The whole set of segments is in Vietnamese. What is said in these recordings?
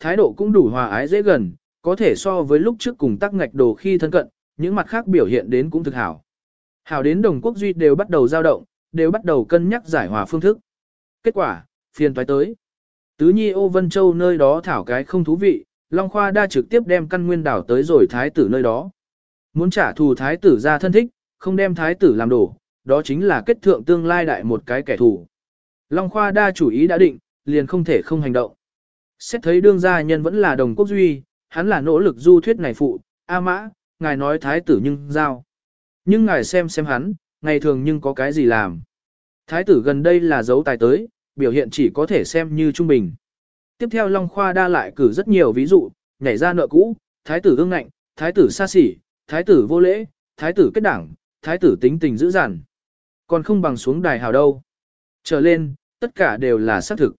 thái độ cũng đủ hòa ái dễ gần, có thể so với lúc trước cùng tắc ngạch đồ khi thân cận, những mặt khác biểu hiện đến cũng thực hảo. Hảo đến đồng quốc duy đều bắt đầu dao động, đều bắt đầu cân nhắc giải hòa phương thức. Kết quả, phiền toái tới. Tứ nhi ô Vân Châu nơi đó thảo cái không thú vị, Long Khoa đa trực tiếp đem căn nguyên đảo tới rồi thái tử nơi đó. Muốn trả thù thái tử ra thân thích, không đem thái tử làm đổ, đó chính là kết thượng tương lai đại một cái kẻ thù. Long Khoa đa chủ ý đã định, liền không thể không hành động. Xét thấy đương gia nhân vẫn là đồng quốc duy, hắn là nỗ lực du thuyết này phụ, A mã, ngài nói thái tử nhưng giao. Nhưng ngài xem xem hắn, ngày thường nhưng có cái gì làm. Thái tử gần đây là dấu tài tới, biểu hiện chỉ có thể xem như trung bình. Tiếp theo Long Khoa đa lại cử rất nhiều ví dụ, nhảy ra nợ cũ, thái tử ương ngạnh, thái tử xa xỉ, thái tử vô lễ, thái tử kết đảng, thái tử tính tình dữ dằn. Còn không bằng xuống đài hào đâu. Trở lên, tất cả đều là xác thực.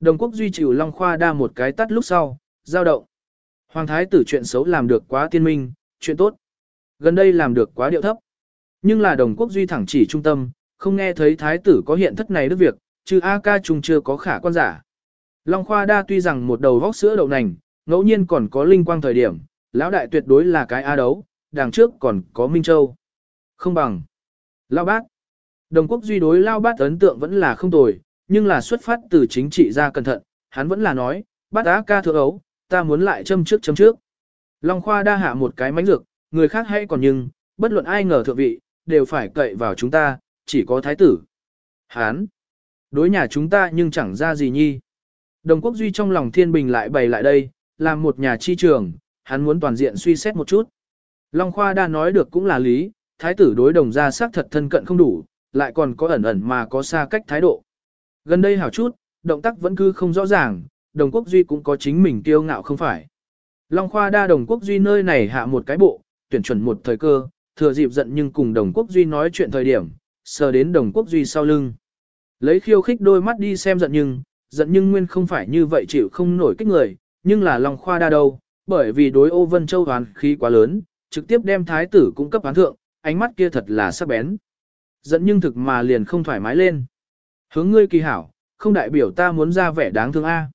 Đồng quốc duy chịu Long Khoa đa một cái tắt lúc sau, giao động. Hoàng thái tử chuyện xấu làm được quá tiên minh, chuyện tốt. Gần đây làm được quá điệu thấp. Nhưng là đồng quốc duy thẳng chỉ trung tâm, không nghe thấy thái tử có hiện thất này đức việc, trừ A ca trung chưa có khả quan giả. Long Khoa đa tuy rằng một đầu vóc sữa đậu nành, ngẫu nhiên còn có linh quang thời điểm, lão đại tuyệt đối là cái A đấu, đằng trước còn có Minh Châu. Không bằng. Lao bác. Đồng quốc duy đối Lao bát ấn tượng vẫn là không tồi, nhưng là xuất phát từ chính trị ra cẩn thận, hắn vẫn là nói, bắt á ca thượng ấu, ta muốn lại châm trước châm trước. Long Khoa đa hạ một cái mánh dược, người khác hay còn nhưng, bất luận ai ngờ thượng vị, đều phải cậy vào chúng ta, chỉ có thái tử. Hán, đối nhà chúng ta nhưng chẳng ra gì nhi. Đồng quốc duy trong lòng thiên bình lại bày lại đây, làm một nhà chi trường, hắn muốn toàn diện suy xét một chút. Long Khoa đa nói được cũng là lý, thái tử đối đồng gia xác thật thân cận không đủ, lại còn có ẩn ẩn mà có xa cách thái độ. Gần đây hảo chút, động tác vẫn cứ không rõ ràng, đồng quốc duy cũng có chính mình kiêu ngạo không phải. Long Khoa đa đồng quốc duy nơi này hạ một cái bộ, tuyển chuẩn một thời cơ, thừa dịp giận nhưng cùng đồng quốc duy nói chuyện thời điểm, sờ đến đồng quốc duy sau lưng. Lấy khiêu khích đôi mắt đi xem giận nhưng, giận nhưng nguyên không phải như vậy chịu không nổi kích người, nhưng là Long Khoa đa đâu, bởi vì đối ô vân châu hoàn khí quá lớn, trực tiếp đem thái tử cung cấp án thượng, ánh mắt kia thật là sắc bén. Giận nhưng thực mà liền không thoải mái lên. Hướng ngươi kỳ hảo, không đại biểu ta muốn ra vẻ đáng thương A.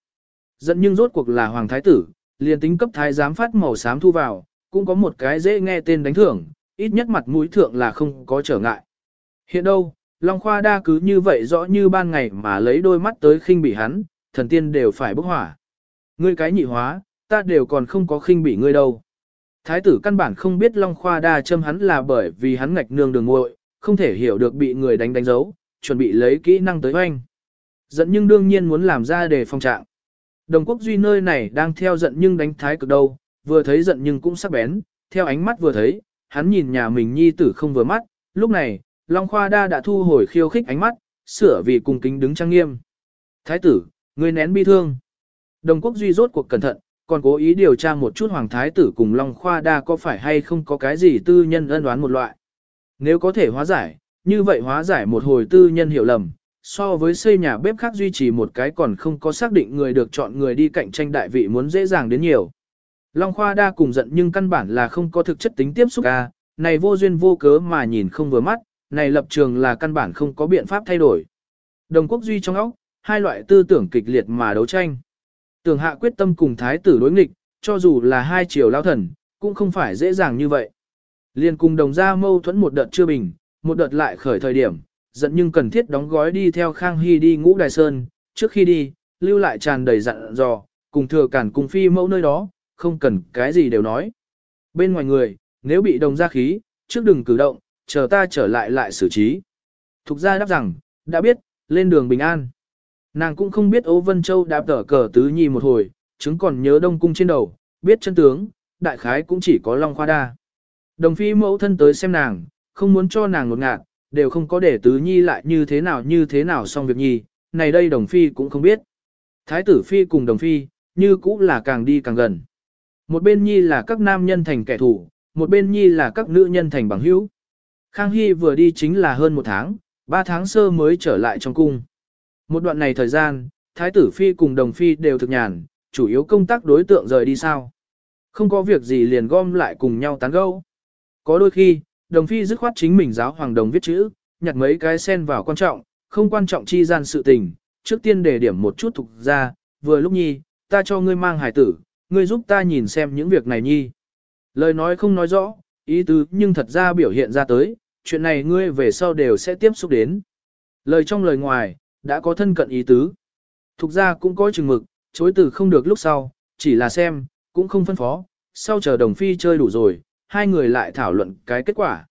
Giận nhưng rốt cuộc là hoàng thái tử, liền tính cấp thái giám phát màu xám thu vào, cũng có một cái dễ nghe tên đánh thưởng, ít nhất mặt mũi thượng là không có trở ngại. Hiện đâu, Long Khoa đa cứ như vậy rõ như ban ngày mà lấy đôi mắt tới khinh bỉ hắn, thần tiên đều phải bốc hỏa. Ngươi cái nhị hóa, ta đều còn không có khinh bỉ ngươi đâu. Thái tử căn bản không biết Long Khoa đa châm hắn là bởi vì hắn ngạch nương đường muội, không thể hiểu được bị người đánh đánh dấu, chuẩn bị lấy kỹ năng tới oanh. Giận nhưng đương nhiên muốn làm ra để phong trạng. Đồng quốc duy nơi này đang theo giận nhưng đánh thái cực đâu, vừa thấy giận nhưng cũng sắc bén, theo ánh mắt vừa thấy, hắn nhìn nhà mình nhi tử không vừa mắt, lúc này, Long Khoa Đa đã thu hồi khiêu khích ánh mắt, sửa vì cùng kính đứng trang nghiêm. Thái tử, người nén bi thương. Đồng quốc duy rốt cuộc cẩn thận, còn cố ý điều tra một chút Hoàng Thái tử cùng Long Khoa Đa có phải hay không có cái gì tư nhân ân đoán một loại. Nếu có thể hóa giải, như vậy hóa giải một hồi tư nhân hiểu lầm, so với xây nhà bếp khác duy trì một cái còn không có xác định người được chọn người đi cạnh tranh đại vị muốn dễ dàng đến nhiều. Long Khoa đa cùng giận nhưng căn bản là không có thực chất tính tiếp xúc a, này vô duyên vô cớ mà nhìn không vừa mắt, này lập trường là căn bản không có biện pháp thay đổi. Đồng quốc duy trong óc, hai loại tư tưởng kịch liệt mà đấu tranh. Tưởng hạ quyết tâm cùng thái tử đối nghịch, cho dù là hai triều lao thần, cũng không phải dễ dàng như vậy. Liên cùng đồng gia mâu thuẫn một đợt chưa bình, một đợt lại khởi thời điểm, giận nhưng cần thiết đóng gói đi theo Khang Hy đi ngũ đài sơn, trước khi đi, lưu lại tràn đầy dặn dò, cùng thừa cản cùng phi mẫu nơi đó, không cần cái gì đều nói. Bên ngoài người, nếu bị đồng ra khí, trước đừng cử động, chờ ta trở lại lại xử trí. Thục gia đáp rằng, đã biết, lên đường bình an. Nàng cũng không biết Âu Vân Châu đạp tở cờ tứ nhi một hồi, chứng còn nhớ đông cung trên đầu, biết chân tướng, đại khái cũng chỉ có Long Khoa Đa. Đồng phi mẫu thân tới xem nàng, không muốn cho nàng ngột ngạt, đều không có để tứ nhi lại như thế nào như thế nào xong việc nhi, này đây đồng phi cũng không biết. Thái tử phi cùng đồng phi, như cũng là càng đi càng gần. Một bên nhi là các nam nhân thành kẻ thù, một bên nhi là các nữ nhân thành bằng hữu. Khang Hy vừa đi chính là hơn một tháng, ba tháng sơ mới trở lại trong cung. Một đoạn này thời gian, Thái tử Phi cùng Đồng Phi đều thực nhàn, chủ yếu công tác đối tượng rời đi sao. Không có việc gì liền gom lại cùng nhau tán gẫu. Có đôi khi, Đồng Phi dứt khoát chính mình giáo hoàng đồng viết chữ, nhặt mấy cái sen vào quan trọng, không quan trọng chi gian sự tình, trước tiên để điểm một chút thuộc ra, vừa lúc nhi, ta cho ngươi mang hải tử, ngươi giúp ta nhìn xem những việc này nhi. Lời nói không nói rõ, ý tứ nhưng thật ra biểu hiện ra tới, chuyện này ngươi về sau đều sẽ tiếp xúc đến. Lời trong lời ngoài, đã có thân cận ý tứ. Thục ra cũng có chừng mực, chối từ không được lúc sau, chỉ là xem, cũng không phân phó, sau chờ đồng phi chơi đủ rồi, hai người lại thảo luận cái kết quả.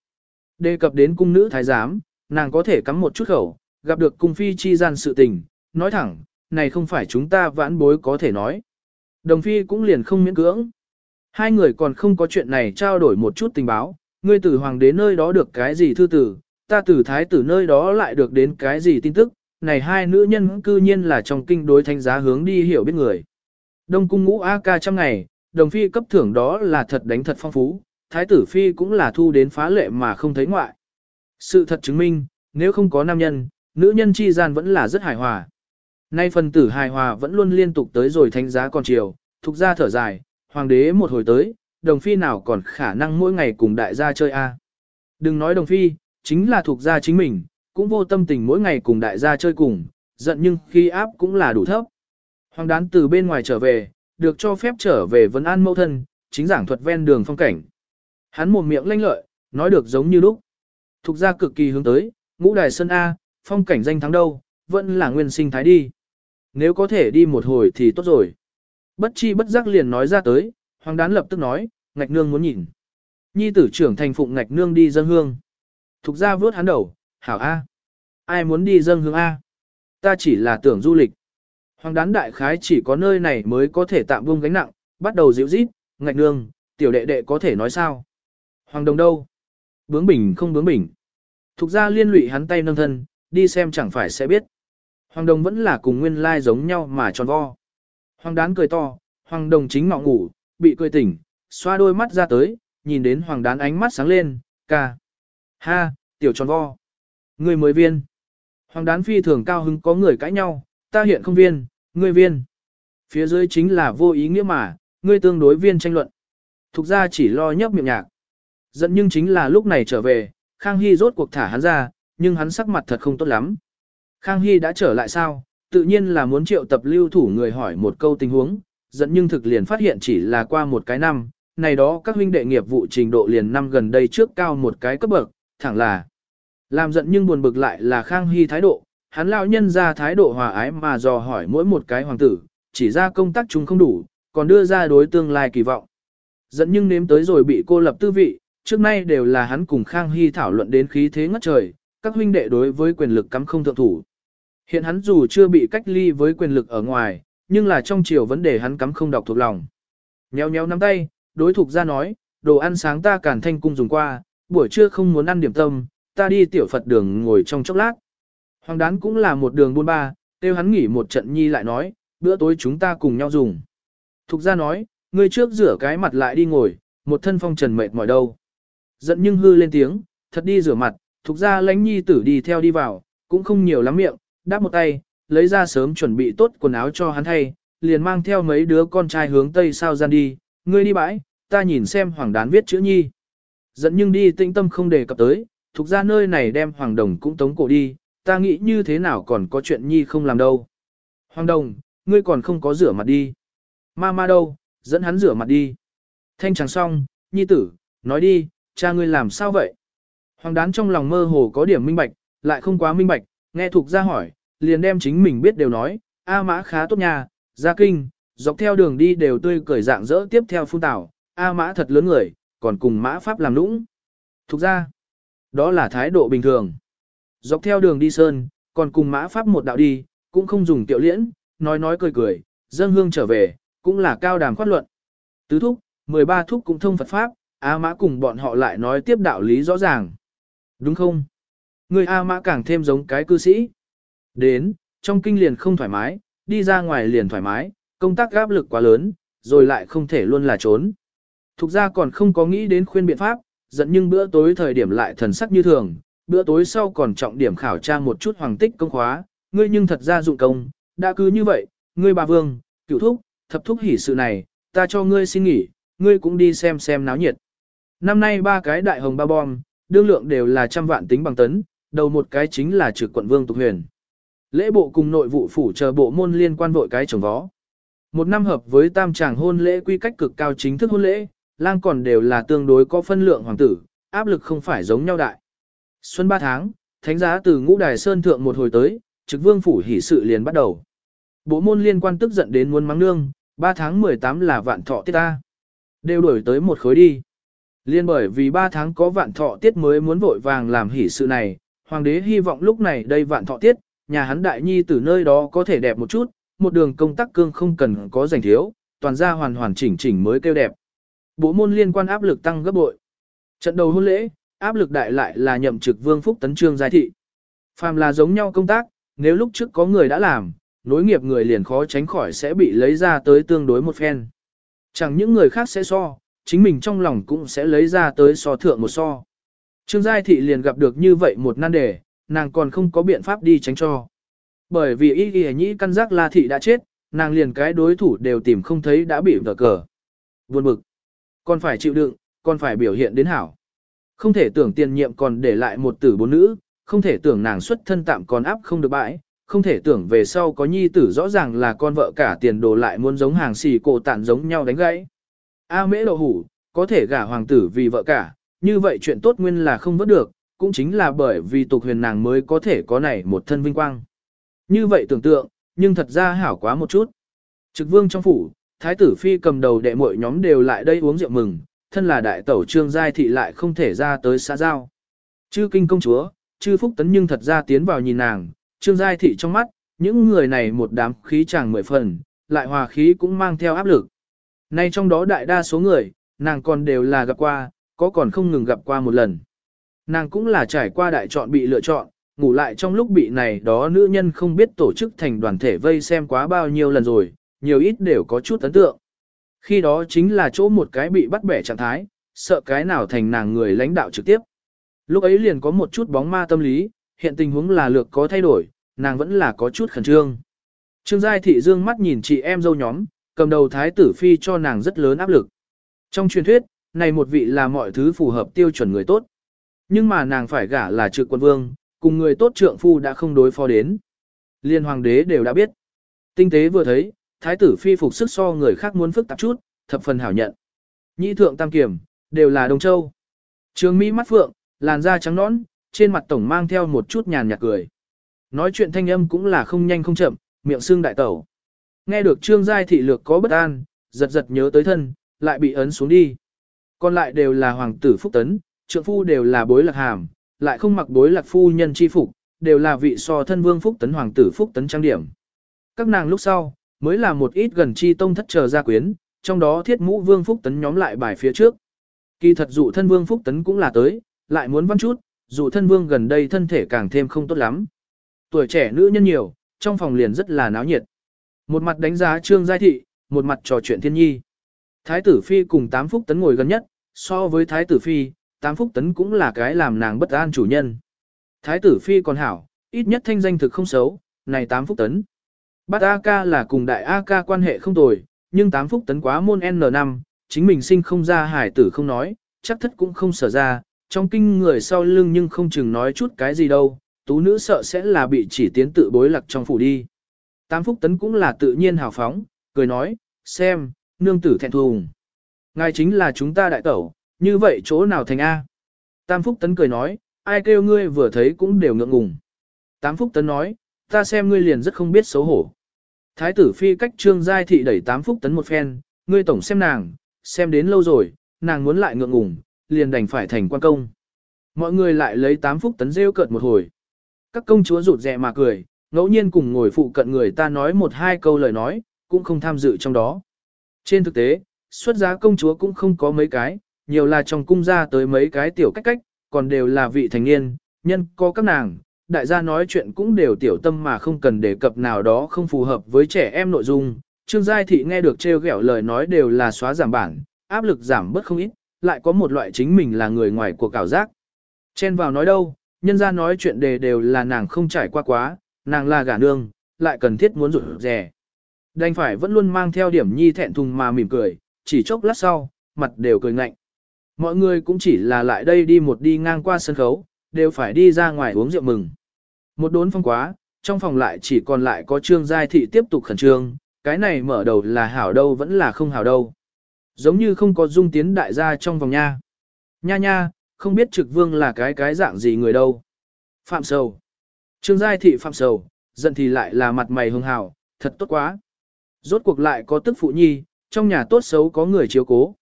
Đề cập đến cung nữ thái giám, nàng có thể cắm một chút khẩu, gặp được cung phi chi gian sự tình, nói thẳng, này không phải chúng ta vãn bối có thể nói. Đồng phi cũng liền không miễn cưỡng. Hai người còn không có chuyện này trao đổi một chút tình báo, ngươi từ hoàng đế nơi đó được cái gì thư tử, ta từ thái tử nơi đó lại được đến cái gì tin tức, này hai nữ nhân cư nhiên là trong kinh đối thanh giá hướng đi hiểu biết người. Đông cung ngũ A ca trăm ngày, đồng phi cấp thưởng đó là thật đánh thật phong phú, thái tử phi cũng là thu đến phá lệ mà không thấy ngoại. Sự thật chứng minh, nếu không có nam nhân, nữ nhân chi gian vẫn là rất hài hòa. Nay phần tử hài hòa vẫn luôn liên tục tới rồi thánh giá con chiều, thuộc ra thở dài, hoàng đế một hồi tới, đồng phi nào còn khả năng mỗi ngày cùng đại gia chơi a. Đừng nói đồng phi, chính là thuộc gia chính mình, cũng vô tâm tình mỗi ngày cùng đại gia chơi cùng, giận nhưng khi áp cũng là đủ thấp. Hoàng đán từ bên ngoài trở về, được cho phép trở về vấn an mẫu thân, chính giảng thuật ven đường phong cảnh. Hắn mồm miệng lanh lợi, nói được giống như lúc. Thục ra cực kỳ hướng tới, ngũ đài sơn A, phong cảnh danh thắng đâu, vẫn là nguyên sinh thái đi. Nếu có thể đi một hồi thì tốt rồi. Bất chi bất giác liền nói ra tới, hoàng đán lập tức nói, ngạch nương muốn nhìn. Nhi tử trưởng thành phụng ngạch nương đi dân hương. Thục ra vớt hắn đầu, hảo A. Ai muốn đi dân hương A? Ta chỉ là tưởng du lịch. Hoàng đán đại khái chỉ có nơi này mới có thể tạm buông gánh nặng, bắt đầu dịu rít, ngạch nương, tiểu đệ đệ có thể nói sao? Hoàng đồng đâu? Bướng bỉnh không bướng bỉnh. Thục ra liên lụy hắn tay nâng thân, đi xem chẳng phải sẽ biết. Hoàng đồng vẫn là cùng nguyên lai giống nhau mà tròn vo. Hoàng đán cười to, hoàng đồng chính ngọ ngủ, bị cười tỉnh, xoa đôi mắt ra tới, nhìn đến hoàng đán ánh mắt sáng lên, ca. Ha, tiểu tròn vo. Người mới viên. Hoàng đán phi thường cao hứng có người cãi nhau, ta hiện không viên, ngươi viên. Phía dưới chính là vô ý nghĩa mà, ngươi tương đối viên tranh luận. Thục ra chỉ lo nhấp miệng nhạc. Giận nhưng chính là lúc này trở về, Khang Hy rốt cuộc thả hắn ra, nhưng hắn sắc mặt thật không tốt lắm. Khang Hy đã trở lại sao? Tự nhiên là muốn triệu tập lưu thủ người hỏi một câu tình huống, giận nhưng thực liền phát hiện chỉ là qua một cái năm, này đó các huynh đệ nghiệp vụ trình độ liền năm gần đây trước cao một cái cấp bậc, thẳng là làm giận nhưng buồn bực lại là Khang Hy thái độ, hắn lão nhân ra thái độ hòa ái mà dò hỏi mỗi một cái hoàng tử, chỉ ra công tác chúng không đủ, còn đưa ra đối tương lai kỳ vọng. dẫn nhưng nếm tới rồi bị cô lập tư vị, trước nay đều là hắn cùng Khang Hy thảo luận đến khí thế ngất trời, các huynh đệ đối với quyền lực cắm không thượng thủ. Hiện hắn dù chưa bị cách ly với quyền lực ở ngoài, nhưng là trong chiều vấn đề hắn cắm không đọc thuộc lòng. Nheo nheo nắm tay, đối thuộc ra nói, đồ ăn sáng ta cản thanh cung dùng qua, buổi trưa không muốn ăn điểm tâm, ta đi tiểu Phật đường ngồi trong chốc lát. Hoàng đán cũng là một đường buôn ba, tiêu hắn nghỉ một trận nhi lại nói, bữa tối chúng ta cùng nhau dùng. Thục ra nói, ngươi trước rửa cái mặt lại đi ngồi, một thân phong trần mệt mỏi đâu. Giận nhưng hư lên tiếng, thật đi rửa mặt, thục ra lánh nhi tử đi theo đi vào, cũng không nhiều lắm miệng, đáp một tay, lấy ra sớm chuẩn bị tốt quần áo cho hắn thay, liền mang theo mấy đứa con trai hướng tây sao gian đi, ngươi đi bãi, ta nhìn xem hoàng đán viết chữ nhi. Giận nhưng đi tĩnh tâm không đề cập tới, thuộc ra nơi này đem hoàng đồng cũng tống cổ đi, ta nghĩ như thế nào còn có chuyện nhi không làm đâu. Hoàng đồng, ngươi còn không có rửa mặt đi. Ma ma đâu, dẫn hắn rửa mặt đi. Thanh chẳng xong, nhi tử, nói đi, cha ngươi làm sao vậy? Hoàng đán trong lòng mơ hồ có điểm minh bạch, lại không quá minh bạch, nghe thuộc ra hỏi, liền đem chính mình biết đều nói, A mã khá tốt nha, ra kinh, dọc theo đường đi đều tươi cười dạng dỡ tiếp theo phun tảo, A mã thật lớn người, còn cùng mã pháp làm nũng. Thuộc ra, đó là thái độ bình thường. Dọc theo đường đi sơn, còn cùng mã pháp một đạo đi, cũng không dùng tiểu liễn, nói nói cười cười, dân hương trở về, cũng là cao đàm khoát luận. Tứ thúc, 13 thúc cũng thông Phật Pháp, A mã cùng bọn họ lại nói tiếp đạo lý rõ ràng. Đúng không? Người A mã càng thêm giống cái cư sĩ. Đến, trong kinh liền không thoải mái, đi ra ngoài liền thoải mái, công tác áp lực quá lớn, rồi lại không thể luôn là trốn. Thục ra còn không có nghĩ đến khuyên biện pháp, giận nhưng bữa tối thời điểm lại thần sắc như thường, bữa tối sau còn trọng điểm khảo tra một chút hoàng tích công khóa, ngươi nhưng thật ra dụng công, đã cứ như vậy, ngươi bà vương, cựu thúc, thập thúc hỉ sự này, ta cho ngươi xin nghỉ, ngươi cũng đi xem xem náo nhiệt. Năm nay ba cái đại hồng ba bom, đương lượng đều là trăm vạn tính bằng tấn, đầu một cái chính là trực quận vương tục huyền. Lễ bộ cùng nội vụ phủ chờ bộ môn liên quan vội cái trồng vó. Một năm hợp với tam tràng hôn lễ quy cách cực cao chính thức hôn lễ, lang còn đều là tương đối có phân lượng hoàng tử, áp lực không phải giống nhau đại. Xuân ba tháng, thánh giá từ ngũ đài sơn thượng một hồi tới, trực vương phủ hỷ sự liền bắt đầu. Bộ môn liên quan tức giận đến muốn mắng nương, 3 tháng 18 là vạn thọ tiết ta. Đều đổi tới một khối đi. Liên bởi vì 3 tháng có vạn thọ tiết mới muốn vội vàng làm hỷ sự này, hoàng đế hy vọng lúc này đây vạn thọ tiết, nhà hắn đại nhi từ nơi đó có thể đẹp một chút, một đường công tác cương không cần có giành thiếu, toàn ra hoàn hoàn chỉnh chỉnh mới kêu đẹp. Bộ môn liên quan áp lực tăng gấp bội. Trận đầu hôn lễ, áp lực đại lại là nhậm trực vương phúc tấn trương giai thị. Phàm là giống nhau công tác, nếu lúc trước có người đã làm, nối nghiệp người liền khó tránh khỏi sẽ bị lấy ra tới tương đối một phen. Chẳng những người khác sẽ so, chính mình trong lòng cũng sẽ lấy ra tới so thượng một so. Trương Giai Thị liền gặp được như vậy một nan đề, nàng còn không có biện pháp đi tránh cho. Bởi vì y y nhĩ căn giác La Thị đã chết, nàng liền cái đối thủ đều tìm không thấy đã bị vỡ cờ. Buồn bực. Còn phải chịu đựng, còn phải biểu hiện đến hảo. Không thể tưởng tiền nhiệm còn để lại một tử bốn nữ, không thể tưởng nàng xuất thân tạm còn áp không được bãi, không thể tưởng về sau có nhi tử rõ ràng là con vợ cả tiền đồ lại muốn giống hàng xì cổ tản giống nhau đánh gãy. A mễ đậu hủ, có thể gả hoàng tử vì vợ cả, như vậy chuyện tốt nguyên là không vớt được, cũng chính là bởi vì tục huyền nàng mới có thể có này một thân vinh quang. Như vậy tưởng tượng, nhưng thật ra hảo quá một chút. Trực vương trong phủ, thái tử phi cầm đầu đệ mọi nhóm đều lại đây uống rượu mừng, thân là đại tẩu trương giai thị lại không thể ra tới xã giao. Chư kinh công chúa, chư phúc tấn nhưng thật ra tiến vào nhìn nàng, trương giai thị trong mắt, những người này một đám khí chàng mười phần, lại hòa khí cũng mang theo áp lực. Nay trong đó đại đa số người, nàng còn đều là gặp qua, có còn không ngừng gặp qua một lần. Nàng cũng là trải qua đại chọn bị lựa chọn, ngủ lại trong lúc bị này đó nữ nhân không biết tổ chức thành đoàn thể vây xem quá bao nhiêu lần rồi, nhiều ít đều có chút ấn tượng. Khi đó chính là chỗ một cái bị bắt bẻ trạng thái, sợ cái nào thành nàng người lãnh đạo trực tiếp. Lúc ấy liền có một chút bóng ma tâm lý, hiện tình huống là lược có thay đổi, nàng vẫn là có chút khẩn trương. Trương Giai Thị dương mắt nhìn chị em dâu nhóm, cầm đầu thái tử phi cho nàng rất lớn áp lực. Trong truyền thuyết, này một vị là mọi thứ phù hợp tiêu chuẩn người tốt. Nhưng mà nàng phải gả là trực quân vương, cùng người tốt trượng phu đã không đối phó đến. Liên hoàng đế đều đã biết. Tinh tế vừa thấy, thái tử phi phục sức so người khác muốn phức tạp chút, thập phần hảo nhận. Nhĩ thượng tam kiểm, đều là đồng châu. Trường Mỹ mắt phượng, làn da trắng nõn, trên mặt tổng mang theo một chút nhàn nhạt cười. Nói chuyện thanh âm cũng là không nhanh không chậm, miệng xương đại tẩu. Nghe được trương giai thị lược có bất an, giật giật nhớ tới thân, lại bị ấn xuống đi. Còn lại đều là hoàng tử phúc tấn, trượng phu đều là bối lạc hàm, lại không mặc bối lạc phu nhân chi phục, đều là vị so thân vương phúc tấn hoàng tử phúc tấn trang điểm. Các nàng lúc sau, mới là một ít gần chi tông thất chờ gia quyến, trong đó thiết mũ vương phúc tấn nhóm lại bài phía trước. Kỳ thật dụ thân vương phúc tấn cũng là tới, lại muốn văn chút, dụ thân vương gần đây thân thể càng thêm không tốt lắm. Tuổi trẻ nữ nhân nhiều, trong phòng liền rất là náo nhiệt. Một mặt đánh giá trương giai thị, một mặt trò chuyện thiên nhi. Thái tử phi cùng tám phúc tấn ngồi gần nhất, so với thái tử phi, tám phúc tấn cũng là cái làm nàng bất an chủ nhân. Thái tử phi còn hảo, ít nhất thanh danh thực không xấu, này tám phúc tấn. Bát A ca là cùng đại A ca quan hệ không tồi, nhưng tám phúc tấn quá môn N5, chính mình sinh không ra hải tử không nói, chắc thất cũng không sở ra, trong kinh người sau lưng nhưng không chừng nói chút cái gì đâu, tú nữ sợ sẽ là bị chỉ tiến tự bối lạc trong phủ đi. Tám phúc tấn cũng là tự nhiên hào phóng, cười nói, xem, nương tử thẹn thùng. Ngài chính là chúng ta đại tẩu, như vậy chỗ nào thành A. Tam phúc tấn cười nói, ai kêu ngươi vừa thấy cũng đều ngượng ngùng. Tám phúc tấn nói, ta xem ngươi liền rất không biết xấu hổ. Thái tử phi cách trương giai thị đẩy tám phúc tấn một phen, ngươi tổng xem nàng, xem đến lâu rồi, nàng muốn lại ngượng ngùng, liền đành phải thành quan công. Mọi người lại lấy tám phúc tấn rêu cợt một hồi. Các công chúa rụt rè mà cười, ngẫu nhiên cùng ngồi phụ cận người ta nói một hai câu lời nói, cũng không tham dự trong đó. Trên thực tế, xuất giá công chúa cũng không có mấy cái, nhiều là trong cung ra tới mấy cái tiểu cách cách, còn đều là vị thành niên, nhân có các nàng, đại gia nói chuyện cũng đều tiểu tâm mà không cần đề cập nào đó không phù hợp với trẻ em nội dung. Trương Giai Thị nghe được trêu ghẹo lời nói đều là xóa giảm bản, áp lực giảm bớt không ít, lại có một loại chính mình là người ngoài của cảo giác. Chen vào nói đâu, nhân ra nói chuyện đề đều là nàng không trải qua quá, nàng là gả nương, lại cần thiết muốn rụt rè. Đành phải vẫn luôn mang theo điểm nhi thẹn thùng mà mỉm cười, chỉ chốc lát sau, mặt đều cười ngạnh. Mọi người cũng chỉ là lại đây đi một đi ngang qua sân khấu, đều phải đi ra ngoài uống rượu mừng. Một đốn phong quá, trong phòng lại chỉ còn lại có trương giai thị tiếp tục khẩn trương, cái này mở đầu là hảo đâu vẫn là không hảo đâu. Giống như không có dung tiến đại gia trong vòng nha. Nha nha, không biết trực vương là cái cái dạng gì người đâu. Phạm sầu. Trương giai thị phạm sầu, giận thì lại là mặt mày hưng hào, thật tốt quá. Rốt cuộc lại có tức phụ nhi, trong nhà tốt xấu có người chiếu cố.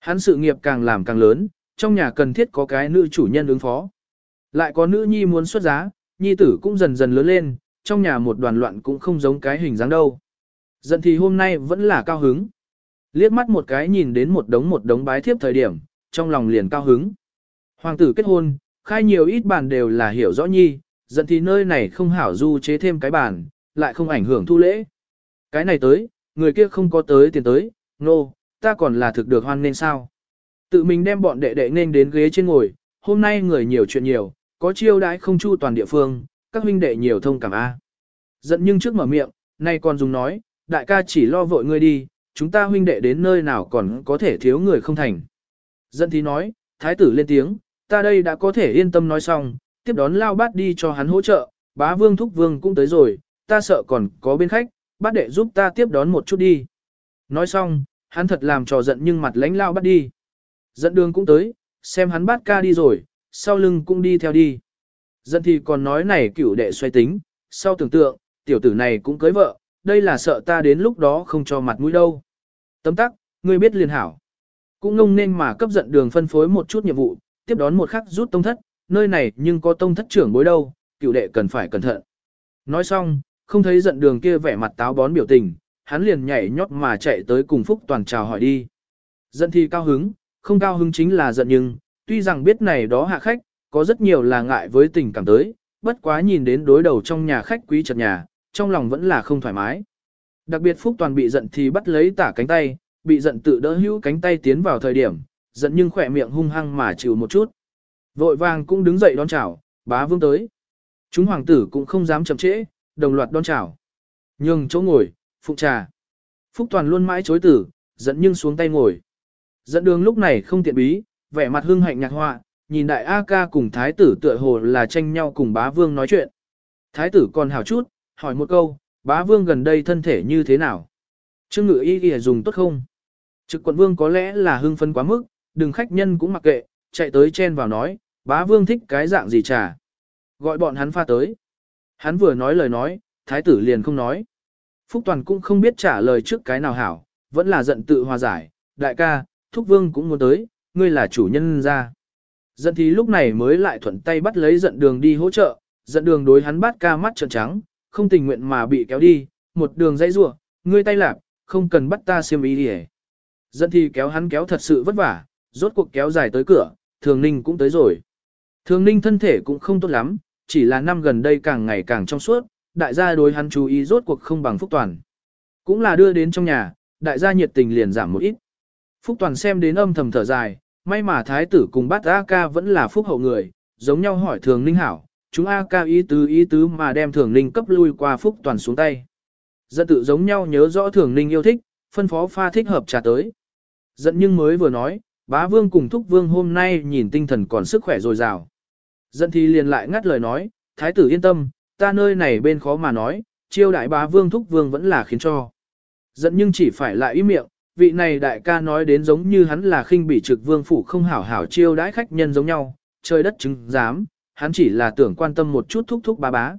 Hắn sự nghiệp càng làm càng lớn, trong nhà cần thiết có cái nữ chủ nhân ứng phó. Lại có nữ nhi muốn xuất giá, nhi tử cũng dần dần lớn lên, trong nhà một đoàn loạn cũng không giống cái hình dáng đâu. Giận thì hôm nay vẫn là cao hứng. Liếc mắt một cái nhìn đến một đống một đống bái thiếp thời điểm, trong lòng liền cao hứng. Hoàng tử kết hôn, khai nhiều ít bàn đều là hiểu rõ nhi, dẫn thì nơi này không hảo du chế thêm cái bàn, lại không ảnh hưởng thu lễ. Cái này tới, người kia không có tới tiền tới, nô, no, ta còn là thực được hoan nên sao. Tự mình đem bọn đệ đệ nên đến ghế trên ngồi, hôm nay người nhiều chuyện nhiều, có chiêu đãi không chu toàn địa phương, các huynh đệ nhiều thông cảm A. Giận nhưng trước mở miệng, nay còn dùng nói, đại ca chỉ lo vội ngươi đi, chúng ta huynh đệ đến nơi nào còn có thể thiếu người không thành. Giận thì nói, thái tử lên tiếng, ta đây đã có thể yên tâm nói xong, tiếp đón lao bát đi cho hắn hỗ trợ, bá vương thúc vương cũng tới rồi, ta sợ còn có bên khách, bát đệ giúp ta tiếp đón một chút đi. Nói xong, hắn thật làm trò giận nhưng mặt lãnh lao bát đi. Dẫn đường cũng tới, xem hắn bát ca đi rồi, sau lưng cũng đi theo đi. Dẫn thì còn nói này cửu đệ xoay tính, sau tưởng tượng, tiểu tử này cũng cưới vợ, đây là sợ ta đến lúc đó không cho mặt mũi đâu. Tấm tắc, ngươi biết liền hảo. Cũng ngông nên mà cấp giận đường phân phối một chút nhiệm vụ, tiếp đón một khắc rút tông thất, nơi này nhưng có tông thất trưởng bối đâu, cựu đệ cần phải cẩn thận. Nói xong, không thấy giận đường kia vẻ mặt táo bón biểu tình, hắn liền nhảy nhót mà chạy tới cùng Phúc Toàn chào hỏi đi. Giận thì cao hứng, không cao hứng chính là giận nhưng, tuy rằng biết này đó hạ khách, có rất nhiều là ngại với tình cảm tới, bất quá nhìn đến đối đầu trong nhà khách quý chật nhà, trong lòng vẫn là không thoải mái. Đặc biệt Phúc Toàn bị giận thì bắt lấy tả cánh tay, bị giận tự đỡ hữu cánh tay tiến vào thời điểm, giận nhưng khỏe miệng hung hăng mà chịu một chút. Vội vàng cũng đứng dậy đón chào, bá vương tới. Chúng hoàng tử cũng không dám chậm trễ, đồng loạt đón chào. Nhường chỗ ngồi, Phụng trà. Phúc Toàn luôn mãi chối tử, giận nhưng xuống tay ngồi. Dẫn đường lúc này không tiện bí, vẻ mặt hưng hạnh nhạc họa, nhìn đại A ca cùng thái tử tựa hồ là tranh nhau cùng bá vương nói chuyện. Thái tử còn hảo chút, hỏi một câu, bá vương gần đây thân thể như thế nào? Trương ngự y y dùng tốt không? Trực quận vương có lẽ là hưng phân quá mức, đừng khách nhân cũng mặc kệ, chạy tới chen vào nói, bá vương thích cái dạng gì trà. Gọi bọn hắn pha tới. Hắn vừa nói lời nói, thái tử liền không nói. Phúc Toàn cũng không biết trả lời trước cái nào hảo, vẫn là giận tự hòa giải, đại ca, Thúc Vương cũng muốn tới, ngươi là chủ nhân ra. Giận thì lúc này mới lại thuận tay bắt lấy giận đường đi hỗ trợ, giận đường đối hắn bắt ca mắt trợn trắng, không tình nguyện mà bị kéo đi, một đường dây rủa, ngươi tay lạp, không cần bắt ta xiêm ý đi Giận thì kéo hắn kéo thật sự vất vả, rốt cuộc kéo dài tới cửa, thường ninh cũng tới rồi. Thường ninh thân thể cũng không tốt lắm, chỉ là năm gần đây càng ngày càng trong suốt, đại gia đối hắn chú ý rốt cuộc không bằng Phúc Toàn. Cũng là đưa đến trong nhà, đại gia nhiệt tình liền giảm một ít. Phúc Toàn xem đến âm thầm thở dài, may mà thái tử cùng bát A ca vẫn là phúc hậu người, giống nhau hỏi thường ninh hảo, chúng A ca ý tứ ý tứ mà đem thường ninh cấp lui qua Phúc Toàn xuống tay. Dẫn tự giống nhau nhớ rõ thường ninh yêu thích, phân phó pha thích hợp trà tới. Dẫn nhưng mới vừa nói, bá vương cùng thúc vương hôm nay nhìn tinh thần còn sức khỏe dồi dào. Dân thì liền lại ngắt lời nói, thái tử yên tâm, ta nơi này bên khó mà nói, chiêu đại bá vương thúc vương vẫn là khiến cho. Giận nhưng chỉ phải lại ý miệng, vị này đại ca nói đến giống như hắn là khinh bị trực vương phủ không hảo hảo chiêu đãi khách nhân giống nhau, trời đất chứng dám, hắn chỉ là tưởng quan tâm một chút thúc thúc bá bá.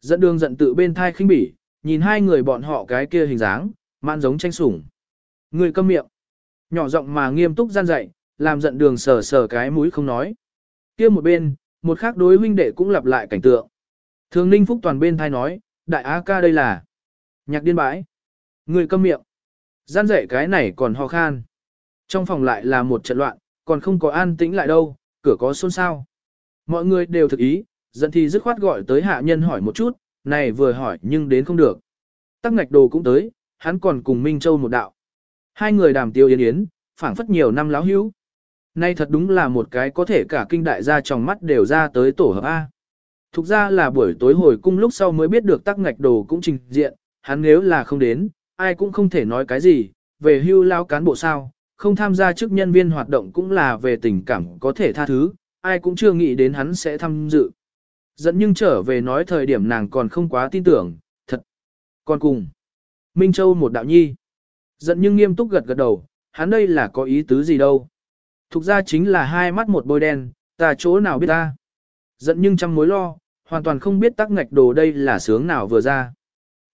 Dẫn đường giận tự bên thai khinh bỉ, nhìn hai người bọn họ cái kia hình dáng, man giống tranh sủng. Người câm miệng, nhỏ giọng mà nghiêm túc gian dạy, làm giận đường sờ sờ cái mũi không nói. Kia một bên, một khác đối huynh đệ cũng lặp lại cảnh tượng. Thường ninh phúc toàn bên thai nói, đại a ca đây là nhạc điên bãi. Người câm miệng. Gian dạy cái này còn ho khan. Trong phòng lại là một trận loạn, còn không có an tĩnh lại đâu, cửa có xôn xao. Mọi người đều thực ý, dẫn thì dứt khoát gọi tới hạ nhân hỏi một chút, này vừa hỏi nhưng đến không được. Tắc ngạch đồ cũng tới, hắn còn cùng Minh Châu một đạo. Hai người đàm tiêu yến yến, phảng phất nhiều năm láo hữu. Nay thật đúng là một cái có thể cả kinh đại gia trong mắt đều ra tới tổ hợp A. Thục ra là buổi tối hồi cung lúc sau mới biết được tắc ngạch đồ cũng trình diện, hắn nếu là không đến, ai cũng không thể nói cái gì, về hưu lao cán bộ sao, không tham gia chức nhân viên hoạt động cũng là về tình cảm có thể tha thứ, ai cũng chưa nghĩ đến hắn sẽ tham dự. Dẫn nhưng trở về nói thời điểm nàng còn không quá tin tưởng, thật. Còn cùng. Minh Châu một đạo nhi. Dẫn nhưng nghiêm túc gật gật đầu, hắn đây là có ý tứ gì đâu. Thục ra chính là hai mắt một bôi đen, ta chỗ nào biết ta. Giận nhưng trăm mối lo, hoàn toàn không biết tắc ngạch đồ đây là sướng nào vừa ra.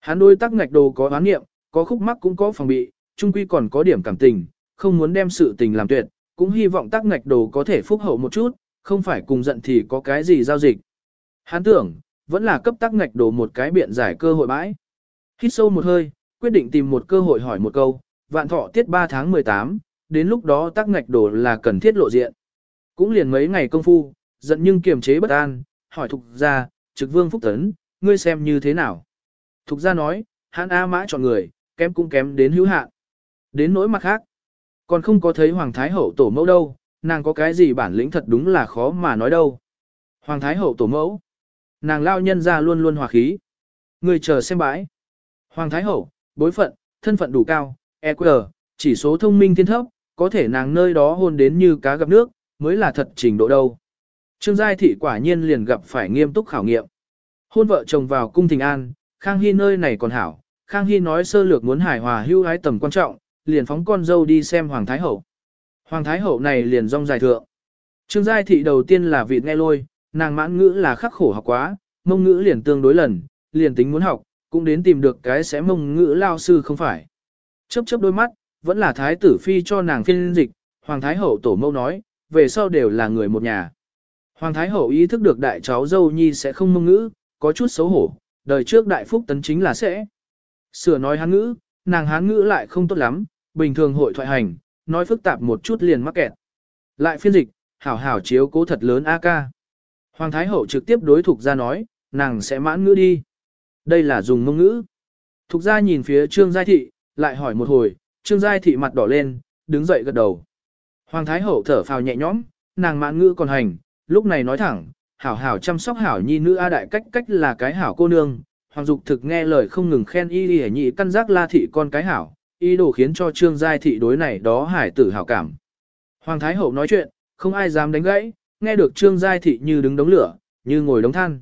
Hắn đôi tắc ngạch đồ có oán nghiệm, có khúc mắc cũng có phòng bị, trung quy còn có điểm cảm tình, không muốn đem sự tình làm tuyệt, cũng hy vọng tắc ngạch đồ có thể phúc hậu một chút, không phải cùng giận thì có cái gì giao dịch. Hắn tưởng, vẫn là cấp tắc ngạch đồ một cái biện giải cơ hội bãi. Hít sâu một hơi, quyết định tìm một cơ hội hỏi một câu, vạn thọ tiết 3 tháng 18, đến lúc đó tắc ngạch đồ là cần thiết lộ diện. Cũng liền mấy ngày công phu, giận nhưng kiềm chế bất an, hỏi thục gia trực vương phúc tấn, ngươi xem như thế nào. Thục gia nói, hắn A mã chọn người, kém cũng kém đến hữu hạn. Đến nỗi mặt khác, còn không có thấy Hoàng Thái Hậu tổ mẫu đâu, nàng có cái gì bản lĩnh thật đúng là khó mà nói đâu. Hoàng Thái Hậu tổ mẫu, nàng lao nhân ra luôn luôn hòa khí. Người chờ xem bãi. Hoàng Thái Hậu, bối phận, thân phận đủ cao, EQ, chỉ số thông minh thiên thấp, có thể nàng nơi đó hôn đến như cá gặp nước, mới là thật trình độ đâu. Trương Giai Thị quả nhiên liền gặp phải nghiêm túc khảo nghiệm. Hôn vợ chồng vào cung thình an, Khang Hy nơi này còn hảo, Khang Hy nói sơ lược muốn hài hòa hưu hái tầm quan trọng, liền phóng con dâu đi xem Hoàng Thái Hậu. Hoàng Thái Hậu này liền rong dài thượng. Trương Giai Thị đầu tiên là vị nghe lôi, nàng mãn ngữ là khắc khổ học quá, mông ngữ liền tương đối lần, liền tính muốn học, cũng đến tìm được cái sẽ mông ngữ lao sư không phải. Chớp chớp đôi mắt, vẫn là Thái tử Phi cho nàng phiên dịch, Hoàng Thái Hậu tổ mâu nói, về sau đều là người một nhà. Hoàng Thái Hậu ý thức được đại cháu dâu nhi sẽ không mông ngữ, có chút xấu hổ, đời trước đại phúc tấn chính là sẽ. Sửa nói hán ngữ, nàng hán ngữ lại không tốt lắm, bình thường hội thoại hành, nói phức tạp một chút liền mắc kẹt. Lại phiên dịch, hảo hảo chiếu cố thật lớn a ca. Hoàng Thái Hậu trực tiếp đối thuộc ra nói, nàng sẽ mãn ngữ đi. Đây là dùng mông ngữ. Thục ra nhìn phía Trương Giai Thị, lại hỏi một hồi, Trương Giai Thị mặt đỏ lên, đứng dậy gật đầu. Hoàng Thái Hậu thở phào nhẹ nhõm, nàng mãn ngữ còn hành, lúc này nói thẳng, hảo hảo chăm sóc hảo nhi nữ A đại cách cách là cái hảo cô nương. Hoàng Dục thực nghe lời không ngừng khen y y nhị căn giác la thị con cái hảo, y đồ khiến cho Trương Giai Thị đối này đó hải tử hảo cảm. Hoàng Thái Hậu nói chuyện, không ai dám đánh gãy, nghe được Trương Giai Thị như đứng đống lửa, như ngồi đống than.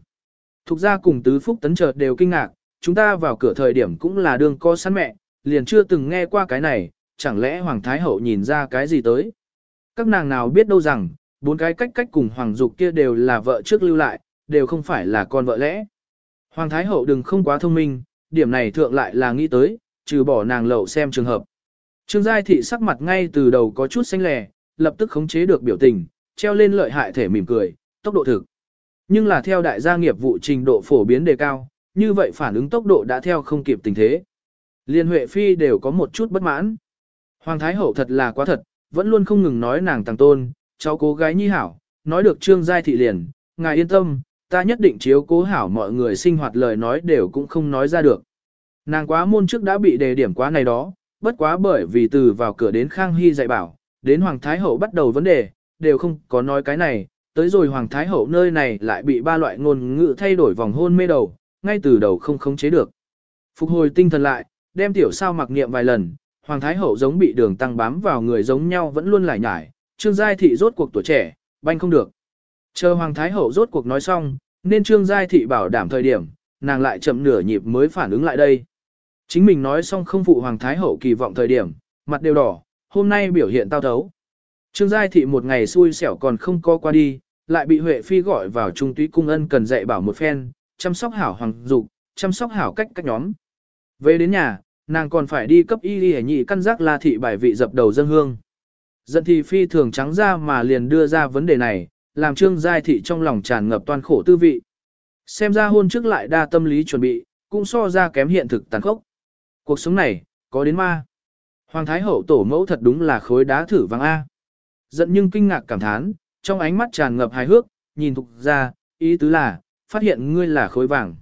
Thục ra cùng tứ phúc tấn chợt đều kinh ngạc, chúng ta vào cửa thời điểm cũng là đường co sẵn mẹ, liền chưa từng nghe qua cái này, chẳng lẽ Hoàng Thái Hậu nhìn ra cái gì tới. Các nàng nào biết đâu rằng, bốn cái cách cách cùng Hoàng Dục kia đều là vợ trước lưu lại, đều không phải là con vợ lẽ. Hoàng Thái Hậu đừng không quá thông minh, điểm này thượng lại là nghĩ tới, trừ bỏ nàng lậu xem trường hợp. Trương Giai Thị sắc mặt ngay từ đầu có chút xanh lè, lập tức khống chế được biểu tình, treo lên lợi hại thể mỉm cười, tốc độ thực. Nhưng là theo đại gia nghiệp vụ trình độ phổ biến đề cao, như vậy phản ứng tốc độ đã theo không kịp tình thế. Liên Huệ Phi đều có một chút bất mãn. Hoàng Thái Hậu thật là quá thật, vẫn luôn không ngừng nói nàng tàng tôn, cháu cố gái nhi hảo, nói được Trương Giai Thị liền, ngài yên tâm, ta nhất định chiếu cố hảo mọi người sinh hoạt lời nói đều cũng không nói ra được. Nàng quá môn trước đã bị đề điểm quá này đó, bất quá bởi vì từ vào cửa đến Khang Hy dạy bảo, đến Hoàng Thái Hậu bắt đầu vấn đề, đều không có nói cái này, tới rồi Hoàng Thái Hậu nơi này lại bị ba loại ngôn ngữ thay đổi vòng hôn mê đầu, ngay từ đầu không khống chế được. Phục hồi tinh thần lại, đem tiểu sao mặc niệm vài lần, Hoàng Thái Hậu giống bị đường tăng bám vào người giống nhau vẫn luôn lải nhải, Trương Giai Thị rốt cuộc tuổi trẻ, banh không được. Chờ Hoàng Thái Hậu rốt cuộc nói xong, nên Trương Giai Thị bảo đảm thời điểm, nàng lại chậm nửa nhịp mới phản ứng lại đây. Chính mình nói xong không phụ Hoàng Thái Hậu kỳ vọng thời điểm, mặt đều đỏ, hôm nay biểu hiện tao thấu. Trương Giai Thị một ngày xui xẻo còn không có qua đi, lại bị Huệ Phi gọi vào trung túy cung ân cần dạy bảo một phen, chăm sóc hảo hoàng dục, chăm sóc hảo cách cách nhóm. Về đến nhà, nàng còn phải đi cấp y y nhị căn giác la thị bài vị dập đầu dân hương. Dân thì Phi thường trắng ra mà liền đưa ra vấn đề này, làm Trương Giai Thị trong lòng tràn ngập toàn khổ tư vị. Xem ra hôn trước lại đa tâm lý chuẩn bị, cũng so ra kém hiện thực tàn khốc. Cuộc sống này, có đến ma. Hoàng Thái Hậu tổ mẫu thật đúng là khối đá thử vàng A. Giận nhưng kinh ngạc cảm thán, trong ánh mắt tràn ngập hài hước, nhìn Thục ra, ý tứ là, phát hiện ngươi là khối vàng.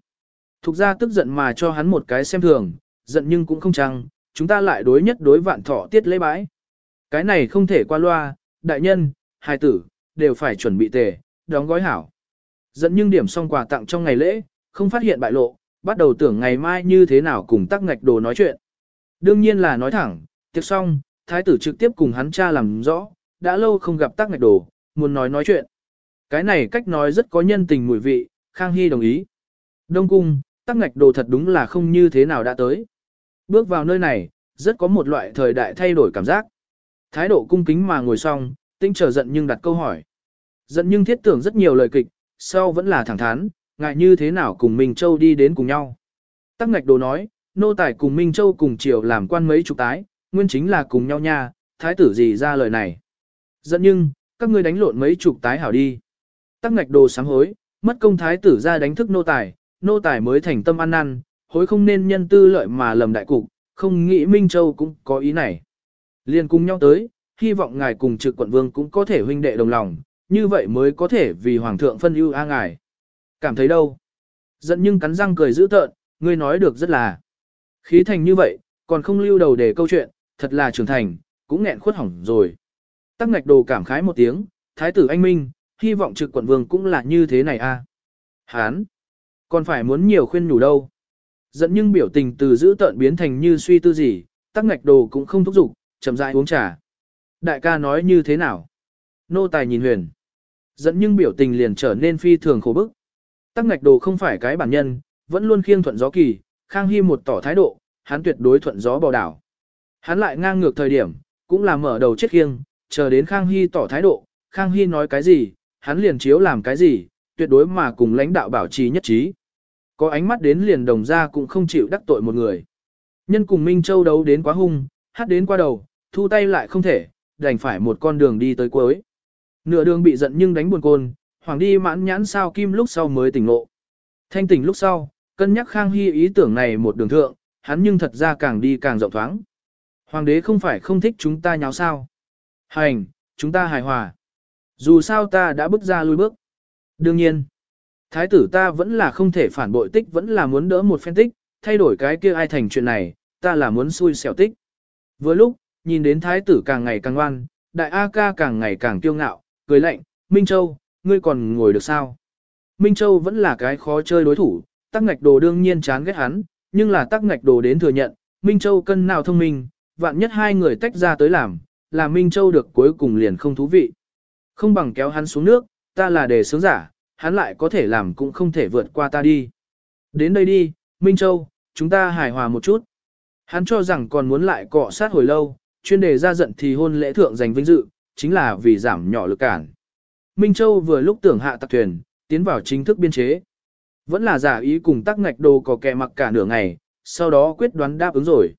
Thục ra tức giận mà cho hắn một cái xem thường, giận nhưng cũng không chăng, chúng ta lại đối nhất đối vạn thọ tiết lễ bãi. Cái này không thể qua loa, đại nhân, hài tử, đều phải chuẩn bị tề, đóng gói hảo. Giận nhưng điểm xong quà tặng trong ngày lễ, không phát hiện bại lộ, bắt đầu tưởng ngày mai như thế nào cùng tắc ngạch đồ nói chuyện. Đương nhiên là nói thẳng, tiệc xong, thái tử trực tiếp cùng hắn cha làm rõ, đã lâu không gặp tắc ngạch đồ, muốn nói nói chuyện. Cái này cách nói rất có nhân tình mùi vị, Khang Hy đồng ý. Đông cung, tắc ngạch đồ thật đúng là không như thế nào đã tới. Bước vào nơi này, rất có một loại thời đại thay đổi cảm giác. Thái độ cung kính mà ngồi xong, tinh trở giận nhưng đặt câu hỏi. Giận nhưng thiết tưởng rất nhiều lời kịch, sau vẫn là thẳng thắn, ngại như thế nào cùng Minh Châu đi đến cùng nhau. Tắc ngạch đồ nói, nô tài cùng Minh Châu cùng chiều làm quan mấy chục tái, nguyên chính là cùng nhau nha, thái tử gì ra lời này. Giận nhưng, các ngươi đánh lộn mấy chục tái hảo đi. Tắc ngạch đồ sám hối, mất công thái tử ra đánh thức nô tài, nô tài mới thành tâm ăn năn, hối không nên nhân tư lợi mà lầm đại cục, không nghĩ Minh Châu cũng có ý này. Liên cùng nhau tới, hy vọng ngài cùng trực quận vương cũng có thể huynh đệ đồng lòng, như vậy mới có thể vì hoàng thượng phân ưu a ngài. Cảm thấy đâu? Giận nhưng cắn răng cười dữ tợn, ngươi nói được rất là. Khí thành như vậy, còn không lưu đầu để câu chuyện, thật là trưởng thành, cũng nghẹn khuất hỏng rồi. Tắc ngạch đồ cảm khái một tiếng, thái tử anh minh, hy vọng trực quận vương cũng là như thế này a. Hán, còn phải muốn nhiều khuyên nhủ đâu. Dẫn nhưng biểu tình từ giữ tợn biến thành như suy tư gì, tắc ngạch đồ cũng không thúc giục, chậm rãi uống trà. Đại ca nói như thế nào? Nô tài nhìn huyền. Dẫn nhưng biểu tình liền trở nên phi thường khổ bức. Tắc ngạch đồ không phải cái bản nhân, vẫn luôn khiêng thuận gió kỳ, Khang Hy một tỏ thái độ, hắn tuyệt đối thuận gió bò đảo. Hắn lại ngang ngược thời điểm, cũng là mở đầu chết khiêng, chờ đến Khang Hy tỏ thái độ, Khang Hy nói cái gì, hắn liền chiếu làm cái gì, tuyệt đối mà cùng lãnh đạo bảo trì nhất trí. Có ánh mắt đến liền đồng ra cũng không chịu đắc tội một người. Nhân cùng Minh Châu đấu đến quá hung, hát đến qua đầu, thu tay lại không thể, đành phải một con đường đi tới cuối. Nửa đường bị giận nhưng đánh buồn côn, hoàng đi mãn nhãn sao kim lúc sau mới tỉnh ngộ. Thanh tỉnh lúc sau, cân nhắc Khang Hy ý tưởng này một đường thượng, hắn nhưng thật ra càng đi càng rộng thoáng. Hoàng đế không phải không thích chúng ta nháo sao. Hành, chúng ta hài hòa. Dù sao ta đã bước ra lui bước. Đương nhiên, thái tử ta vẫn là không thể phản bội tích vẫn là muốn đỡ một phen tích, thay đổi cái kia ai thành chuyện này, ta là muốn xui xẻo tích. Vừa lúc, nhìn đến thái tử càng ngày càng ngoan, đại A ca càng ngày càng kiêu ngạo, cười lạnh, Minh Châu, ngươi còn ngồi được sao? Minh Châu vẫn là cái khó chơi đối thủ, tắc ngạch đồ đương nhiên chán ghét hắn, nhưng là tắc ngạch đồ đến thừa nhận, Minh Châu cân nào thông minh, vạn nhất hai người tách ra tới làm, là Minh Châu được cuối cùng liền không thú vị. Không bằng kéo hắn xuống nước, ta là đề sướng giả, hắn lại có thể làm cũng không thể vượt qua ta đi. Đến đây đi, Minh Châu, chúng ta hài hòa một chút. Hắn cho rằng còn muốn lại cọ sát hồi lâu, chuyên đề ra giận thì hôn lễ thượng giành vinh dự, chính là vì giảm nhỏ lực cản. Minh Châu vừa lúc tưởng hạ tạc thuyền, tiến vào chính thức biên chế. Vẫn là giả ý cùng tắc ngạch đồ có kẹ mặc cả nửa ngày, sau đó quyết đoán đáp ứng rồi.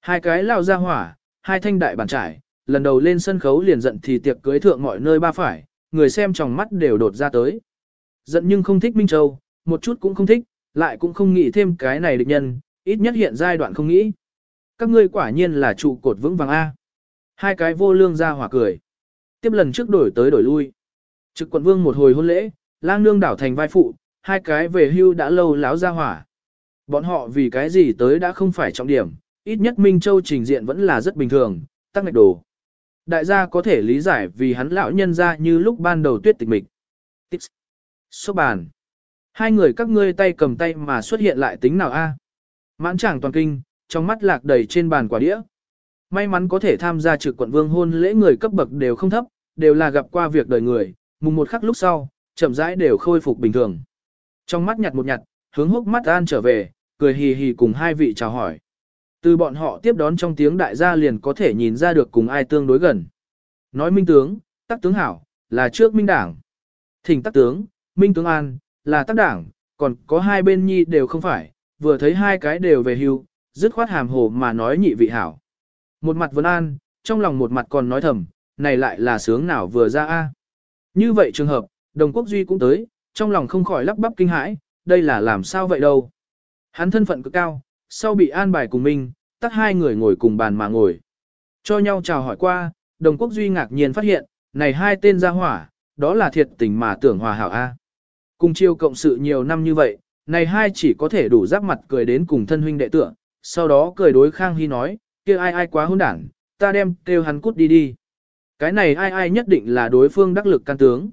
Hai cái lao ra hỏa, hai thanh đại bàn trải, lần đầu lên sân khấu liền giận thì tiệc cưới thượng mọi nơi ba phải, người xem trong mắt đều đột ra tới. Giận nhưng không thích Minh Châu, một chút cũng không thích, lại cũng không nghĩ thêm cái này địch nhân, ít nhất hiện giai đoạn không nghĩ. Các ngươi quả nhiên là trụ cột vững vàng A. Hai cái vô lương ra hỏa cười. Tiếp lần trước đổi tới đổi lui. Trực quận vương một hồi hôn lễ, lang nương đảo thành vai phụ, hai cái về hưu đã lâu láo ra hỏa. Bọn họ vì cái gì tới đã không phải trọng điểm, ít nhất Minh Châu trình diện vẫn là rất bình thường, tắc ngạch đồ. Đại gia có thể lý giải vì hắn lão nhân ra như lúc ban đầu tuyết tịch mịch. Tips. Số bàn. Hai người các ngươi tay cầm tay mà xuất hiện lại tính nào a? À? Mãn chàng toàn kinh, trong mắt lạc đầy trên bàn quả đĩa. May mắn có thể tham gia trực quận vương hôn lễ người cấp bậc đều không thấp, đều là gặp qua việc đời người, mùng một khắc lúc sau, chậm rãi đều khôi phục bình thường. Trong mắt nhặt một nhặt, hướng hốc mắt an trở về, cười hì hì cùng hai vị chào hỏi. Từ bọn họ tiếp đón trong tiếng đại gia liền có thể nhìn ra được cùng ai tương đối gần. Nói minh tướng, tắc tướng hảo, là trước minh đảng. Thỉnh tắc tướng, minh tướng an, là tắc đảng, còn có hai bên nhi đều không phải, vừa thấy hai cái đều về hưu, dứt khoát hàm hồ mà nói nhị vị hảo. Một mặt vấn an, trong lòng một mặt còn nói thầm, này lại là sướng nào vừa ra a. Như vậy trường hợp, đồng quốc duy cũng tới, trong lòng không khỏi lắp bắp kinh hãi, đây là làm sao vậy đâu. Hắn thân phận cực cao, sau bị an bài cùng mình, tắt hai người ngồi cùng bàn mà ngồi. Cho nhau chào hỏi qua, đồng quốc duy ngạc nhiên phát hiện, này hai tên gia hỏa, đó là thiệt tình mà tưởng hòa hảo A. Cùng chiêu cộng sự nhiều năm như vậy, này hai chỉ có thể đủ giáp mặt cười đến cùng thân huynh đệ tựa, sau đó cười đối Khang Hy nói, kia ai ai quá hôn đảng, ta đem kêu hắn cút đi đi. Cái này ai ai nhất định là đối phương đắc lực can tướng.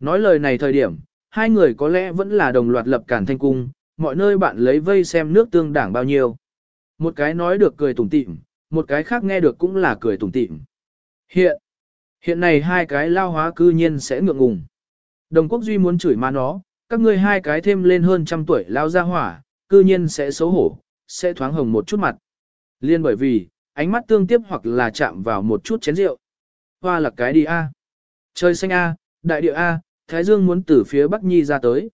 Nói lời này thời điểm, hai người có lẽ vẫn là đồng loạt lập cản thanh cung, mọi nơi bạn lấy vây xem nước tương đảng bao nhiêu. Một cái nói được cười tủm tỉm, một cái khác nghe được cũng là cười tủm tỉm. Hiện, hiện này hai cái lao hóa cư nhiên sẽ ngượng ngùng. Đồng quốc duy muốn chửi má nó, các ngươi hai cái thêm lên hơn trăm tuổi lao ra hỏa, cư nhiên sẽ xấu hổ, sẽ thoáng hồng một chút mặt. Liên bởi vì, ánh mắt tương tiếp hoặc là chạm vào một chút chén rượu. Hoa là cái đi a. Trời xanh a, đại địa a, Thái Dương muốn từ phía Bắc Nhi ra tới.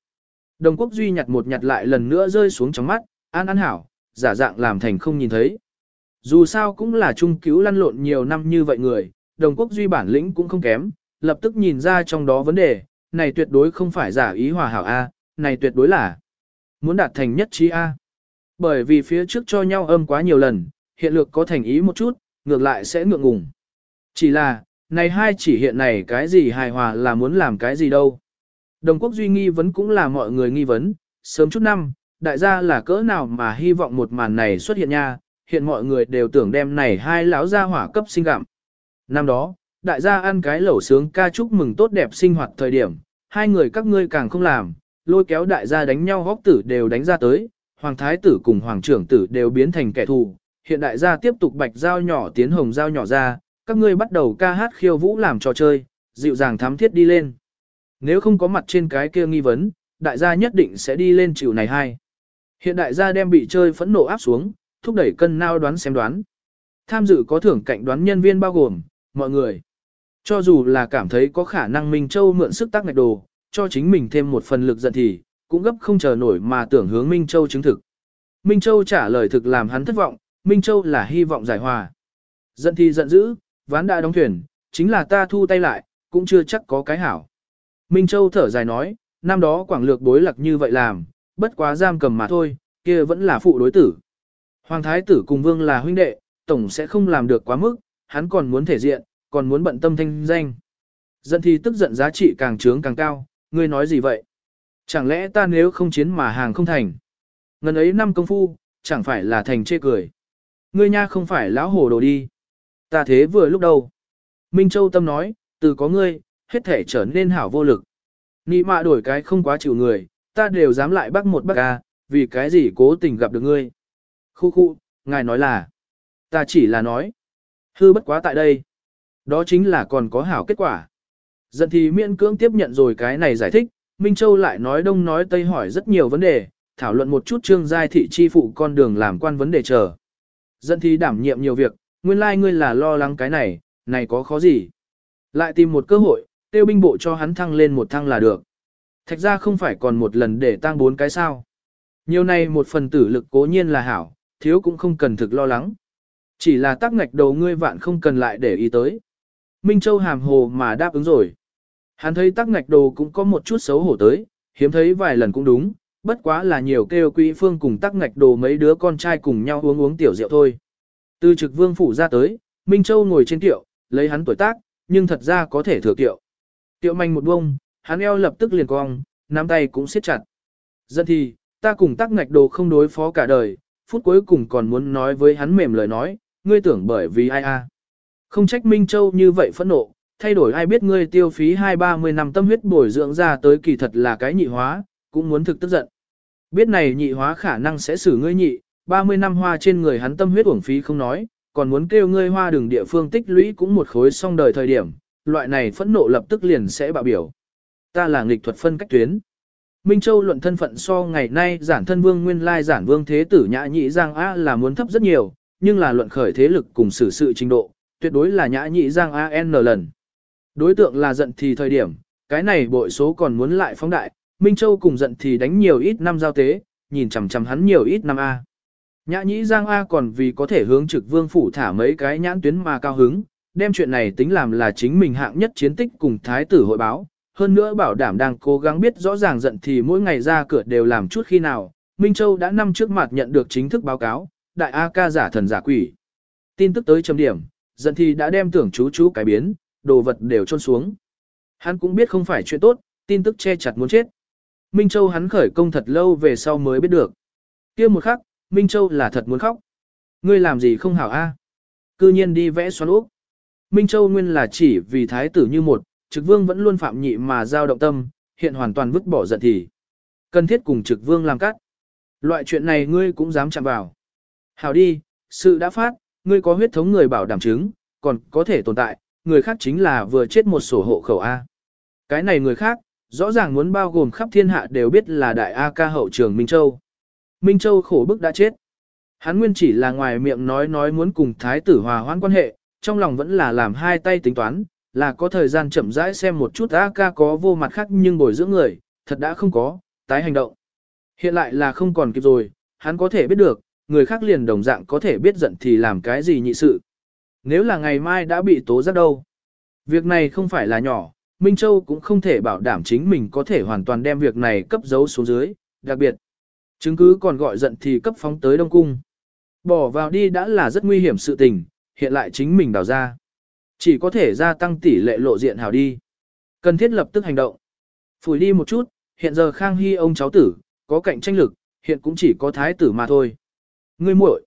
Đồng quốc duy nhặt một nhặt lại lần nữa rơi xuống trong mắt, an an hảo, giả dạng làm thành không nhìn thấy. Dù sao cũng là trung cứu lăn lộn nhiều năm như vậy người, đồng quốc duy bản lĩnh cũng không kém, lập tức nhìn ra trong đó vấn đề, này tuyệt đối không phải giả ý hòa hảo A, này tuyệt đối là muốn đạt thành nhất trí A. Bởi vì phía trước cho nhau âm quá nhiều lần, hiện lược có thành ý một chút, ngược lại sẽ ngượng ngùng. Chỉ là, này hai chỉ hiện này cái gì hài hòa là muốn làm cái gì đâu. Đồng quốc duy nghi vấn cũng là mọi người nghi vấn, sớm chút năm, đại gia là cỡ nào mà hy vọng một màn này xuất hiện nha, hiện mọi người đều tưởng đem này hai lão gia hỏa cấp sinh gặm. Năm đó, đại gia ăn cái lẩu sướng ca chúc mừng tốt đẹp sinh hoạt thời điểm, hai người các ngươi càng không làm, lôi kéo đại gia đánh nhau góc tử đều đánh ra tới, hoàng thái tử cùng hoàng trưởng tử đều biến thành kẻ thù, hiện đại gia tiếp tục bạch dao nhỏ tiến hồng dao nhỏ ra, các ngươi bắt đầu ca hát khiêu vũ làm trò chơi, dịu dàng thám thiết đi lên. Nếu không có mặt trên cái kia nghi vấn, đại gia nhất định sẽ đi lên chịu này hai. Hiện đại gia đem bị chơi phẫn nộ áp xuống, thúc đẩy cân nao đoán xem đoán. Tham dự có thưởng cạnh đoán nhân viên bao gồm, mọi người. Cho dù là cảm thấy có khả năng Minh Châu mượn sức tác ngạch đồ, cho chính mình thêm một phần lực giận thì, cũng gấp không chờ nổi mà tưởng hướng Minh Châu chứng thực. Minh Châu trả lời thực làm hắn thất vọng, Minh Châu là hy vọng giải hòa. Giận thì giận dữ, ván đã đóng thuyền, chính là ta thu tay lại, cũng chưa chắc có cái hảo. Minh Châu thở dài nói, năm đó quảng lược đối lạc như vậy làm, bất quá giam cầm mà thôi, kia vẫn là phụ đối tử. Hoàng thái tử cùng vương là huynh đệ, tổng sẽ không làm được quá mức, hắn còn muốn thể diện, còn muốn bận tâm thanh danh. Dân thì tức giận giá trị càng trướng càng cao, ngươi nói gì vậy? Chẳng lẽ ta nếu không chiến mà hàng không thành? Ngần ấy năm công phu, chẳng phải là thành chê cười. Ngươi nha không phải lão hồ đồ đi. Ta thế vừa lúc đầu. Minh Châu Tâm nói, từ có ngươi, hết thể trở nên hảo vô lực. Nị mạ đổi cái không quá chịu người, ta đều dám lại bắt một bác ca, vì cái gì cố tình gặp được ngươi. Khu khu, ngài nói là, ta chỉ là nói, hư bất quá tại đây. Đó chính là còn có hảo kết quả. Dần thì miễn cưỡng tiếp nhận rồi cái này giải thích, Minh Châu lại nói đông nói tây hỏi rất nhiều vấn đề, thảo luận một chút trương giai thị chi phụ con đường làm quan vấn đề chờ. Dần thì đảm nhiệm nhiều việc, nguyên lai like ngươi là lo lắng cái này, này có khó gì. Lại tìm một cơ hội, tiêu binh bộ cho hắn thăng lên một thăng là được. Thạch ra không phải còn một lần để tăng bốn cái sao. Nhiều này một phần tử lực cố nhiên là hảo, thiếu cũng không cần thực lo lắng. Chỉ là tác ngạch đầu ngươi vạn không cần lại để ý tới. Minh Châu hàm hồ mà đáp ứng rồi. Hắn thấy tác ngạch đồ cũng có một chút xấu hổ tới, hiếm thấy vài lần cũng đúng, bất quá là nhiều kêu quý phương cùng tác ngạch đồ mấy đứa con trai cùng nhau uống uống tiểu rượu thôi. Từ trực vương phủ ra tới, Minh Châu ngồi trên tiệu, lấy hắn tuổi tác, nhưng thật ra có thể thừa tiệu. Tiệu manh một bông, hắn eo lập tức liền cong, nắm tay cũng siết chặt. Dân thì, ta cùng tắc ngạch đồ không đối phó cả đời, phút cuối cùng còn muốn nói với hắn mềm lời nói, ngươi tưởng bởi vì ai a? Không trách Minh Châu như vậy phẫn nộ, thay đổi ai biết ngươi tiêu phí hai ba mươi năm tâm huyết bồi dưỡng ra tới kỳ thật là cái nhị hóa, cũng muốn thực tức giận. Biết này nhị hóa khả năng sẽ xử ngươi nhị, 30 năm hoa trên người hắn tâm huyết uổng phí không nói, còn muốn kêu ngươi hoa đường địa phương tích lũy cũng một khối xong đời thời điểm, loại này phẫn nộ lập tức liền sẽ bạo biểu. Ta là nghịch thuật phân cách tuyến. Minh Châu luận thân phận so ngày nay giản thân vương nguyên lai giản vương thế tử nhã nhị giang A là muốn thấp rất nhiều, nhưng là luận khởi thế lực cùng xử sự trình độ, tuyệt đối là nhã nhị giang A N lần. Đối tượng là giận thì thời điểm, cái này bội số còn muốn lại phóng đại, Minh Châu cùng giận thì đánh nhiều ít năm giao tế, nhìn chằm chằm hắn nhiều ít năm A. Nhã nhĩ Giang A còn vì có thể hướng trực vương phủ thả mấy cái nhãn tuyến mà cao hứng, đem chuyện này tính làm là chính mình hạng nhất chiến tích cùng thái tử hội báo. Hơn nữa bảo đảm đang cố gắng biết rõ ràng giận thì mỗi ngày ra cửa đều làm chút khi nào. Minh Châu đã năm trước mặt nhận được chính thức báo cáo, đại A ca giả thần giả quỷ. Tin tức tới chấm điểm, giận thì đã đem tưởng chú chú cái biến, đồ vật đều trôn xuống. Hắn cũng biết không phải chuyện tốt, tin tức che chặt muốn chết. Minh Châu hắn khởi công thật lâu về sau mới biết được. kia một khắc, Minh Châu là thật muốn khóc. Ngươi làm gì không hảo a? Cư nhiên đi vẽ xoắn úp. Minh Châu nguyên là chỉ vì thái tử như một, trực vương vẫn luôn phạm nhị mà giao động tâm, hiện hoàn toàn vứt bỏ giận thì. Cần thiết cùng trực vương làm cắt. Loại chuyện này ngươi cũng dám chạm vào. Hảo đi, sự đã phát, ngươi có huyết thống người bảo đảm chứng, còn có thể tồn tại, người khác chính là vừa chết một sổ hộ khẩu A. Cái này người khác, rõ ràng muốn bao gồm khắp thiên hạ đều biết là đại A ca hậu trường Minh Châu. Minh Châu khổ bức đã chết. Hắn nguyên chỉ là ngoài miệng nói nói muốn cùng thái tử hòa hoãn quan hệ, trong lòng vẫn là làm hai tay tính toán, là có thời gian chậm rãi xem một chút A ca có vô mặt khác nhưng bồi dưỡng người, thật đã không có, tái hành động. Hiện lại là không còn kịp rồi, hắn có thể biết được, người khác liền đồng dạng có thể biết giận thì làm cái gì nhị sự. Nếu là ngày mai đã bị tố giác đâu. Việc này không phải là nhỏ, Minh Châu cũng không thể bảo đảm chính mình có thể hoàn toàn đem việc này cấp dấu xuống dưới, đặc biệt. Chứng cứ còn gọi giận thì cấp phóng tới Đông Cung. Bỏ vào đi đã là rất nguy hiểm sự tình, hiện lại chính mình đào ra. Chỉ có thể gia tăng tỷ lệ lộ diện hào đi. Cần thiết lập tức hành động. Phủi đi một chút, hiện giờ Khang Hy ông cháu tử, có cạnh tranh lực, hiện cũng chỉ có thái tử mà thôi. Ngươi muội.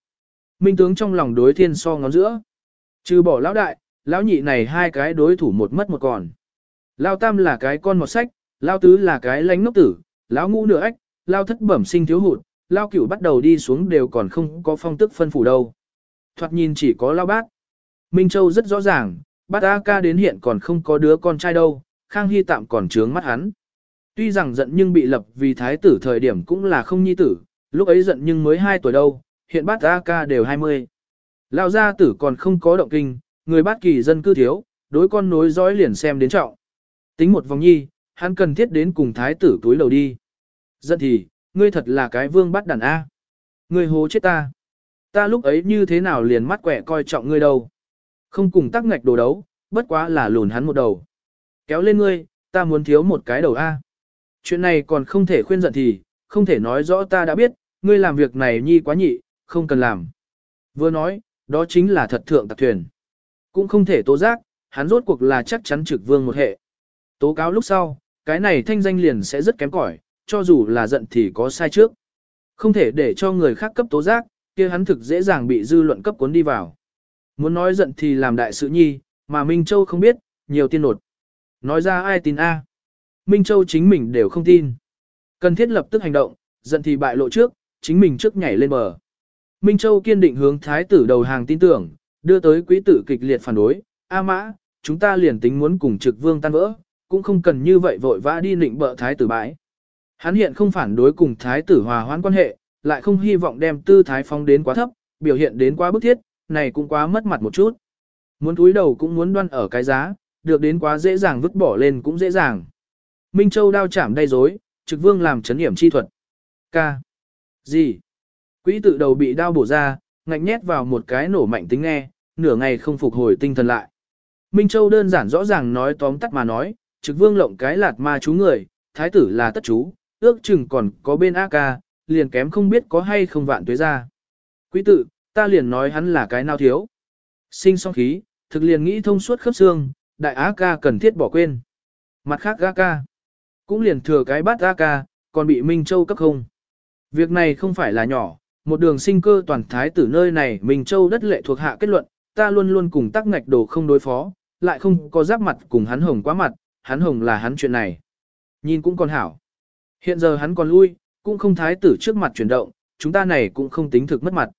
Minh tướng trong lòng đối thiên so ngón giữa. Trừ bỏ lão đại, lão nhị này hai cái đối thủ một mất một còn. Lão tam là cái con một sách, lão tứ là cái lánh nốc tử, lão ngũ nửa ách, lão thất bẩm sinh thiếu hụt, lão cửu bắt đầu đi xuống đều còn không có phong tức phân phủ đâu. Thoạt nhìn chỉ có lão bát. Minh Châu rất rõ ràng, bát A ca đến hiện còn không có đứa con trai đâu, Khang Hy tạm còn trướng mắt hắn. Tuy rằng giận nhưng bị lập vì thái tử thời điểm cũng là không nhi tử, lúc ấy giận nhưng mới 2 tuổi đâu, hiện bát A ca đều 20. Lão gia tử còn không có động kinh, người bát kỳ dân cư thiếu, đối con nối dõi liền xem đến trọng. Tính một vòng nhi, hắn cần thiết đến cùng thái tử túi lầu đi. Giận thì, ngươi thật là cái vương bắt đàn A. Ngươi hố chết ta. Ta lúc ấy như thế nào liền mắt quẻ coi trọng ngươi đâu. Không cùng tắc ngạch đồ đấu, bất quá là lùn hắn một đầu. Kéo lên ngươi, ta muốn thiếu một cái đầu A. Chuyện này còn không thể khuyên giận thì, không thể nói rõ ta đã biết, ngươi làm việc này nhi quá nhị, không cần làm. Vừa nói, đó chính là thật thượng tạc thuyền. Cũng không thể tố giác, hắn rốt cuộc là chắc chắn trực vương một hệ. Tố cáo lúc sau, cái này thanh danh liền sẽ rất kém cỏi, cho dù là giận thì có sai trước. Không thể để cho người khác cấp tố giác, kia hắn thực dễ dàng bị dư luận cấp cuốn đi vào. Muốn nói giận thì làm đại sự nhi, mà Minh Châu không biết, nhiều tiên nột. Nói ra ai tin A. Minh Châu chính mình đều không tin. Cần thiết lập tức hành động, giận thì bại lộ trước, chính mình trước nhảy lên bờ. Minh Châu kiên định hướng thái tử đầu hàng tin tưởng, đưa tới quý tử kịch liệt phản đối, A mã, chúng ta liền tính muốn cùng trực vương tan vỡ, cũng không cần như vậy vội vã đi nịnh bợ thái tử bãi. Hắn hiện không phản đối cùng thái tử hòa hoãn quan hệ, lại không hy vọng đem tư thái phong đến quá thấp, biểu hiện đến quá bức thiết, này cũng quá mất mặt một chút. Muốn túi đầu cũng muốn đoan ở cái giá, được đến quá dễ dàng vứt bỏ lên cũng dễ dàng. Minh Châu đao chạm đầy dối, trực vương làm chấn điểm chi thuật. Ca. Gì? Quỹ tự đầu bị đao bổ ra, ngạnh nhét vào một cái nổ mạnh tính nghe, nửa ngày không phục hồi tinh thần lại. Minh Châu đơn giản rõ ràng nói tóm tắt mà nói, trực vương lộng cái lạt ma chú người, thái tử là tất chú, ước chừng còn có bên A ca, liền kém không biết có hay không vạn tuế ra. Quý tự, ta liền nói hắn là cái nào thiếu. Sinh song khí, thực liền nghĩ thông suốt khớp xương, đại á ca cần thiết bỏ quên. Mặt khác ga ca, cũng liền thừa cái bát ga ca, còn bị Minh Châu cấp không. Việc này không phải là nhỏ, một đường sinh cơ toàn thái tử nơi này Minh Châu đất lệ thuộc hạ kết luận, ta luôn luôn cùng tắc ngạch đồ không đối phó, lại không có giáp mặt cùng hắn hồng quá mặt, hắn hồng là hắn chuyện này. Nhìn cũng còn hảo. Hiện giờ hắn còn lui, cũng không thái tử trước mặt chuyển động, chúng ta này cũng không tính thực mất mặt.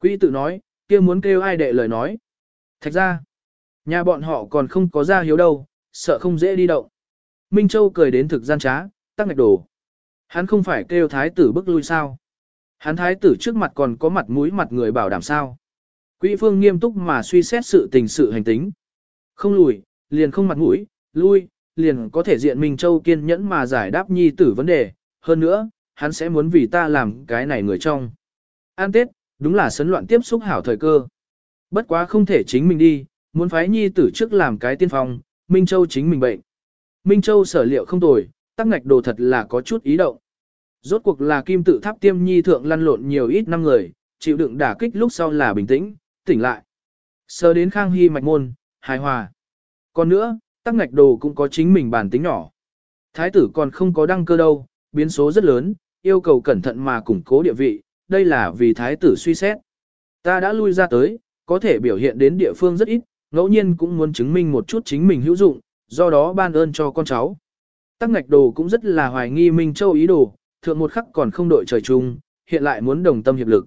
Quỹ tự nói, kia muốn kêu ai đệ lời nói. Thạch ra, nhà bọn họ còn không có ra hiếu đâu, sợ không dễ đi động. Minh Châu cười đến thực gian trá, tắc ngạch đồ. Hắn không phải kêu thái tử bức lui sao. Hắn thái tử trước mặt còn có mặt mũi mặt người bảo đảm sao. Quỹ phương nghiêm túc mà suy xét sự tình sự hành tính. Không lùi, liền không mặt mũi, lui, liền có thể diện Minh Châu kiên nhẫn mà giải đáp nhi tử vấn đề. Hơn nữa, hắn sẽ muốn vì ta làm cái này người trong. An Tết, đúng là sấn loạn tiếp xúc hảo thời cơ. Bất quá không thể chính mình đi, muốn phái nhi tử trước làm cái tiên phong, Minh Châu chính mình bệnh. Minh Châu sở liệu không tồi, tắc ngạch đồ thật là có chút ý động. Rốt cuộc là kim tự tháp tiêm nhi thượng lăn lộn nhiều ít năm người, chịu đựng đả kích lúc sau là bình tĩnh, tỉnh lại. Sơ đến Khang Hy mạch môn, hài hòa. Còn nữa, tắc ngạch đồ cũng có chính mình bản tính nhỏ. Thái tử còn không có đăng cơ đâu, biến số rất lớn, yêu cầu cẩn thận mà củng cố địa vị, đây là vì thái tử suy xét. Ta đã lui ra tới, có thể biểu hiện đến địa phương rất ít, ngẫu nhiên cũng muốn chứng minh một chút chính mình hữu dụng, do đó ban ơn cho con cháu. Tắc ngạch đồ cũng rất là hoài nghi Minh Châu ý đồ, thượng một khắc còn không đội trời chung, hiện lại muốn đồng tâm hiệp lực.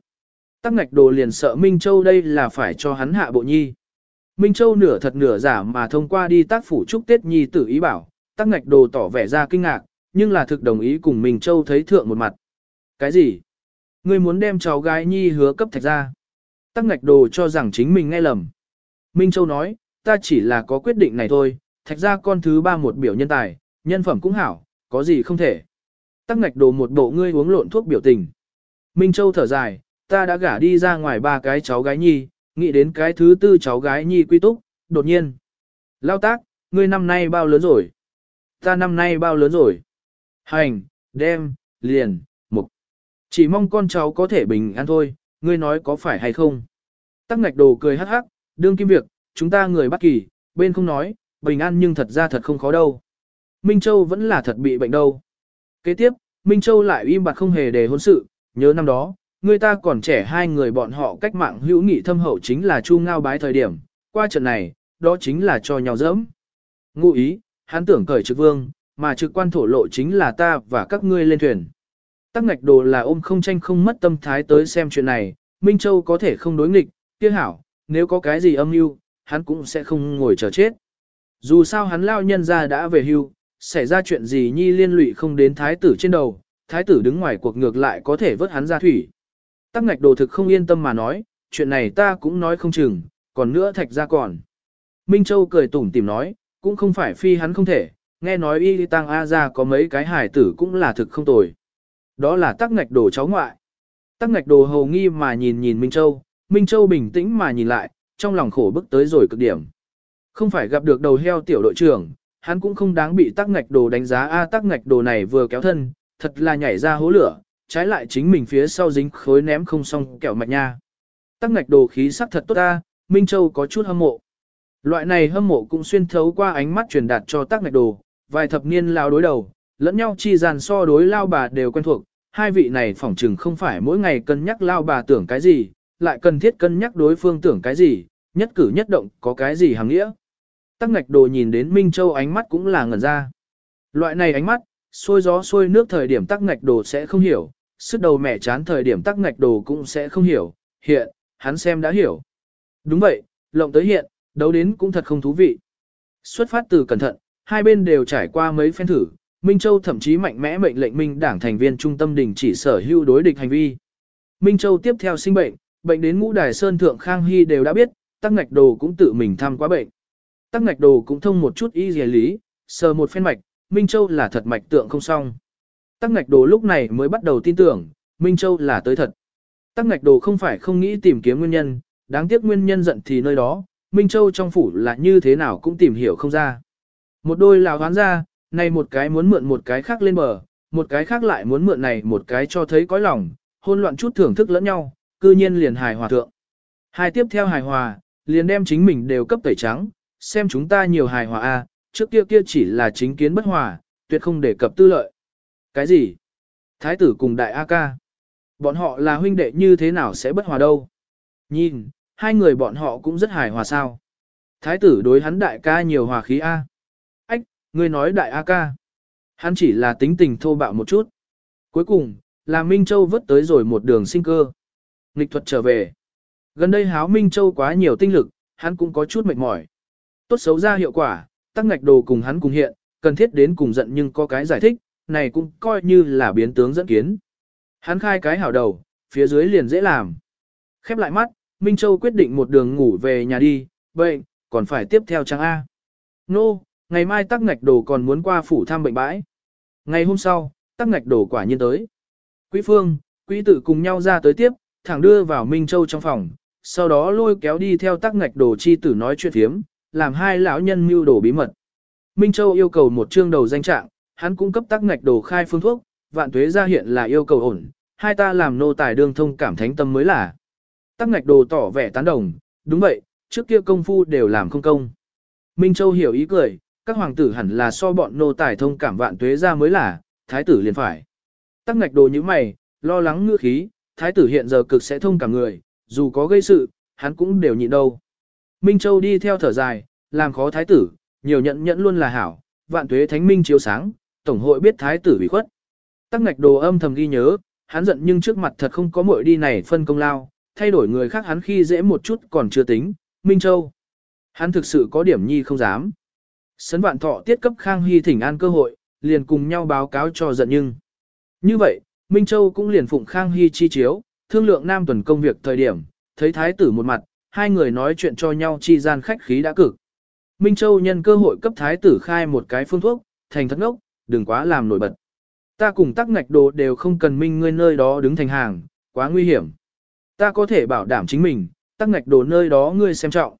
Tắc ngạch đồ liền sợ Minh Châu đây là phải cho hắn hạ bộ nhi. Minh Châu nửa thật nửa giả mà thông qua đi tác phủ chúc Tết nhi tử ý bảo, tắc ngạch đồ tỏ vẻ ra kinh ngạc, nhưng là thực đồng ý cùng Minh Châu thấy thượng một mặt. Cái gì? Ngươi muốn đem cháu gái nhi hứa cấp thạch ra. Tắc ngạch đồ cho rằng chính mình nghe lầm. Minh Châu nói, ta chỉ là có quyết định này thôi, thạch ra con thứ ba một biểu nhân tài, nhân phẩm cũng hảo, có gì không thể. Tắc ngạch đồ một bộ ngươi uống lộn thuốc biểu tình. Minh Châu thở dài, ta đã gả đi ra ngoài ba cái cháu gái nhi, nghĩ đến cái thứ tư cháu gái nhi quy túc, đột nhiên. Lao tác, ngươi năm nay bao lớn rồi? Ta năm nay bao lớn rồi? Hành, đem, liền, mục. Chỉ mong con cháu có thể bình an thôi, ngươi nói có phải hay không? Tắc ngạch đồ cười hắc hắc, đương kim việc, chúng ta người bất kỳ, bên không nói, bình an nhưng thật ra thật không khó đâu. Minh Châu vẫn là thật bị bệnh đâu. Kế tiếp, Minh Châu lại im bặt không hề đề hôn sự, nhớ năm đó, người ta còn trẻ hai người bọn họ cách mạng hữu nghị thâm hậu chính là chu ngao bái thời điểm, qua trận này, đó chính là cho nhau dẫm. Ngụ ý, hắn tưởng cởi trực vương, mà trực quan thổ lộ chính là ta và các ngươi lên thuyền. Tắc ngạch đồ là ôm không tranh không mất tâm thái tới xem chuyện này, Minh Châu có thể không đối nghịch, kia hảo, nếu có cái gì âm mưu, hắn cũng sẽ không ngồi chờ chết. Dù sao hắn lao nhân ra đã về hưu, xảy ra chuyện gì nhi liên lụy không đến thái tử trên đầu, thái tử đứng ngoài cuộc ngược lại có thể vớt hắn ra thủy. Tắc ngạch đồ thực không yên tâm mà nói, chuyện này ta cũng nói không chừng, còn nữa thạch ra còn. Minh Châu cười tủm tìm nói, cũng không phải phi hắn không thể, nghe nói y tăng A ra có mấy cái hải tử cũng là thực không tồi. Đó là tắc ngạch đồ cháu ngoại. Tắc ngạch đồ hầu nghi mà nhìn nhìn Minh Châu, Minh Châu bình tĩnh mà nhìn lại, trong lòng khổ bức tới rồi cực điểm. Không phải gặp được đầu heo tiểu đội trưởng, hắn cũng không đáng bị tắc ngạch đồ đánh giá A tắc ngạch đồ này vừa kéo thân, thật là nhảy ra hố lửa, trái lại chính mình phía sau dính khối ném không xong kẹo mạch nha. Tắc ngạch đồ khí sắc thật tốt ta, Minh Châu có chút hâm mộ. Loại này hâm mộ cũng xuyên thấu qua ánh mắt truyền đạt cho tắc ngạch đồ, vài thập niên lao đối đầu, lẫn nhau chi dàn so đối lao bà đều quen thuộc, hai vị này phỏng chừng không phải mỗi ngày cân nhắc lao bà tưởng cái gì, lại cần thiết cân nhắc đối phương tưởng cái gì, nhất cử nhất động có cái gì hàng nghĩa. Tắc ngạch đồ nhìn đến Minh Châu ánh mắt cũng là ngẩn ra. Loại này ánh mắt, xôi gió xôi nước thời điểm tắc ngạch đồ sẽ không hiểu, sức đầu mẹ chán thời điểm tắc ngạch đồ cũng sẽ không hiểu, hiện, hắn xem đã hiểu. Đúng vậy, lộng tới hiện, đấu đến cũng thật không thú vị. Xuất phát từ cẩn thận, hai bên đều trải qua mấy phen thử, Minh Châu thậm chí mạnh mẽ mệnh lệnh Minh đảng thành viên trung tâm đình chỉ sở hữu đối địch hành vi. Minh Châu tiếp theo sinh bệnh, bệnh đến ngũ đài sơn thượng Khang Hy đều đã biết, tắc ngạch đồ cũng tự mình thăm quá bệnh. Tắc ngạch đồ cũng thông một chút y dề lý, sờ một phen mạch, Minh Châu là thật mạch tượng không xong. Tắc ngạch đồ lúc này mới bắt đầu tin tưởng, Minh Châu là tới thật. Tắc ngạch đồ không phải không nghĩ tìm kiếm nguyên nhân, đáng tiếc nguyên nhân giận thì nơi đó, Minh Châu trong phủ là như thế nào cũng tìm hiểu không ra. Một đôi lào hoán ra, này một cái muốn mượn một cái khác lên bờ, một cái khác lại muốn mượn này một cái cho thấy cõi lòng, hôn loạn chút thưởng thức lẫn nhau, cư nhiên liền hài hòa thượng. Hai tiếp theo hài hòa, liền đem chính mình đều cấp tẩy trắng, xem chúng ta nhiều hài hòa a, trước kia kia chỉ là chính kiến bất hòa, tuyệt không đề cập tư lợi. Cái gì? Thái tử cùng đại A ca. Bọn họ là huynh đệ như thế nào sẽ bất hòa đâu? Nhìn, hai người bọn họ cũng rất hài hòa sao. Thái tử đối hắn đại ca nhiều hòa khí A ngươi nói đại A ca. Hắn chỉ là tính tình thô bạo một chút. Cuối cùng, là Minh Châu vớt tới rồi một đường sinh cơ. Nghịch thuật trở về. Gần đây háo Minh Châu quá nhiều tinh lực, hắn cũng có chút mệt mỏi. Tốt xấu ra hiệu quả, tắc ngạch đồ cùng hắn cùng hiện, cần thiết đến cùng giận nhưng có cái giải thích, này cũng coi như là biến tướng dẫn kiến. Hắn khai cái hảo đầu, phía dưới liền dễ làm. Khép lại mắt, Minh Châu quyết định một đường ngủ về nhà đi, Vậy còn phải tiếp theo trang A. Nô, ngày mai tắc ngạch đồ còn muốn qua phủ thăm bệnh bãi. Ngày hôm sau, tắc ngạch đồ quả nhiên tới. Quý phương, quý tử cùng nhau ra tới tiếp, thẳng đưa vào Minh Châu trong phòng, sau đó lôi kéo đi theo tắc ngạch đồ chi tử nói chuyện thiếm, làm hai lão nhân mưu đồ bí mật. Minh Châu yêu cầu một chương đầu danh trạng, hắn cung cấp tắc ngạch đồ khai phương thuốc, vạn tuế ra hiện là yêu cầu ổn, hai ta làm nô tài đương thông cảm thánh tâm mới là. Tắc ngạch đồ tỏ vẻ tán đồng, đúng vậy, trước kia công phu đều làm không công. Minh Châu hiểu ý cười, các hoàng tử hẳn là so bọn nô tài thông cảm vạn tuế ra mới là, thái tử liền phải. Tắc ngạch đồ như mày, lo lắng ngư khí, thái tử hiện giờ cực sẽ thông cảm người, dù có gây sự, hắn cũng đều nhịn đâu. Minh Châu đi theo thở dài, làm khó thái tử, nhiều nhận nhẫn luôn là hảo, vạn tuế thánh minh chiếu sáng, tổng hội biết thái tử bị khuất. Tắc ngạch đồ âm thầm ghi nhớ, hắn giận nhưng trước mặt thật không có muội đi này phân công lao, thay đổi người khác hắn khi dễ một chút còn chưa tính, Minh Châu. Hắn thực sự có điểm nhi không dám. Sấn vạn thọ tiết cấp Khang Hy thỉnh an cơ hội, liền cùng nhau báo cáo cho giận nhưng. Như vậy, Minh Châu cũng liền phụng Khang Hy chi chiếu, thương lượng nam tuần công việc thời điểm, thấy thái tử một mặt, hai người nói chuyện cho nhau chi gian khách khí đã cực. Minh Châu nhân cơ hội cấp thái tử khai một cái phương thuốc, thành thất ngốc, đừng quá làm nổi bật. Ta cùng tắc ngạch đồ đều không cần minh ngươi nơi đó đứng thành hàng, quá nguy hiểm. Ta có thể bảo đảm chính mình, tắc ngạch đồ nơi đó ngươi xem trọng.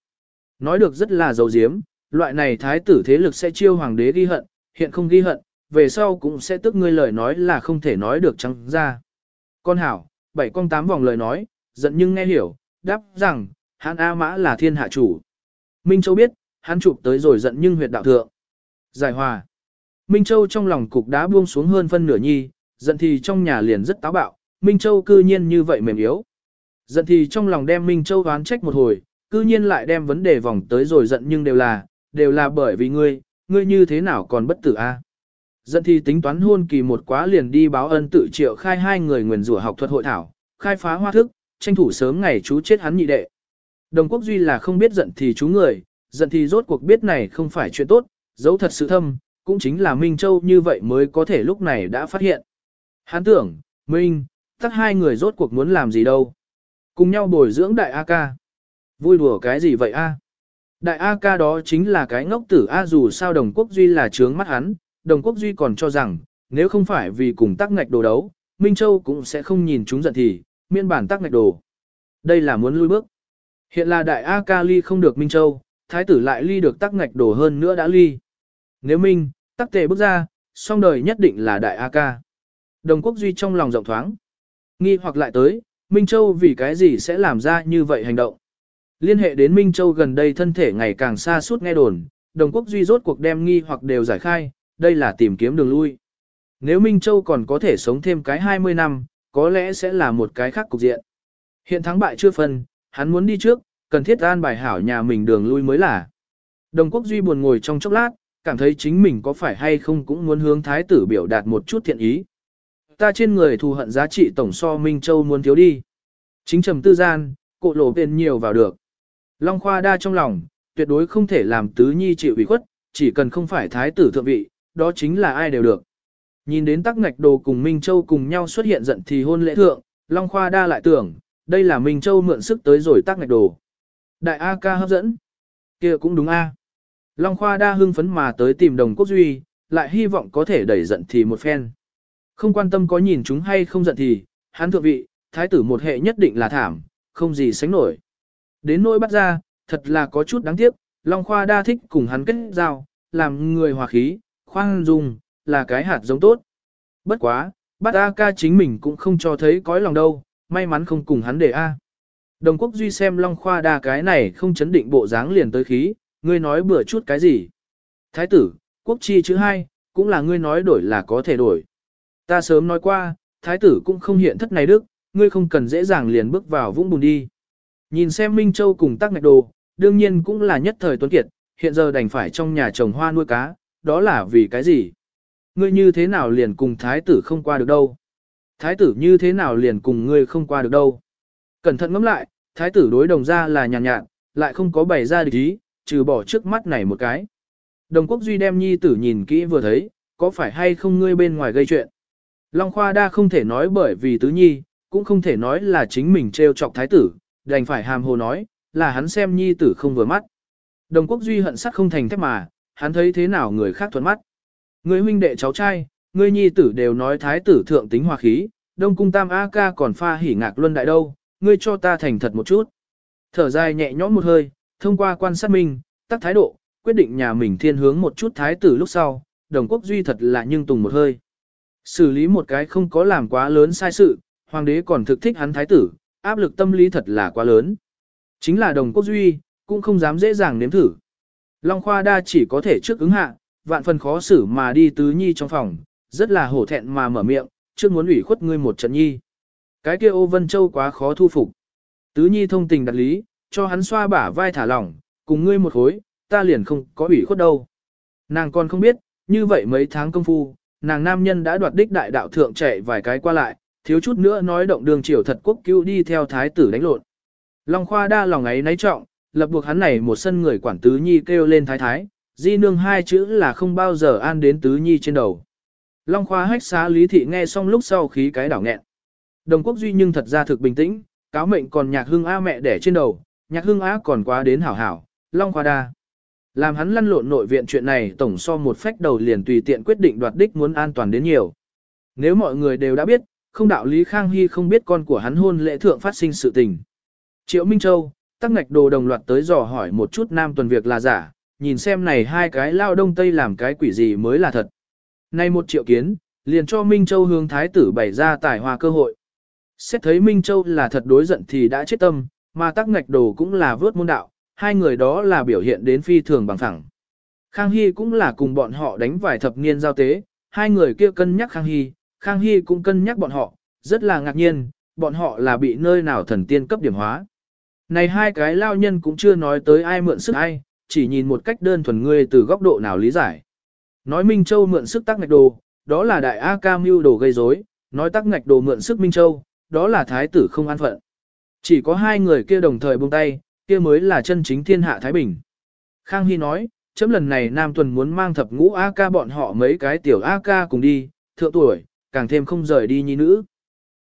Nói được rất là dầu diếm, loại này thái tử thế lực sẽ chiêu hoàng đế ghi hận, hiện không ghi hận, về sau cũng sẽ tức ngươi lời nói là không thể nói được trắng ra. Con hảo, bảy con tám vòng lời nói, giận nhưng nghe hiểu, đáp rằng, hắn A Mã là thiên hạ chủ. Minh Châu biết, hắn chụp tới rồi giận nhưng huyệt đạo thượng. Giải hòa. Minh Châu trong lòng cục đá buông xuống hơn phân nửa nhi, giận thì trong nhà liền rất táo bạo, Minh Châu cư nhiên như vậy mềm yếu. Giận thì trong lòng đem Minh Châu oán trách một hồi, cư nhiên lại đem vấn đề vòng tới rồi giận nhưng đều là, đều là bởi vì ngươi, ngươi như thế nào còn bất tử a? Giận thì tính toán hôn kỳ một quá liền đi báo ân tự triệu khai hai người nguyền rủa học thuật hội thảo, khai phá hoa thức, tranh thủ sớm ngày chú chết hắn nhị đệ. Đồng quốc duy là không biết giận thì chú người, giận thì rốt cuộc biết này không phải chuyện tốt, dấu thật sự thâm, cũng chính là Minh Châu như vậy mới có thể lúc này đã phát hiện. Hắn tưởng, Minh, tắc hai người rốt cuộc muốn làm gì đâu. Cùng nhau bồi dưỡng đại A ca. Vui đùa cái gì vậy A? Đại A ca đó chính là cái ngốc tử A dù sao đồng quốc duy là trướng mắt hắn, đồng quốc duy còn cho rằng, nếu không phải vì cùng tắc ngạch đồ đấu, Minh Châu cũng sẽ không nhìn chúng giận thì, miên bản tắc ngạch đồ. Đây là muốn lui bước. Hiện là đại A ca ly không được Minh Châu, thái tử lại ly được tắc ngạch đồ hơn nữa đã ly. Nếu Minh, tắc tề bước ra, song đời nhất định là đại A ca. Đồng quốc duy trong lòng rộng thoáng. Nghi hoặc lại tới, Minh Châu vì cái gì sẽ làm ra như vậy hành động. Liên hệ đến Minh Châu gần đây thân thể ngày càng xa suốt nghe đồn, đồng quốc duy rốt cuộc đem nghi hoặc đều giải khai, đây là tìm kiếm đường lui. Nếu Minh Châu còn có thể sống thêm cái 20 năm, có lẽ sẽ là một cái khác cục diện. Hiện thắng bại chưa phân, hắn muốn đi trước, cần thiết an bài hảo nhà mình đường lui mới là. Đồng quốc duy buồn ngồi trong chốc lát, cảm thấy chính mình có phải hay không cũng muốn hướng thái tử biểu đạt một chút thiện ý. Ta trên người thù hận giá trị tổng so Minh Châu muốn thiếu đi. Chính trầm tư gian, cộ lộ tiền nhiều vào được. Long Khoa đa trong lòng, tuyệt đối không thể làm tứ nhi chịu ủy khuất, chỉ cần không phải thái tử thượng vị, đó chính là ai đều được. Nhìn đến tắc ngạch đồ cùng Minh Châu cùng nhau xuất hiện giận thì hôn lễ thượng, Long Khoa đa lại tưởng, đây là Minh Châu mượn sức tới rồi tắc ngạch đồ. Đại A ca hấp dẫn. kia cũng đúng A. Long Khoa đa hưng phấn mà tới tìm đồng quốc duy, lại hy vọng có thể đẩy giận thì một phen. Không quan tâm có nhìn chúng hay không giận thì, hắn thượng vị, thái tử một hệ nhất định là thảm, không gì sánh nổi. Đến nỗi bắt ra, thật là có chút đáng tiếc, Long Khoa đa thích cùng hắn kết giao, làm người hòa khí, khoan dung, là cái hạt giống tốt. Bất quá, bắt A ca chính mình cũng không cho thấy cõi lòng đâu, may mắn không cùng hắn để A. Đồng quốc duy xem Long Khoa đa cái này không chấn định bộ dáng liền tới khí, ngươi nói bừa chút cái gì. Thái tử, quốc chi chữ hai, cũng là ngươi nói đổi là có thể đổi. Ta sớm nói qua, thái tử cũng không hiện thất này đức, ngươi không cần dễ dàng liền bước vào vũng bùn đi. Nhìn xem Minh Châu cùng tác ngạch đồ, đương nhiên cũng là nhất thời tuấn kiệt, hiện giờ đành phải trong nhà trồng hoa nuôi cá, đó là vì cái gì? Ngươi như thế nào liền cùng thái tử không qua được đâu? Thái tử như thế nào liền cùng ngươi không qua được đâu? Cẩn thận ngẫm lại, thái tử đối đồng ra là nhàn nhạt, nhạt, lại không có bày ra địch ý, trừ bỏ trước mắt này một cái. Đồng quốc duy đem nhi tử nhìn kỹ vừa thấy, có phải hay không ngươi bên ngoài gây chuyện? Long Khoa đa không thể nói bởi vì tứ nhi, cũng không thể nói là chính mình trêu chọc thái tử, đành phải hàm hồ nói, là hắn xem nhi tử không vừa mắt. Đồng quốc duy hận sắt không thành thép mà, hắn thấy thế nào người khác thuận mắt. Người huynh đệ cháu trai, người nhi tử đều nói thái tử thượng tính hòa khí, đông cung tam A ca còn pha hỉ ngạc luân đại đâu, ngươi cho ta thành thật một chút. Thở dài nhẹ nhõm một hơi, thông qua quan sát mình, tác thái độ, quyết định nhà mình thiên hướng một chút thái tử lúc sau, đồng quốc duy thật là nhưng tùng một hơi. Xử lý một cái không có làm quá lớn sai sự, hoàng đế còn thực thích hắn thái tử, áp lực tâm lý thật là quá lớn. Chính là đồng quốc duy, cũng không dám dễ dàng nếm thử. Long Khoa đa chỉ có thể trước ứng hạ, vạn phần khó xử mà đi tứ nhi trong phòng, rất là hổ thẹn mà mở miệng, trước muốn ủy khuất ngươi một trận nhi. Cái kia ô vân châu quá khó thu phục. Tứ nhi thông tình đặt lý, cho hắn xoa bả vai thả lỏng, cùng ngươi một khối, ta liền không có ủy khuất đâu. Nàng còn không biết, như vậy mấy tháng công phu, nàng nam nhân đã đoạt đích đại đạo thượng chạy vài cái qua lại, thiếu chút nữa nói động đường triều thật quốc cứu đi theo thái tử đánh lộn. Long Khoa đa lòng ấy nấy trọng, lập buộc hắn này một sân người quản tứ nhi kêu lên thái thái, di nương hai chữ là không bao giờ an đến tứ nhi trên đầu. Long khoa hách xá Lý Thị nghe xong lúc sau khí cái đảo nghẹn. Đồng quốc duy nhưng thật ra thực bình tĩnh, cáo mệnh còn nhạc hương A mẹ đẻ trên đầu, nhạc hương A còn quá đến hảo hảo, Long khoa đa. Làm hắn lăn lộn nội viện chuyện này tổng so một phách đầu liền tùy tiện quyết định đoạt đích muốn an toàn đến nhiều. Nếu mọi người đều đã biết, không đạo lý Khang Hy không biết con của hắn hôn lễ thượng phát sinh sự tình. Triệu Minh Châu, tắc ngạch đồ đồng loạt tới dò hỏi một chút nam tuần việc là giả, nhìn xem này hai cái lao đông tây làm cái quỷ gì mới là thật. Nay một triệu kiến, liền cho Minh Châu hướng thái tử bày ra tài hòa cơ hội. Xét thấy Minh Châu là thật đối giận thì đã chết tâm, mà tắc ngạch đồ cũng là vớt môn đạo, hai người đó là biểu hiện đến phi thường bằng thẳng. Khang Hy cũng là cùng bọn họ đánh vài thập niên giao tế, hai người kia cân nhắc Khang Hy, Khang Hy cũng cân nhắc bọn họ, rất là ngạc nhiên, bọn họ là bị nơi nào thần tiên cấp điểm hóa. Này hai cái lao nhân cũng chưa nói tới ai mượn sức ai, chỉ nhìn một cách đơn thuần ngươi từ góc độ nào lý giải. Nói Minh Châu mượn sức tắc ngạch đồ, đó là đại A Cam mưu đồ gây rối, nói tắc ngạch đồ mượn sức Minh Châu, đó là thái tử không an phận. Chỉ có hai người kia đồng thời buông tay, kia mới là chân chính thiên hạ Thái Bình. Khang Hy nói, chấm lần này Nam Tuần muốn mang thập ngũ A ca bọn họ mấy cái tiểu A ca cùng đi, thượng tuổi, càng thêm không rời đi nhi nữ.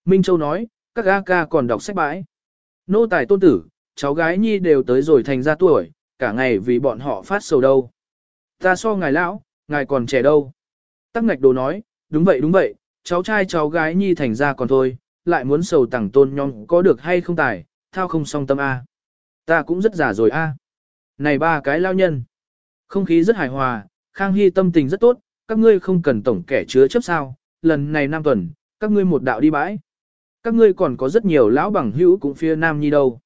Minh Châu nói, các A ca còn đọc sách bãi. Nô tài tôn tử, cháu gái nhi đều tới rồi thành ra tuổi, cả ngày vì bọn họ phát sầu đâu. Ta so ngài lão, ngài còn trẻ đâu. Tắc ngạch đồ nói, đúng vậy đúng vậy, cháu trai cháu gái nhi thành ra còn thôi, lại muốn sầu tặng tôn nhong có được hay không tài, thao không song tâm A. Ta cũng rất già rồi A. Này ba cái lao nhân. Không khí rất hài hòa, Khang Hy tâm tình rất tốt, các ngươi không cần tổng kẻ chứa chấp sao, lần này nam tuần, các ngươi một đạo đi bãi. Các ngươi còn có rất nhiều lão bằng hữu cũng phía Nam Nhi đâu.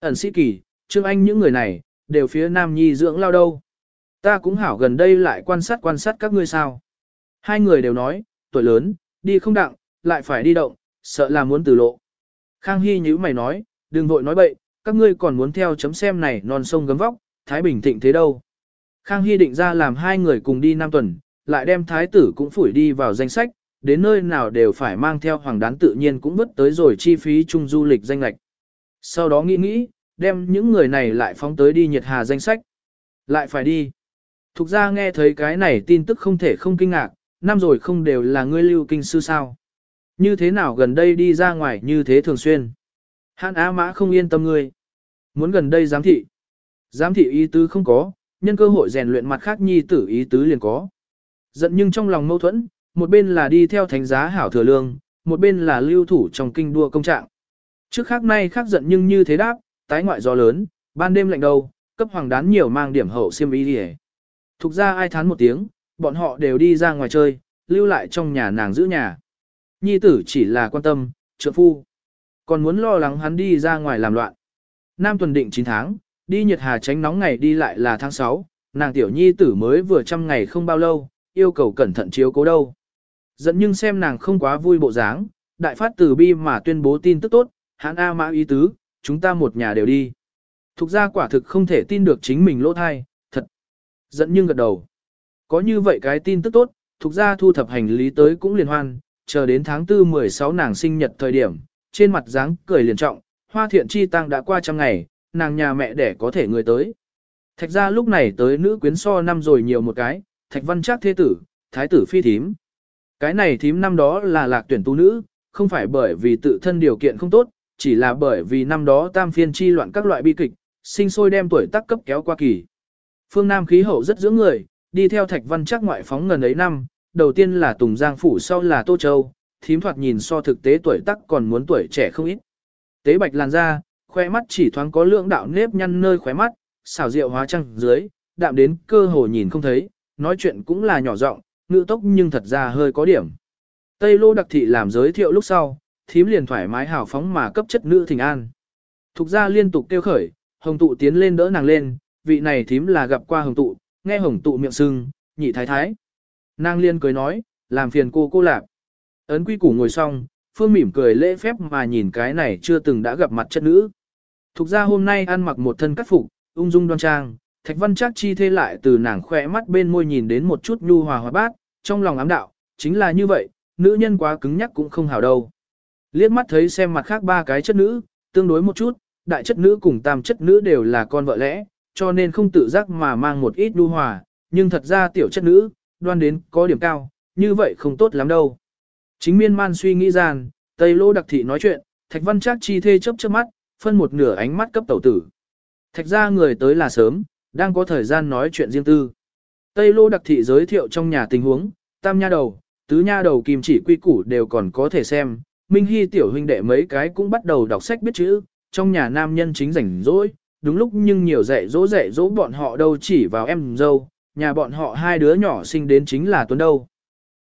Ẩn sĩ kỳ, Trương Anh những người này, đều phía Nam Nhi dưỡng lao đâu. Ta cũng hảo gần đây lại quan sát quan sát các ngươi sao. Hai người đều nói, tuổi lớn, đi không đặng, lại phải đi động, sợ là muốn từ lộ. Khang Hy nhíu mày nói, đừng vội nói bậy, các ngươi còn muốn theo chấm xem này non sông gấm vóc, Thái Bình thịnh thế đâu. Khang Hy định ra làm hai người cùng đi nam tuần, lại đem thái tử cũng phủi đi vào danh sách, đến nơi nào đều phải mang theo hoàng đán tự nhiên cũng vứt tới rồi chi phí chung du lịch danh lệch. Sau đó nghĩ nghĩ, đem những người này lại phóng tới đi nhiệt hà danh sách. Lại phải đi. Thục ra nghe thấy cái này tin tức không thể không kinh ngạc, năm rồi không đều là ngươi lưu kinh sư sao. Như thế nào gần đây đi ra ngoài như thế thường xuyên. Hãn Á Mã không yên tâm ngươi. Muốn gần đây giám thị. Giám thị ý tứ không có, nhân cơ hội rèn luyện mặt khác nhi tử ý tứ liền có. Giận nhưng trong lòng mâu thuẫn, một bên là đi theo thánh giá hảo thừa lương, một bên là lưu thủ trong kinh đua công trạng. Trước khác nay khác giận nhưng như thế đáp, tái ngoại gió lớn, ban đêm lạnh đầu, cấp hoàng đán nhiều mang điểm hậu xiêm ý đi Thục ra ai thán một tiếng, bọn họ đều đi ra ngoài chơi, lưu lại trong nhà nàng giữ nhà. Nhi tử chỉ là quan tâm, trợ phu. Còn muốn lo lắng hắn đi ra ngoài làm loạn. Nam tuần định 9 tháng, đi nhiệt hà tránh nóng ngày đi lại là tháng 6, nàng tiểu nhi tử mới vừa trăm ngày không bao lâu, yêu cầu cẩn thận chiếu cố đâu. Dẫn nhưng xem nàng không quá vui bộ dáng, đại phát từ bi mà tuyên bố tin tức tốt, hãn A mã ý tứ, chúng ta một nhà đều đi. Thục ra quả thực không thể tin được chính mình lỗ thai, thật. Dẫn nhưng gật đầu. Có như vậy cái tin tức tốt, thục ra thu thập hành lý tới cũng liền hoan, chờ đến tháng 4 16 nàng sinh nhật thời điểm, trên mặt dáng cười liền trọng, hoa thiện chi tăng đã qua trăm ngày, nàng nhà mẹ đẻ có thể người tới. Thạch ra lúc này tới nữ quyến so năm rồi nhiều một cái, thạch văn chắc thế tử, thái tử phi thím. Cái này thím năm đó là lạc tuyển tu nữ, không phải bởi vì tự thân điều kiện không tốt, chỉ là bởi vì năm đó tam phiên chi loạn các loại bi kịch, sinh sôi đem tuổi tác cấp kéo qua kỳ. Phương Nam khí hậu rất dưỡng người, đi theo thạch văn chắc ngoại phóng ngần ấy năm, đầu tiên là Tùng Giang Phủ sau là Tô Châu, thím thoạt nhìn so thực tế tuổi tác còn muốn tuổi trẻ không ít. Tế bạch làn da, khoe mắt chỉ thoáng có lượng đạo nếp nhăn nơi khóe mắt, xảo rượu hóa trăng dưới, đạm đến cơ hồ nhìn không thấy, nói chuyện cũng là nhỏ giọng, ngữ tốc nhưng thật ra hơi có điểm. Tây Lô đặc thị làm giới thiệu lúc sau, thím liền thoải mái hào phóng mà cấp chất nữ thỉnh an. Thục Gia liên tục kêu khởi, hồng tụ tiến lên đỡ nàng lên, vị này thím là gặp qua hồng tụ, nghe hồng tụ miệng sưng, nhị thái thái. Nàng liên cười nói, làm phiền cô cô lạp. Ấn quy củ ngồi xong, Phương mỉm cười lễ phép mà nhìn cái này chưa từng đã gặp mặt chất nữ. Thục ra hôm nay ăn mặc một thân cắt phục, ung dung đoan trang, Thạch Văn Trác chi thê lại từ nàng khỏe mắt bên môi nhìn đến một chút nhu hòa hòa bát, trong lòng ám đạo, chính là như vậy, nữ nhân quá cứng nhắc cũng không hảo đâu. Liếc mắt thấy xem mặt khác ba cái chất nữ, tương đối một chút, đại chất nữ cùng tam chất nữ đều là con vợ lẽ, cho nên không tự giác mà mang một ít nhu hòa, nhưng thật ra tiểu chất nữ, đoan đến có điểm cao, như vậy không tốt lắm đâu. Chính miên man suy nghĩ gian, Tây Lô Đặc Thị nói chuyện, Thạch Văn Trác chi thê chớp chớp mắt, phân một nửa ánh mắt cấp tẩu tử. Thạch ra người tới là sớm, đang có thời gian nói chuyện riêng tư. Tây Lô Đặc Thị giới thiệu trong nhà tình huống, tam nha đầu, tứ nha đầu kim chỉ quy củ đều còn có thể xem. Minh Hy tiểu huynh đệ mấy cái cũng bắt đầu đọc sách biết chữ, trong nhà nam nhân chính rảnh rỗi, đúng lúc nhưng nhiều dạy dỗ dạy dỗ bọn họ đâu chỉ vào em dâu, nhà bọn họ hai đứa nhỏ sinh đến chính là Tuấn đâu.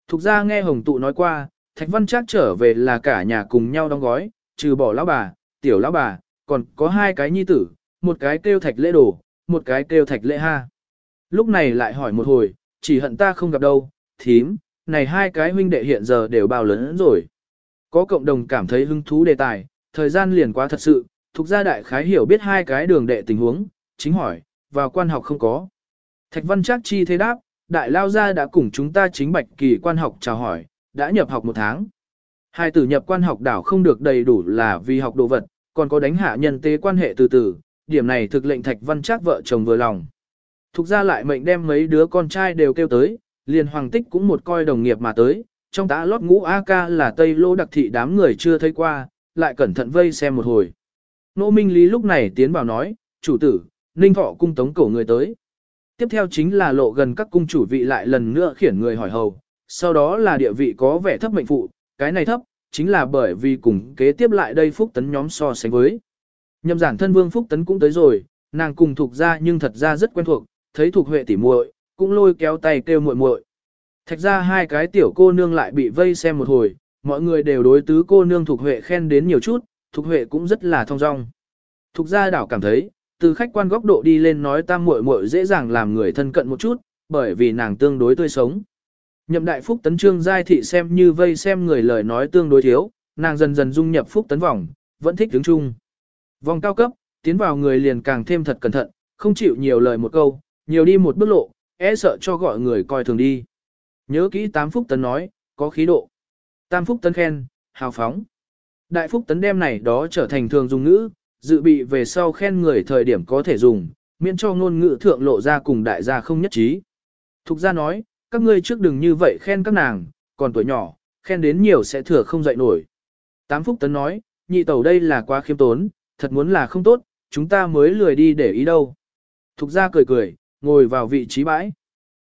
Thục ra nghe Hồng Tụ nói qua, Thạch Văn Trác trở về là cả nhà cùng nhau đóng gói, trừ bỏ lão bà, tiểu lão bà, còn có hai cái nhi tử, một cái kêu Thạch Lễ Đồ, một cái kêu Thạch Lễ Ha. Lúc này lại hỏi một hồi, chỉ hận ta không gặp đâu, thím, này hai cái huynh đệ hiện giờ đều bao lớn rồi. Có cộng đồng cảm thấy hứng thú đề tài, thời gian liền quá thật sự, thuộc gia đại khái hiểu biết hai cái đường đệ tình huống, chính hỏi, vào quan học không có. Thạch văn chắc chi thế đáp, đại lao gia đã cùng chúng ta chính bạch kỳ quan học chào hỏi, đã nhập học một tháng. Hai tử nhập quan học đảo không được đầy đủ là vì học đồ vật, còn có đánh hạ nhân tế quan hệ từ từ, điểm này thực lệnh thạch văn chắc vợ chồng vừa lòng. Thục ra lại mệnh đem mấy đứa con trai đều kêu tới, liền hoàng tích cũng một coi đồng nghiệp mà tới, trong tá lót ngũ A-ca là Tây Lô đặc thị đám người chưa thấy qua, lại cẩn thận vây xem một hồi. Nô Minh Lý lúc này tiến vào nói, chủ tử, Ninh Thọ cung tống cổ người tới. Tiếp theo chính là lộ gần các cung chủ vị lại lần nữa khiển người hỏi hầu, sau đó là địa vị có vẻ thấp mệnh phụ, cái này thấp, chính là bởi vì cùng kế tiếp lại đây Phúc Tấn nhóm so sánh với. Nhậm giản thân vương Phúc Tấn cũng tới rồi, nàng cùng thuộc ra nhưng thật ra rất quen thuộc, thấy thuộc huệ tỉ muội, cũng lôi kéo tay kêu muội muội. Thạch ra hai cái tiểu cô nương lại bị vây xem một hồi, mọi người đều đối tứ cô nương thuộc huệ khen đến nhiều chút, thuộc huệ cũng rất là thong dong. Thục gia đảo cảm thấy, từ khách quan góc độ đi lên nói tam muội muội dễ dàng làm người thân cận một chút, bởi vì nàng tương đối tươi sống. Nhậm đại phúc tấn trương giai thị xem như vây xem người lời nói tương đối thiếu, nàng dần dần dung nhập phúc tấn vòng, vẫn thích đứng chung. Vòng cao cấp, tiến vào người liền càng thêm thật cẩn thận, không chịu nhiều lời một câu, nhiều đi một bước lộ, e sợ cho gọi người coi thường đi. Nhớ kỹ tám phúc tấn nói, có khí độ. Tam phúc tấn khen, hào phóng. Đại phúc tấn đem này đó trở thành thường dùng ngữ, dự bị về sau khen người thời điểm có thể dùng, miễn cho ngôn ngữ thượng lộ ra cùng đại gia không nhất trí. Thục gia nói, các ngươi trước đừng như vậy khen các nàng, còn tuổi nhỏ, khen đến nhiều sẽ thừa không dậy nổi. Tám Phúc Tấn nói, nhị tẩu đây là quá khiêm tốn, thật muốn là không tốt, chúng ta mới lười đi để ý đâu. Thục gia cười cười, ngồi vào vị trí bãi.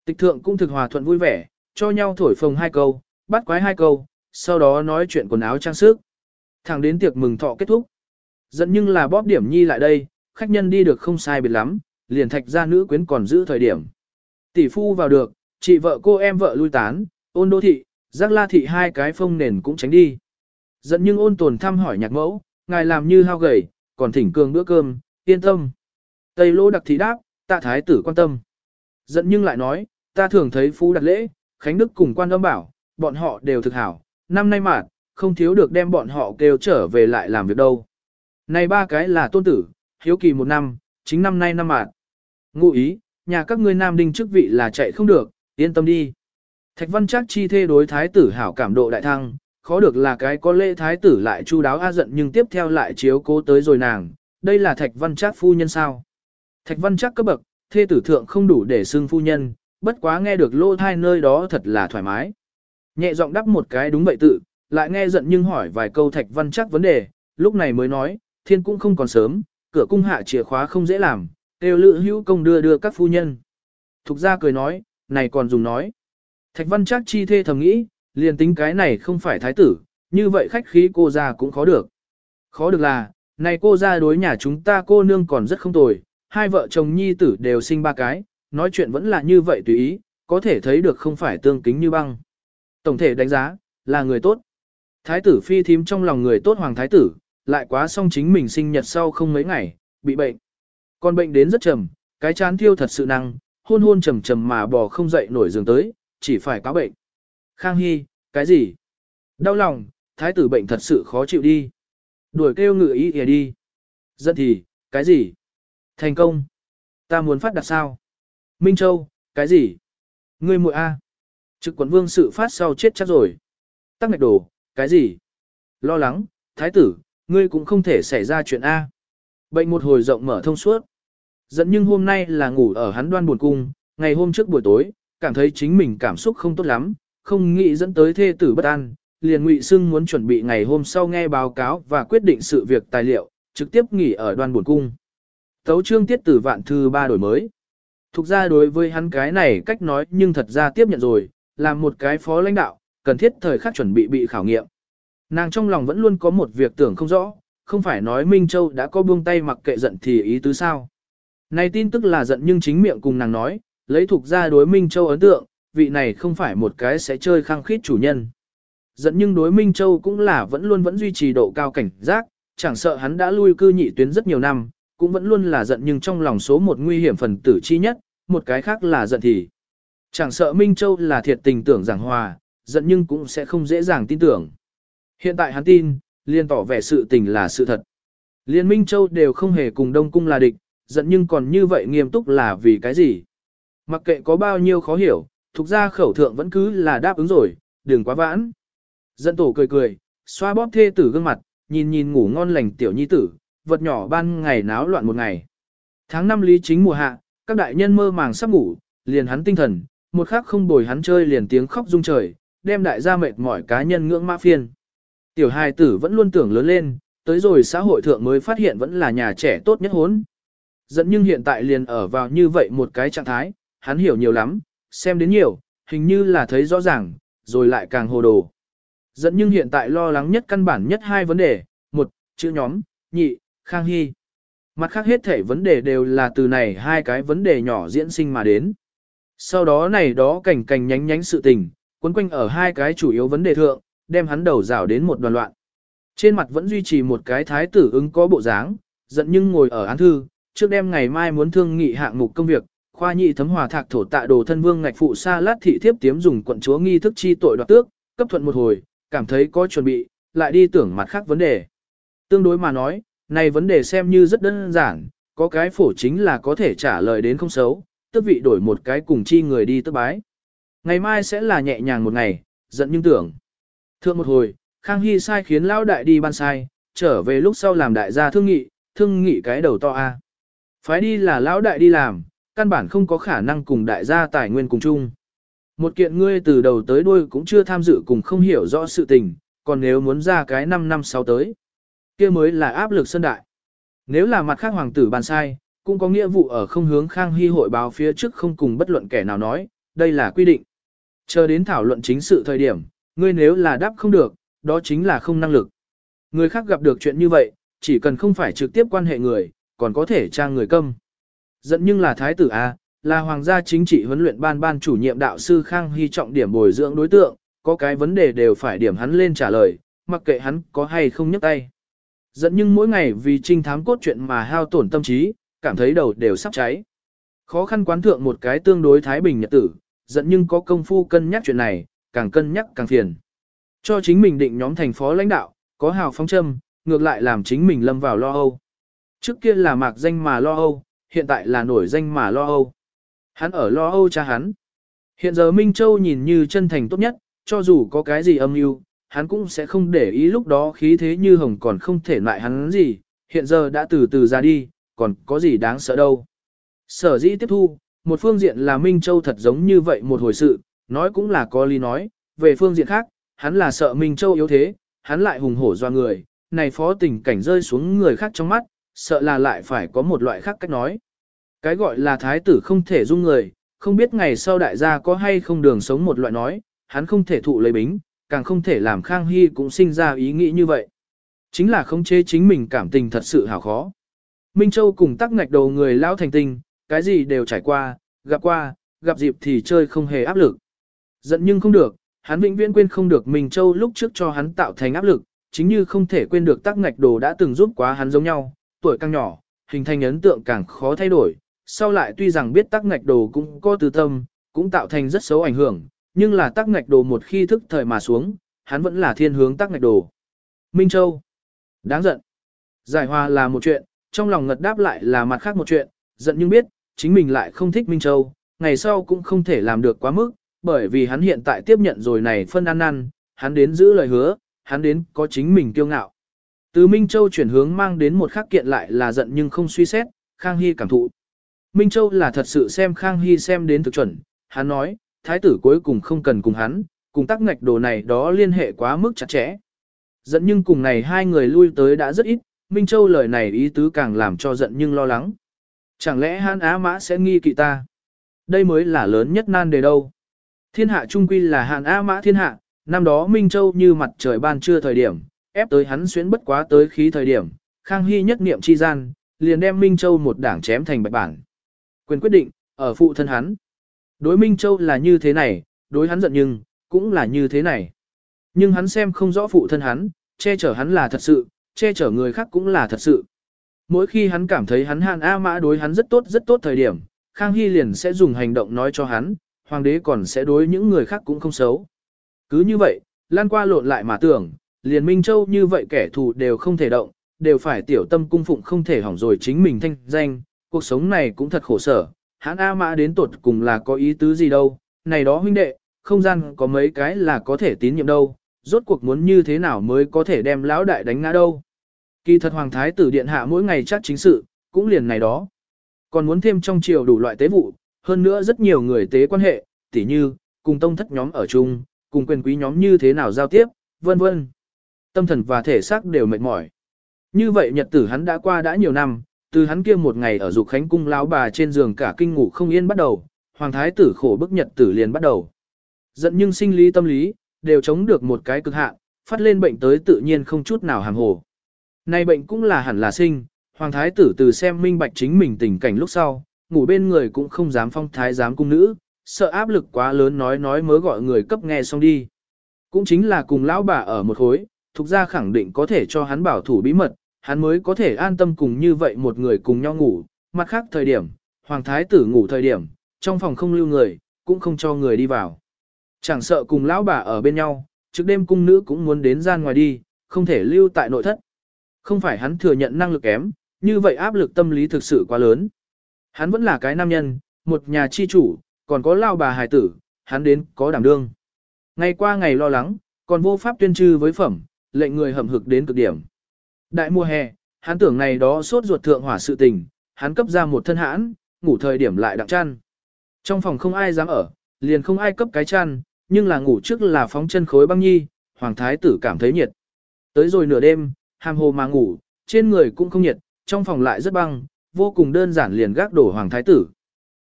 Tịch thượng cũng thực hòa thuận vui vẻ, cho nhau thổi phồng hai câu, bắt quái hai câu, sau đó nói chuyện quần áo trang sức. Thẳng đến tiệc mừng thọ kết thúc. Dẫn nhưng là bóp điểm nhi lại đây, khách nhân đi được không sai biệt lắm, liền thạch ra nữ quyến còn giữ thời điểm. Tỷ phu vào được, chị vợ cô em vợ lui tán, ôn đô thị, giác la thị hai cái phông nền cũng tránh đi. Dẫn nhưng ôn tồn thăm hỏi nhạc mẫu, ngài làm như hao gầy, còn thỉnh cường bữa cơm, yên tâm. Tây lô đặc thị đáp, tạ thái tử quan tâm. giận nhưng lại nói, ta thường thấy phú đặt lễ, Khánh Đức cùng quan âm bảo, bọn họ đều thực hảo, năm nay mà, không thiếu được đem bọn họ kêu trở về lại làm việc đâu. Này ba cái là tôn tử, hiếu kỳ một năm, chính năm nay năm mạt. Ngụ ý, nhà các ngươi nam đinh chức vị là chạy không được, yên tâm đi. Thạch văn chắc chi thê đối thái tử hảo cảm độ đại thăng, khó được là cái có lễ thái tử lại chu đáo a giận nhưng tiếp theo lại chiếu cố tới rồi nàng, đây là thạch văn chắc phu nhân sao. Thạch văn chắc cấp bậc, thê tử thượng không đủ để xưng phu nhân, bất quá nghe được lô thai nơi đó thật là thoải mái. Nhẹ giọng đắp một cái đúng vậy tự, lại nghe giận nhưng hỏi vài câu thạch văn chắc vấn đề, lúc này mới nói, thiên cũng không còn sớm, cửa cung hạ chìa khóa không dễ làm, đều lự hữu công đưa đưa các phu nhân. Thục ra cười nói, này còn dùng nói. Thạch văn chắc chi thê thầm nghĩ, liền tính cái này không phải thái tử, như vậy khách khí cô ra cũng khó được. Khó được là, này cô ra đối nhà chúng ta cô nương còn rất không tồi, hai vợ chồng nhi tử đều sinh ba cái, nói chuyện vẫn là như vậy tùy ý, có thể thấy được không phải tương kính như băng. Tổng thể đánh giá, là người tốt. Thái tử phi thím trong lòng người tốt hoàng thái tử, lại quá xong chính mình sinh nhật sau không mấy ngày, bị bệnh. Còn bệnh đến rất trầm, cái chán thiêu thật sự năng, hôn hôn trầm trầm mà bò không dậy nổi giường tới, chỉ phải cáo bệnh. Khang Hy, cái gì? Đau lòng, thái tử bệnh thật sự khó chịu đi. Đuổi kêu ngự ý ỉa đi. Giận thì, cái gì? Thành công. Ta muốn phát đặt sao? Minh Châu, cái gì? Ngươi muội A. Trực quận vương sự phát sau chết chắc rồi. Tắc ngạch đồ, cái gì? Lo lắng, thái tử, ngươi cũng không thể xảy ra chuyện A. Bệnh một hồi rộng mở thông suốt. Dẫn nhưng hôm nay là ngủ ở hắn đoan buồn cung, ngày hôm trước buổi tối, cảm thấy chính mình cảm xúc không tốt lắm, không nghĩ dẫn tới thê tử bất an, liền ngụy xưng muốn chuẩn bị ngày hôm sau nghe báo cáo và quyết định sự việc tài liệu, trực tiếp nghỉ ở đoan buồn cung. Tấu trương tiết tử vạn thư ba đổi mới. Thục ra đối với hắn cái này cách nói nhưng thật ra tiếp nhận rồi, làm một cái phó lãnh đạo, cần thiết thời khắc chuẩn bị bị khảo nghiệm. Nàng trong lòng vẫn luôn có một việc tưởng không rõ, không phải nói Minh Châu đã có buông tay mặc kệ giận thì ý tứ sao. Này tin tức là giận nhưng chính miệng cùng nàng nói, lấy thuộc ra đối Minh Châu ấn tượng, vị này không phải một cái sẽ chơi khăng khít chủ nhân. Giận nhưng đối Minh Châu cũng là vẫn luôn vẫn duy trì độ cao cảnh giác, chẳng sợ hắn đã lui cư nhị tuyến rất nhiều năm, cũng vẫn luôn là giận nhưng trong lòng số một nguy hiểm phần tử chi nhất, một cái khác là giận thì. Chẳng sợ Minh Châu là thiệt tình tưởng giảng hòa, giận nhưng cũng sẽ không dễ dàng tin tưởng. Hiện tại hắn tin, liên tỏ vẻ sự tình là sự thật. Liên Minh Châu đều không hề cùng Đông Cung là địch, giận nhưng còn như vậy nghiêm túc là vì cái gì? Mặc kệ có bao nhiêu khó hiểu, thuộc ra khẩu thượng vẫn cứ là đáp ứng rồi, đừng quá vãn. Giận tổ cười cười, xoa bóp thê tử gương mặt, nhìn nhìn ngủ ngon lành tiểu nhi tử, vật nhỏ ban ngày náo loạn một ngày. Tháng năm lý chính mùa hạ, các đại nhân mơ màng sắp ngủ, liền hắn tinh thần, một khắc không bồi hắn chơi liền tiếng khóc rung trời, đem đại gia mệt mỏi cá nhân ngưỡng mã phiên. Tiểu hài tử vẫn luôn tưởng lớn lên, tới rồi xã hội thượng mới phát hiện vẫn là nhà trẻ tốt nhất hốn. Dẫn nhưng hiện tại liền ở vào như vậy một cái trạng thái, hắn hiểu nhiều lắm, xem đến nhiều, hình như là thấy rõ ràng, rồi lại càng hồ đồ. Dẫn nhưng hiện tại lo lắng nhất căn bản nhất hai vấn đề, một, chữ nhóm, nhị, khang hy. Mặt khác hết thể vấn đề đều là từ này hai cái vấn đề nhỏ diễn sinh mà đến. Sau đó này đó cảnh cảnh nhánh nhánh sự tình, quấn quanh ở hai cái chủ yếu vấn đề thượng, đem hắn đầu rào đến một đoàn loạn. Trên mặt vẫn duy trì một cái thái tử ứng có bộ dáng, giận nhưng ngồi ở án thư, trước đêm ngày mai muốn thương nghị hạng mục công việc, khoa nhị thấm hòa thạc thổ tạ đồ thân vương ngạch phụ sa lát thị thiếp tiếm dùng quận chúa nghi thức chi tội đoạt tước, cấp thuận một hồi, cảm thấy có chuẩn bị, lại đi tưởng mặt khác vấn đề. Tương đối mà nói, này vấn đề xem như rất đơn giản, có cái phổ chính là có thể trả lời đến không xấu, tức vị đổi một cái cùng chi người đi tức bái. Ngày mai sẽ là nhẹ nhàng một ngày, giận nhưng tưởng. Thượng một hồi, Khang Hy sai khiến lão đại đi ban sai, trở về lúc sau làm đại gia thương nghị, thương nghị cái đầu to a. Phái đi là lão đại đi làm, căn bản không có khả năng cùng đại gia tài nguyên cùng chung. Một kiện ngươi từ đầu tới đuôi cũng chưa tham dự cùng không hiểu rõ sự tình, còn nếu muốn ra cái 5 năm sau tới, kia mới là áp lực sân đại. Nếu là mặt khác hoàng tử ban sai, cũng có nghĩa vụ ở không hướng Khang Hy hội báo phía trước không cùng bất luận kẻ nào nói, đây là quy định. Chờ đến thảo luận chính sự thời điểm, ngươi nếu là đáp không được, đó chính là không năng lực. Người khác gặp được chuyện như vậy, chỉ cần không phải trực tiếp quan hệ người, còn có thể trang người câm. Dẫn nhưng là thái tử A, là hoàng gia chính trị huấn luyện ban ban chủ nhiệm đạo sư Khang Hy trọng điểm bồi dưỡng đối tượng, có cái vấn đề đều phải điểm hắn lên trả lời, mặc kệ hắn có hay không nhấc tay. Dẫn nhưng mỗi ngày vì trinh thám cốt chuyện mà hao tổn tâm trí, cảm thấy đầu đều sắp cháy. Khó khăn quán thượng một cái tương đối thái bình nhật tử, dẫn nhưng có công phu cân nhắc chuyện này, càng cân nhắc càng phiền. Cho chính mình định nhóm thành phó lãnh đạo, có hào phóng châm, ngược lại làm chính mình lâm vào lo âu. Trước kia là mạc danh mà lo âu, hiện tại là nổi danh mà lo âu. Hắn ở lo âu cha hắn. Hiện giờ Minh Châu nhìn như chân thành tốt nhất, cho dù có cái gì âm mưu, hắn cũng sẽ không để ý lúc đó khí thế như hồng còn không thể lại hắn gì, hiện giờ đã từ từ ra đi, còn có gì đáng sợ đâu. Sở dĩ tiếp thu, một phương diện là Minh Châu thật giống như vậy một hồi sự, nói cũng là có lý nói, về phương diện khác, hắn là sợ Minh Châu yếu thế, hắn lại hùng hổ doa người, này phó tình cảnh rơi xuống người khác trong mắt, sợ là lại phải có một loại khác cách nói. Cái gọi là thái tử không thể dung người, không biết ngày sau đại gia có hay không đường sống một loại nói, hắn không thể thụ lấy bính, càng không thể làm Khang Hy cũng sinh ra ý nghĩ như vậy. Chính là khống chế chính mình cảm tình thật sự hào khó. Minh Châu cùng tắc ngạch đầu người lão thành tình, cái gì đều trải qua, gặp qua, gặp dịp thì chơi không hề áp lực. Giận nhưng không được, hắn vĩnh viễn quên không được Minh Châu lúc trước cho hắn tạo thành áp lực, chính như không thể quên được tắc ngạch đồ đã từng giúp quá hắn giống nhau, tuổi càng nhỏ, hình thành ấn tượng càng khó thay đổi. Sau lại tuy rằng biết tắc ngạch đồ cũng có tư tâm, cũng tạo thành rất xấu ảnh hưởng, nhưng là tắc ngạch đồ một khi thức thời mà xuống, hắn vẫn là thiên hướng tắc ngạch đồ. Minh Châu. Đáng giận. Giải hòa là một chuyện, trong lòng ngật đáp lại là mặt khác một chuyện, giận nhưng biết, chính mình lại không thích Minh Châu, ngày sau cũng không thể làm được quá mức, bởi vì hắn hiện tại tiếp nhận rồi này phân ăn ăn, hắn đến giữ lời hứa, hắn đến có chính mình kiêu ngạo. Từ Minh Châu chuyển hướng mang đến một khắc kiện lại là giận nhưng không suy xét, Khang Hy cảm thụ. Minh Châu là thật sự xem Khang Hy xem đến thực chuẩn, hắn nói, thái tử cuối cùng không cần cùng hắn, cùng tắc ngạch đồ này đó liên hệ quá mức chặt chẽ. Dẫn nhưng cùng này hai người lui tới đã rất ít, Minh Châu lời này ý tứ càng làm cho giận nhưng lo lắng. Chẳng lẽ Hán Á Mã sẽ nghi kỵ ta? Đây mới là lớn nhất nan đề đâu. Thiên hạ trung quy là Hàn Á Mã thiên hạ, năm đó Minh Châu như mặt trời ban trưa thời điểm, ép tới hắn xuyến bất quá tới khí thời điểm, Khang Hy nhất niệm chi gian, liền đem Minh Châu một đảng chém thành bạch bản. Quyền quyết định, ở phụ thân hắn. Đối Minh Châu là như thế này, đối hắn giận nhưng, cũng là như thế này. Nhưng hắn xem không rõ phụ thân hắn, che chở hắn là thật sự, che chở người khác cũng là thật sự. Mỗi khi hắn cảm thấy hắn Hàn A Mã đối hắn rất tốt rất tốt thời điểm, Khang Hy liền sẽ dùng hành động nói cho hắn, hoàng đế còn sẽ đối những người khác cũng không xấu. Cứ như vậy, lan qua lộn lại mà tưởng, liền Minh Châu như vậy kẻ thù đều không thể động, đều phải tiểu tâm cung phụng không thể hỏng rồi chính mình thanh danh, cuộc sống này cũng thật khổ sở, hắn A Mã đến tột cùng là có ý tứ gì đâu, này đó huynh đệ, không gian có mấy cái là có thể tín nhiệm đâu, rốt cuộc muốn như thế nào mới có thể đem lão đại đánh ngã đâu. Kỳ thật hoàng thái tử điện hạ mỗi ngày chắc chính sự, cũng liền này đó. Còn muốn thêm trong triều đủ loại tế vụ, hơn nữa rất nhiều người tế quan hệ, tỉ như, cùng tông thất nhóm ở chung, cùng quyền quý nhóm như thế nào giao tiếp, vân vân. Tâm thần và thể xác đều mệt mỏi. Như vậy nhật tử hắn đã qua đã nhiều năm, từ hắn kia một ngày ở dục khánh cung lão bà trên giường cả kinh ngủ không yên bắt đầu, hoàng thái tử khổ bức nhật tử liền bắt đầu. Giận nhưng sinh lý tâm lý, đều chống được một cái cực hạn, phát lên bệnh tới tự nhiên không chút nào hàm hồ. nay bệnh cũng là hẳn là sinh, hoàng thái tử từ xem minh bạch chính mình tình cảnh lúc sau, ngủ bên người cũng không dám phong thái dám cung nữ, sợ áp lực quá lớn nói nói mới gọi người cấp nghe xong đi. Cũng chính là cùng lão bà ở một khối, thuộc ra khẳng định có thể cho hắn bảo thủ bí mật, hắn mới có thể an tâm cùng như vậy một người cùng nhau ngủ, mặt khác thời điểm, hoàng thái tử ngủ thời điểm, trong phòng không lưu người, cũng không cho người đi vào. Chẳng sợ cùng lão bà ở bên nhau, trước đêm cung nữ cũng muốn đến gian ngoài đi, không thể lưu tại nội thất. Không phải hắn thừa nhận năng lực kém, như vậy áp lực tâm lý thực sự quá lớn. Hắn vẫn là cái nam nhân, một nhà chi chủ, còn có lao bà hài tử, hắn đến có đảm đương. Ngày qua ngày lo lắng, còn vô pháp tuyên trư với phẩm, lệnh người hầm hực đến cực điểm. Đại mùa hè, hắn tưởng này đó sốt ruột thượng hỏa sự tình, hắn cấp ra một thân hãn, ngủ thời điểm lại đặng chăn. Trong phòng không ai dám ở, liền không ai cấp cái chăn, nhưng là ngủ trước là phóng chân khối băng nhi, hoàng thái tử cảm thấy nhiệt. Tới rồi nửa đêm, hàm hồ mà ngủ, trên người cũng không nhiệt, trong phòng lại rất băng, vô cùng đơn giản liền gác đổ hoàng thái tử.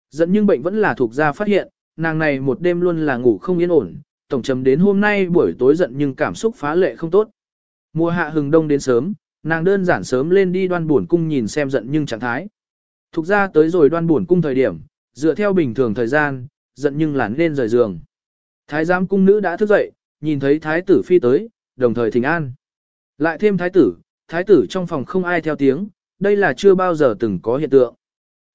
Dẫn nhưng bệnh vẫn là thuộc gia phát hiện, nàng này một đêm luôn là ngủ không yên ổn, tổng chấm đến hôm nay buổi tối giận nhưng cảm xúc phá lệ không tốt. Mùa hạ hừng đông đến sớm, nàng đơn giản sớm lên đi đoan buồn cung nhìn xem giận nhưng trạng thái. Thục ra tới rồi đoan buồn cung thời điểm, dựa theo bình thường thời gian, giận nhưng là lên rời giường. Thái giám cung nữ đã thức dậy, nhìn thấy thái tử phi tới, đồng thời thỉnh an. Lại thêm thái tử, thái tử trong phòng không ai theo tiếng, đây là chưa bao giờ từng có hiện tượng.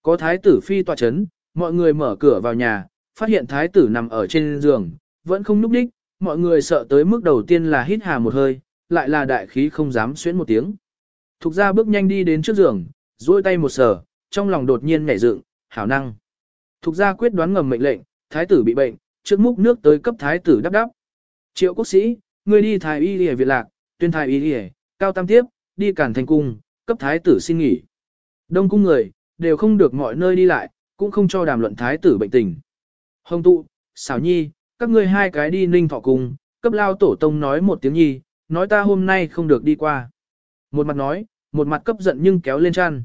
Có thái tử phi tọa chấn, mọi người mở cửa vào nhà, phát hiện thái tử nằm ở trên giường, vẫn không núp đích, mọi người sợ tới mức đầu tiên là hít hà một hơi, lại là đại khí không dám xuyến một tiếng. Thục ra bước nhanh đi đến trước giường, duỗi tay một sờ, trong lòng đột nhiên nhảy dựng, hảo năng. Thục ra quyết đoán ngầm mệnh lệnh, thái tử bị bệnh, trước múc nước tới cấp thái tử đắp đắp. Triệu quốc sĩ, người đi thái y lìa viện lạc, tuyên thái y lìa, cao tam tiếp, đi cản thành cung, cấp thái tử xin nghỉ. Đông cung người, đều không được mọi nơi đi lại, cũng không cho đàm luận thái tử bệnh tình. Hồng tụ, xảo nhi, các ngươi hai cái đi ninh thọ cung, cấp lao tổ tông nói một tiếng nhi, nói ta hôm nay không được đi qua. Một mặt nói, một mặt cấp giận nhưng kéo lên chăn.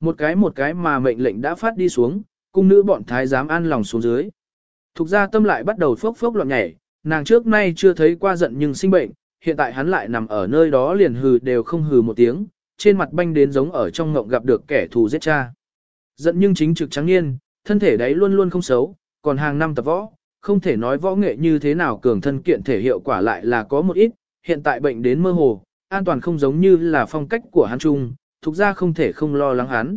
Một cái một cái mà mệnh lệnh đã phát đi xuống, cung nữ bọn thái giám an lòng xuống dưới. Thục ra tâm lại bắt đầu phốc phốc loạn nhảy, nàng trước nay chưa thấy qua giận nhưng sinh bệnh, hiện tại hắn lại nằm ở nơi đó liền hừ đều không hừ một tiếng, trên mặt banh đến giống ở trong ngộng gặp được kẻ thù giết cha. Giận nhưng chính trực trắng niên, thân thể đấy luôn luôn không xấu, còn hàng năm tập võ, không thể nói võ nghệ như thế nào cường thân kiện thể hiệu quả lại là có một ít, hiện tại bệnh đến mơ hồ, an toàn không giống như là phong cách của hắn trung, thuộc ra không thể không lo lắng hắn.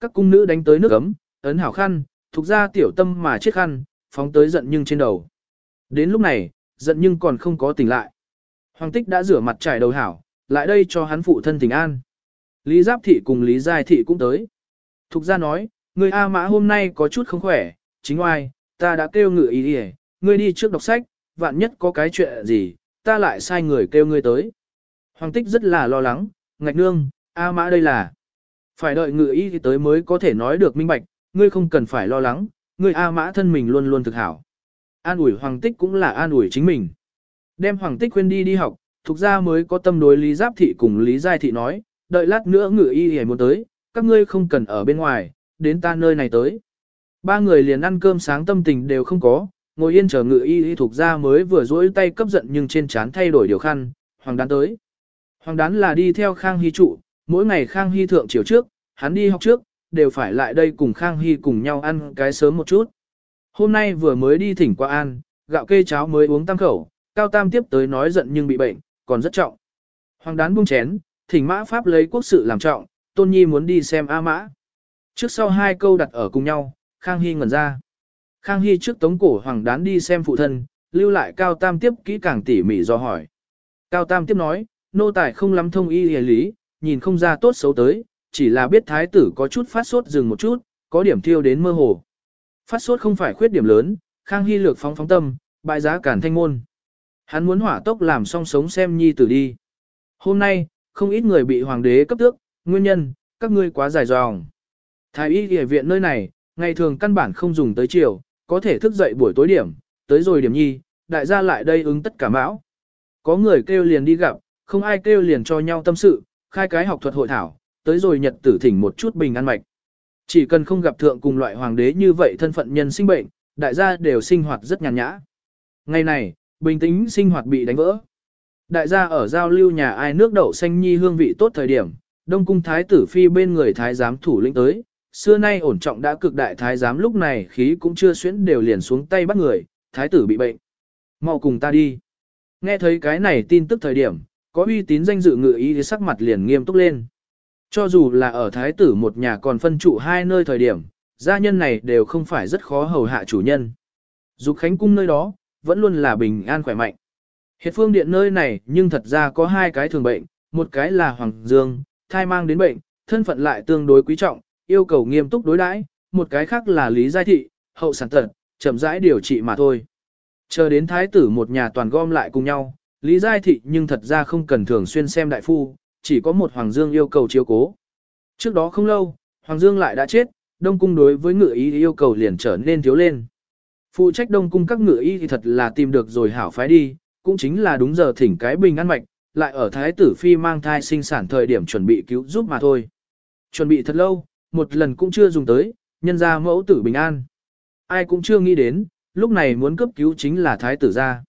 Các cung nữ đánh tới nước ấm, ấn hảo khăn, thuộc ra tiểu tâm mà chết khăn, phóng tới giận nhưng trên đầu. Đến lúc này, giận nhưng còn không có tỉnh lại. Hoàng tích đã rửa mặt trải đầu hảo, lại đây cho hắn phụ thân tình an. Lý Giáp Thị cùng Lý Giai Thị cũng tới. Thục ra nói, người A Mã hôm nay có chút không khỏe, chính oai, ta đã kêu ngự ý đi ngươi đi trước đọc sách, vạn nhất có cái chuyện gì, ta lại sai người kêu ngươi tới. Hoàng tích rất là lo lắng, ngạch nương, A Mã đây là. Phải đợi ngự ý tới mới có thể nói được minh bạch, ngươi không cần phải lo lắng, ngươi A Mã thân mình luôn luôn thực hảo. An ủi Hoàng Tích cũng là an ủi chính mình. Đem Hoàng Tích khuyên đi đi học, thuộc ra mới có tâm đối Lý Giáp Thị cùng Lý Giai Thị nói, đợi lát nữa ngự y hề muốn tới, các ngươi không cần ở bên ngoài, đến ta nơi này tới. Ba người liền ăn cơm sáng tâm tình đều không có, ngồi yên chờ ngự y y thuộc ra mới vừa dỗi tay cấp giận nhưng trên trán thay đổi điều khăn, Hoàng đán tới. Hoàng đán là đi theo Khang Hy trụ, mỗi ngày Khang Hy thượng chiều trước, hắn đi học trước, đều phải lại đây cùng Khang Hy cùng nhau ăn cái sớm một chút. Hôm nay vừa mới đi thỉnh qua an, gạo kê cháo mới uống tam khẩu, Cao Tam tiếp tới nói giận nhưng bị bệnh, còn rất trọng. Hoàng đán buông chén, thỉnh mã pháp lấy quốc sự làm trọng, Tôn Nhi muốn đi xem A mã. Trước sau hai câu đặt ở cùng nhau, Khang Hy ngẩn ra. Khang Hy trước tống cổ hoàng đán đi xem phụ thân, lưu lại Cao Tam tiếp kỹ càng tỉ mỉ do hỏi. Cao Tam tiếp nói, nô tài không lắm thông y hề lý, nhìn không ra tốt xấu tới, chỉ là biết thái tử có chút phát sốt dừng một chút, có điểm thiêu đến mơ hồ. Phát sốt không phải khuyết điểm lớn, Khang Hy lược phóng phóng tâm, bại giá cản thanh môn. Hắn muốn hỏa tốc làm xong sống xem nhi tử đi. Hôm nay, không ít người bị hoàng đế cấp tước, nguyên nhân, các ngươi quá dài dòng. Thái y y viện nơi này, ngày thường căn bản không dùng tới chiều, có thể thức dậy buổi tối điểm, tới rồi điểm nhi, đại gia lại đây ứng tất cả mão. Có người kêu liền đi gặp, không ai kêu liền cho nhau tâm sự, khai cái học thuật hội thảo, tới rồi nhật tử thỉnh một chút bình an mạch. Chỉ cần không gặp thượng cùng loại hoàng đế như vậy thân phận nhân sinh bệnh, đại gia đều sinh hoạt rất nhàn nhã. Ngày này, bình tĩnh sinh hoạt bị đánh vỡ. Đại gia ở giao lưu nhà ai nước đậu xanh nhi hương vị tốt thời điểm, Đông cung thái tử phi bên người thái giám thủ lĩnh tới, xưa nay ổn trọng đã cực đại thái giám lúc này khí cũng chưa xuyến đều liền xuống tay bắt người, thái tử bị bệnh. Mau cùng ta đi. Nghe thấy cái này tin tức thời điểm, có uy tín danh dự ngự ý thì sắc mặt liền nghiêm túc lên. Cho dù là ở thái tử một nhà còn phân trụ hai nơi thời điểm, gia nhân này đều không phải rất khó hầu hạ chủ nhân. Dục Khánh cung nơi đó, vẫn luôn là bình an khỏe mạnh. Hiệt phương điện nơi này nhưng thật ra có hai cái thường bệnh, một cái là Hoàng Dương, thai mang đến bệnh, thân phận lại tương đối quý trọng, yêu cầu nghiêm túc đối đãi, một cái khác là Lý Giai Thị, hậu sản tật, chậm rãi điều trị mà thôi. Chờ đến thái tử một nhà toàn gom lại cùng nhau, Lý Giai Thị nhưng thật ra không cần thường xuyên xem đại phu, chỉ có một Hoàng Dương yêu cầu chiếu cố. Trước đó không lâu, Hoàng Dương lại đã chết, Đông Cung đối với ngự ý yêu cầu liền trở nên thiếu lên. Phụ trách Đông Cung các ngự ý thì thật là tìm được rồi hảo phái đi, cũng chính là đúng giờ thỉnh cái bình ăn mạch, lại ở Thái tử Phi mang thai sinh sản thời điểm chuẩn bị cứu giúp mà thôi. Chuẩn bị thật lâu, một lần cũng chưa dùng tới, nhân ra mẫu tử bình an. Ai cũng chưa nghĩ đến, lúc này muốn cấp cứu chính là Thái tử gia.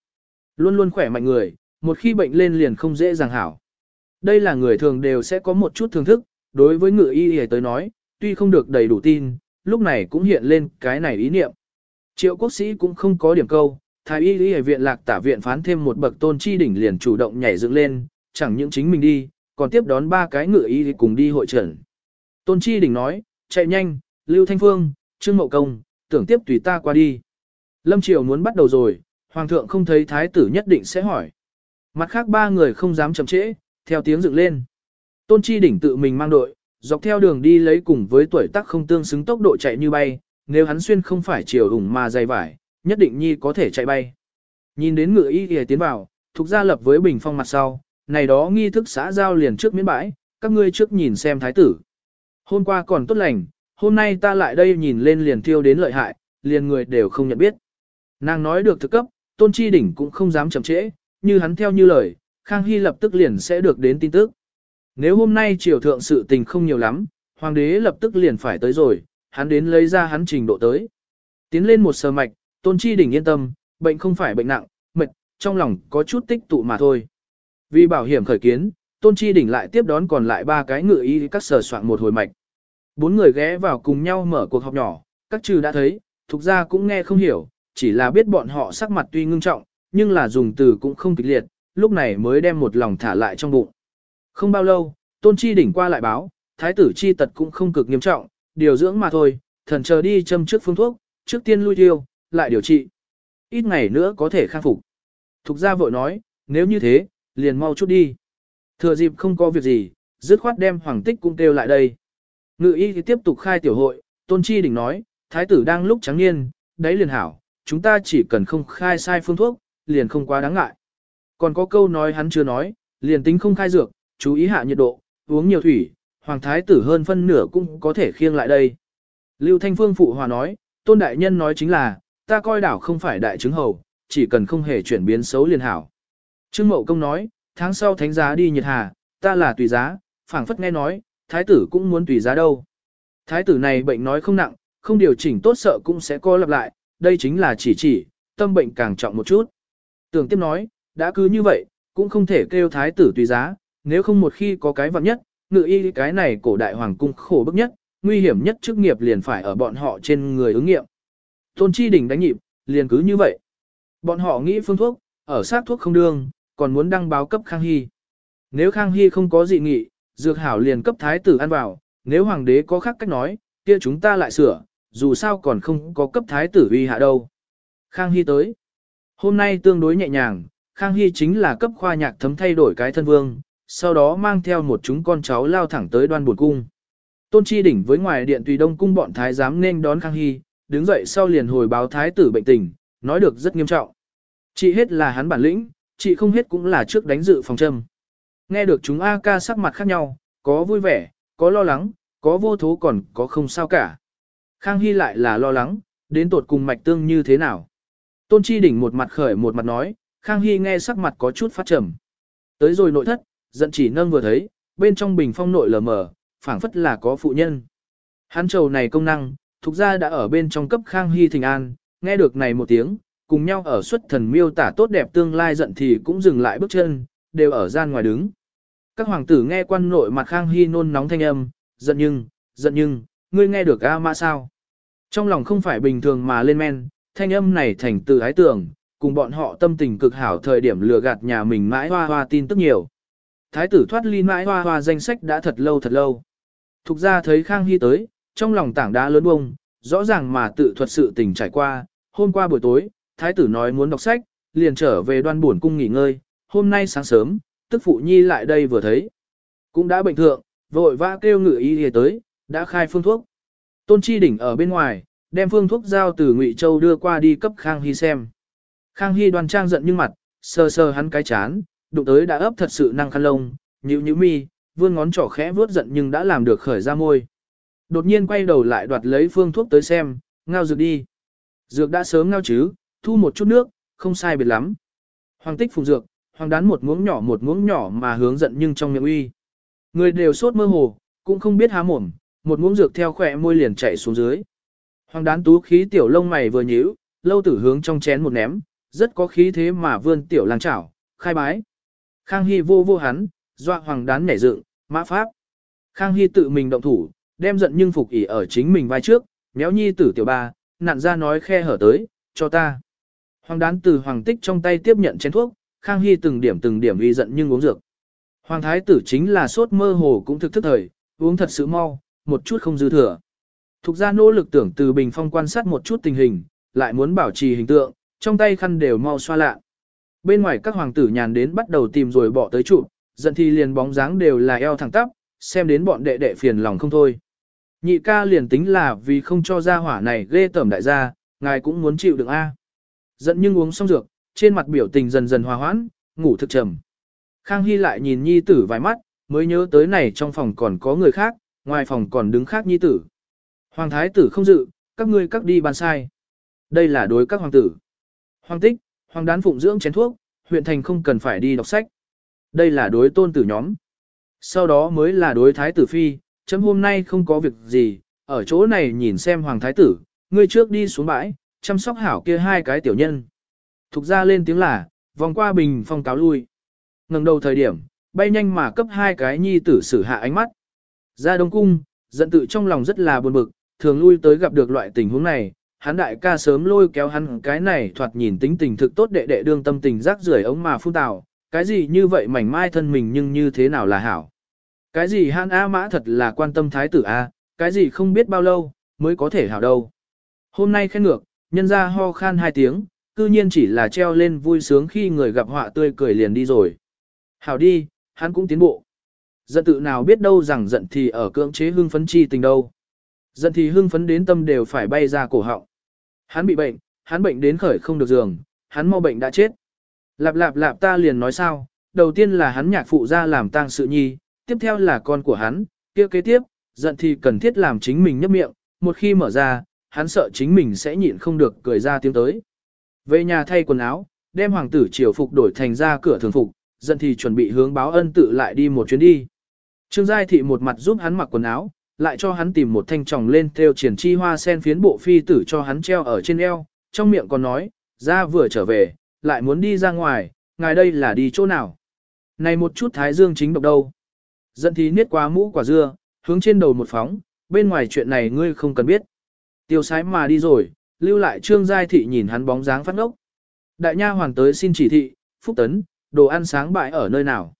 Luôn luôn khỏe mạnh người, một khi bệnh lên liền không dễ dàng hảo. Đây là người thường đều sẽ có một chút thưởng thức, đối với ngự y y tới nói, tuy không được đầy đủ tin, lúc này cũng hiện lên cái này ý niệm. Triệu quốc sĩ cũng không có điểm câu, thái y y viện lạc tả viện phán thêm một bậc tôn chi đỉnh liền chủ động nhảy dựng lên, chẳng những chính mình đi, còn tiếp đón ba cái ngự y cùng đi hội trần. Tôn chi đỉnh nói, chạy nhanh, Lưu Thanh Phương, Trương Mậu Công, tưởng tiếp tùy ta qua đi. Lâm Triều muốn bắt đầu rồi, Hoàng thượng không thấy thái tử nhất định sẽ hỏi. Mặt khác ba người không dám chậm trễ, theo tiếng dựng lên. Tôn Chi Đỉnh tự mình mang đội, dọc theo đường đi lấy cùng với tuổi tác không tương xứng tốc độ chạy như bay, nếu hắn xuyên không phải chiều ủng mà dày vải, nhất định nhi có thể chạy bay. Nhìn đến ngựa y y tiến vào, thuộc gia lập với bình phong mặt sau, này đó nghi thức xã giao liền trước miễn bãi, các ngươi trước nhìn xem thái tử. Hôm qua còn tốt lành, hôm nay ta lại đây nhìn lên liền thiêu đến lợi hại, liền người đều không nhận biết. Nàng nói được thực cấp, tôn chi đỉnh cũng không dám chậm trễ, như hắn theo như lời, Khang Hy lập tức liền sẽ được đến tin tức. Nếu hôm nay triều thượng sự tình không nhiều lắm, hoàng đế lập tức liền phải tới rồi, hắn đến lấy ra hắn trình độ tới. Tiến lên một sờ mạch, tôn chi đỉnh yên tâm, bệnh không phải bệnh nặng, mệt, trong lòng có chút tích tụ mà thôi. Vì bảo hiểm khởi kiến, tôn chi đỉnh lại tiếp đón còn lại ba cái ngựa y các sờ soạn một hồi mạch. Bốn người ghé vào cùng nhau mở cuộc họp nhỏ, các trừ đã thấy, thuộc ra cũng nghe không hiểu, chỉ là biết bọn họ sắc mặt tuy ngưng trọng, nhưng là dùng từ cũng không kịch liệt, lúc này mới đem một lòng thả lại trong bụng. Không bao lâu, tôn chi đỉnh qua lại báo, thái tử chi tật cũng không cực nghiêm trọng, điều dưỡng mà thôi, thần chờ đi châm trước phương thuốc, trước tiên lui tiêu, lại điều trị. Ít ngày nữa có thể khắc phục. Thục gia vội nói, nếu như thế, liền mau chút đi. Thừa dịp không có việc gì, dứt khoát đem hoàng tích cũng kêu lại đây. Ngự y thì tiếp tục khai tiểu hội, tôn chi đỉnh nói, thái tử đang lúc trắng niên, đấy liền hảo, chúng ta chỉ cần không khai sai phương thuốc, liền không quá đáng ngại. Còn có câu nói hắn chưa nói, liền tính không khai dược, chú ý hạ nhiệt độ, uống nhiều thủy, hoàng thái tử hơn phân nửa cũng có thể khiêng lại đây. Lưu Thanh Phương phụ hòa nói, tôn đại nhân nói chính là, ta coi đảo không phải đại chứng hầu, chỉ cần không hề chuyển biến xấu liền hảo. Trương Mậu Công nói, tháng sau thánh giá đi nhiệt hà, ta là tùy giá, phảng phất nghe nói, thái tử cũng muốn tùy giá đâu. Thái tử này bệnh nói không nặng, không điều chỉnh tốt sợ cũng sẽ co lặp lại, đây chính là chỉ chỉ, tâm bệnh càng trọng một chút. Tưởng tiếp nói, đã cứ như vậy, cũng không thể kêu thái tử tùy giá, nếu không một khi có cái vặn nhất, ngự y cái này cổ đại hoàng cung khổ bức nhất, nguy hiểm nhất chức nghiệp liền phải ở bọn họ trên người ứng nghiệm. Tôn Chi đỉnh đánh nhịp, liền cứ như vậy. Bọn họ nghĩ phương thuốc, ở sát thuốc không đương, còn muốn đăng báo cấp Khang Hy. Nếu Khang Hy không có dị nghị, dược hảo liền cấp thái tử ăn vào, nếu hoàng đế có khác cách nói, kia chúng ta lại sửa, dù sao còn không có cấp thái tử uy hạ đâu. Khang Hy tới. Hôm nay tương đối nhẹ nhàng, Khang Hy chính là cấp khoa nhạc thấm thay đổi cái thân vương, sau đó mang theo một chúng con cháu lao thẳng tới đoan buồn cung. Tôn Chi Đỉnh với ngoài điện tùy đông cung bọn thái giám nên đón Khang Hy, đứng dậy sau liền hồi báo thái tử bệnh tình, nói được rất nghiêm trọng. Chị hết là hắn bản lĩnh, chị không hết cũng là trước đánh dự phòng châm. Nghe được chúng A ca sắc mặt khác nhau, có vui vẻ, có lo lắng, có vô thố còn có không sao cả. Khang Hy lại là lo lắng, đến tột cùng mạch tương như thế nào. Tôn Chi Đỉnh một mặt khởi một mặt nói, Khang Hy nghe sắc mặt có chút phát trầm. Tới rồi nội thất, giận chỉ nâng vừa thấy, bên trong bình phong nội lờ mờ, phảng phất là có phụ nhân. Hắn trầu này công năng, thuộc ra đã ở bên trong cấp Khang Hy thình an, nghe được này một tiếng, cùng nhau ở xuất thần miêu tả tốt đẹp tương lai giận thì cũng dừng lại bước chân, đều ở gian ngoài đứng. Các hoàng tử nghe quan nội mặt Khang Hy nôn nóng thanh âm, giận nhưng, giận nhưng, ngươi nghe được A Mã sao? Trong lòng không phải bình thường mà lên men, thanh âm này thành từ ái tưởng, cùng bọn họ tâm tình cực hảo thời điểm lừa gạt nhà mình mãi hoa hoa tin tức nhiều. Thái tử thoát ly mãi hoa hoa danh sách đã thật lâu thật lâu. Thục ra thấy Khang Hy tới, trong lòng tảng đá lớn bông, rõ ràng mà tự thuật sự tình trải qua, hôm qua buổi tối, thái tử nói muốn đọc sách, liền trở về đoan buồn cung nghỉ ngơi, hôm nay sáng sớm, tức phụ nhi lại đây vừa thấy. Cũng đã bệnh thượng, vội vã kêu ngự y đi tới, đã khai phương thuốc. Tôn Chi Đỉnh ở bên ngoài, đem phương thuốc giao từ Ngụy Châu đưa qua đi cấp Khang Hy xem. Khang Hy đoan trang giận nhưng mặt, sờ sờ hắn cái chán, đụng tới đã ấp thật sự năng khăn lông, nhíu nhíu mi, vươn ngón trỏ khẽ vuốt giận nhưng đã làm được khởi ra môi. Đột nhiên quay đầu lại đoạt lấy phương thuốc tới xem, ngao dược đi. Dược đã sớm ngao chứ, thu một chút nước, không sai biệt lắm. Hoàng tích phùng dược, hoàng đán một muỗng nhỏ một muỗng nhỏ mà hướng giận nhưng trong miệng uy. Người đều sốt mơ hồ, cũng không biết há mồm, một muỗng dược theo khỏe môi liền chạy xuống dưới. Hoàng đán tú khí tiểu lông mày vừa nhíu, lâu tử hướng trong chén một ném, rất có khí thế mà vươn tiểu lang chảo, khai bái. Khang Hy vô vô hắn, dọa hoàng đán nhảy dựng, mã pháp. Khang Hy tự mình động thủ, đem giận nhưng phục ỉ ở chính mình vai trước, méo nhi tử tiểu ba, nặn ra nói khe hở tới, cho ta. Hoàng đán từ hoàng tích trong tay tiếp nhận chén thuốc, Khang Hy từng điểm từng điểm uy giận nhưng uống dược. Hoàng thái tử chính là sốt mơ hồ cũng thực thức thời, uống thật sự mau, một chút không dư thừa. Thục ra nỗ lực tưởng từ bình phong quan sát một chút tình hình, lại muốn bảo trì hình tượng, trong tay khăn đều mau xoa lạ. Bên ngoài các hoàng tử nhàn đến bắt đầu tìm rồi bỏ tới trụ, giận thì liền bóng dáng đều là eo thẳng tắp, xem đến bọn đệ đệ phiền lòng không thôi. Nhị ca liền tính là vì không cho ra hỏa này ghê tởm đại gia, ngài cũng muốn chịu đựng A. Giận nhưng uống xong dược, trên mặt biểu tình dần dần hòa hoãn, ngủ thực trầm. Khang Hy lại nhìn nhi tử vài mắt, mới nhớ tới này trong phòng còn có người khác, ngoài phòng còn đứng khác nhi tử. Hoàng thái tử không dự, các ngươi các đi bàn sai. Đây là đối các hoàng tử. Hoàng tích, hoàng đán phụng dưỡng chén thuốc, huyện thành không cần phải đi đọc sách. Đây là đối tôn tử nhóm. Sau đó mới là đối thái tử phi, chấm hôm nay không có việc gì, ở chỗ này nhìn xem hoàng thái tử, ngươi trước đi xuống bãi, chăm sóc hảo kia hai cái tiểu nhân. Thục ra lên tiếng là, vòng qua bình phong cáo lui. ngẩng đầu thời điểm, bay nhanh mà cấp hai cái nhi tử xử hạ ánh mắt. Ra đông cung, giận tự trong lòng rất là buồn bực, thường lui tới gặp được loại tình huống này, hắn đại ca sớm lôi kéo hắn cái này thoạt nhìn tính tình thực tốt đệ đệ đương tâm tình rác rưởi ống mà phun tào, cái gì như vậy mảnh mai thân mình nhưng như thế nào là hảo. Cái gì hắn A mã thật là quan tâm thái tử A, cái gì không biết bao lâu, mới có thể hảo đâu. Hôm nay khen ngược, nhân ra ho khan hai tiếng, cư nhiên chỉ là treo lên vui sướng khi người gặp họa tươi cười liền đi rồi. Hảo đi, hắn cũng tiến bộ. Giận tự nào biết đâu rằng giận thì ở cưỡng chế hưng phấn chi tình đâu. Giận thì hưng phấn đến tâm đều phải bay ra cổ họng. Hắn bị bệnh, hắn bệnh đến khởi không được giường, hắn mau bệnh đã chết. Lạp lạp lạp ta liền nói sao, đầu tiên là hắn nhạc phụ ra làm tang sự nhi, tiếp theo là con của hắn, kia kế tiếp, giận thì cần thiết làm chính mình nhấp miệng, một khi mở ra, hắn sợ chính mình sẽ nhịn không được cười ra tiếng tới. Về nhà thay quần áo, đem hoàng tử triều phục đổi thành ra cửa thường phục, dần thì chuẩn bị hướng báo ân tự lại đi một chuyến đi. Trương Giai Thị một mặt giúp hắn mặc quần áo, lại cho hắn tìm một thanh tròng lên theo triển chi hoa sen phiến bộ phi tử cho hắn treo ở trên eo, trong miệng còn nói, ra vừa trở về, lại muốn đi ra ngoài, ngài đây là đi chỗ nào. Này một chút thái dương chính độc đâu. Dân thì niết quá mũ quả dưa, hướng trên đầu một phóng, bên ngoài chuyện này ngươi không cần biết. Tiêu sái mà đi rồi, lưu lại trương giai thị nhìn hắn bóng dáng phát ngốc. Đại nha hoàng tới xin chỉ thị, phúc tấn, đồ ăn sáng bại ở nơi nào.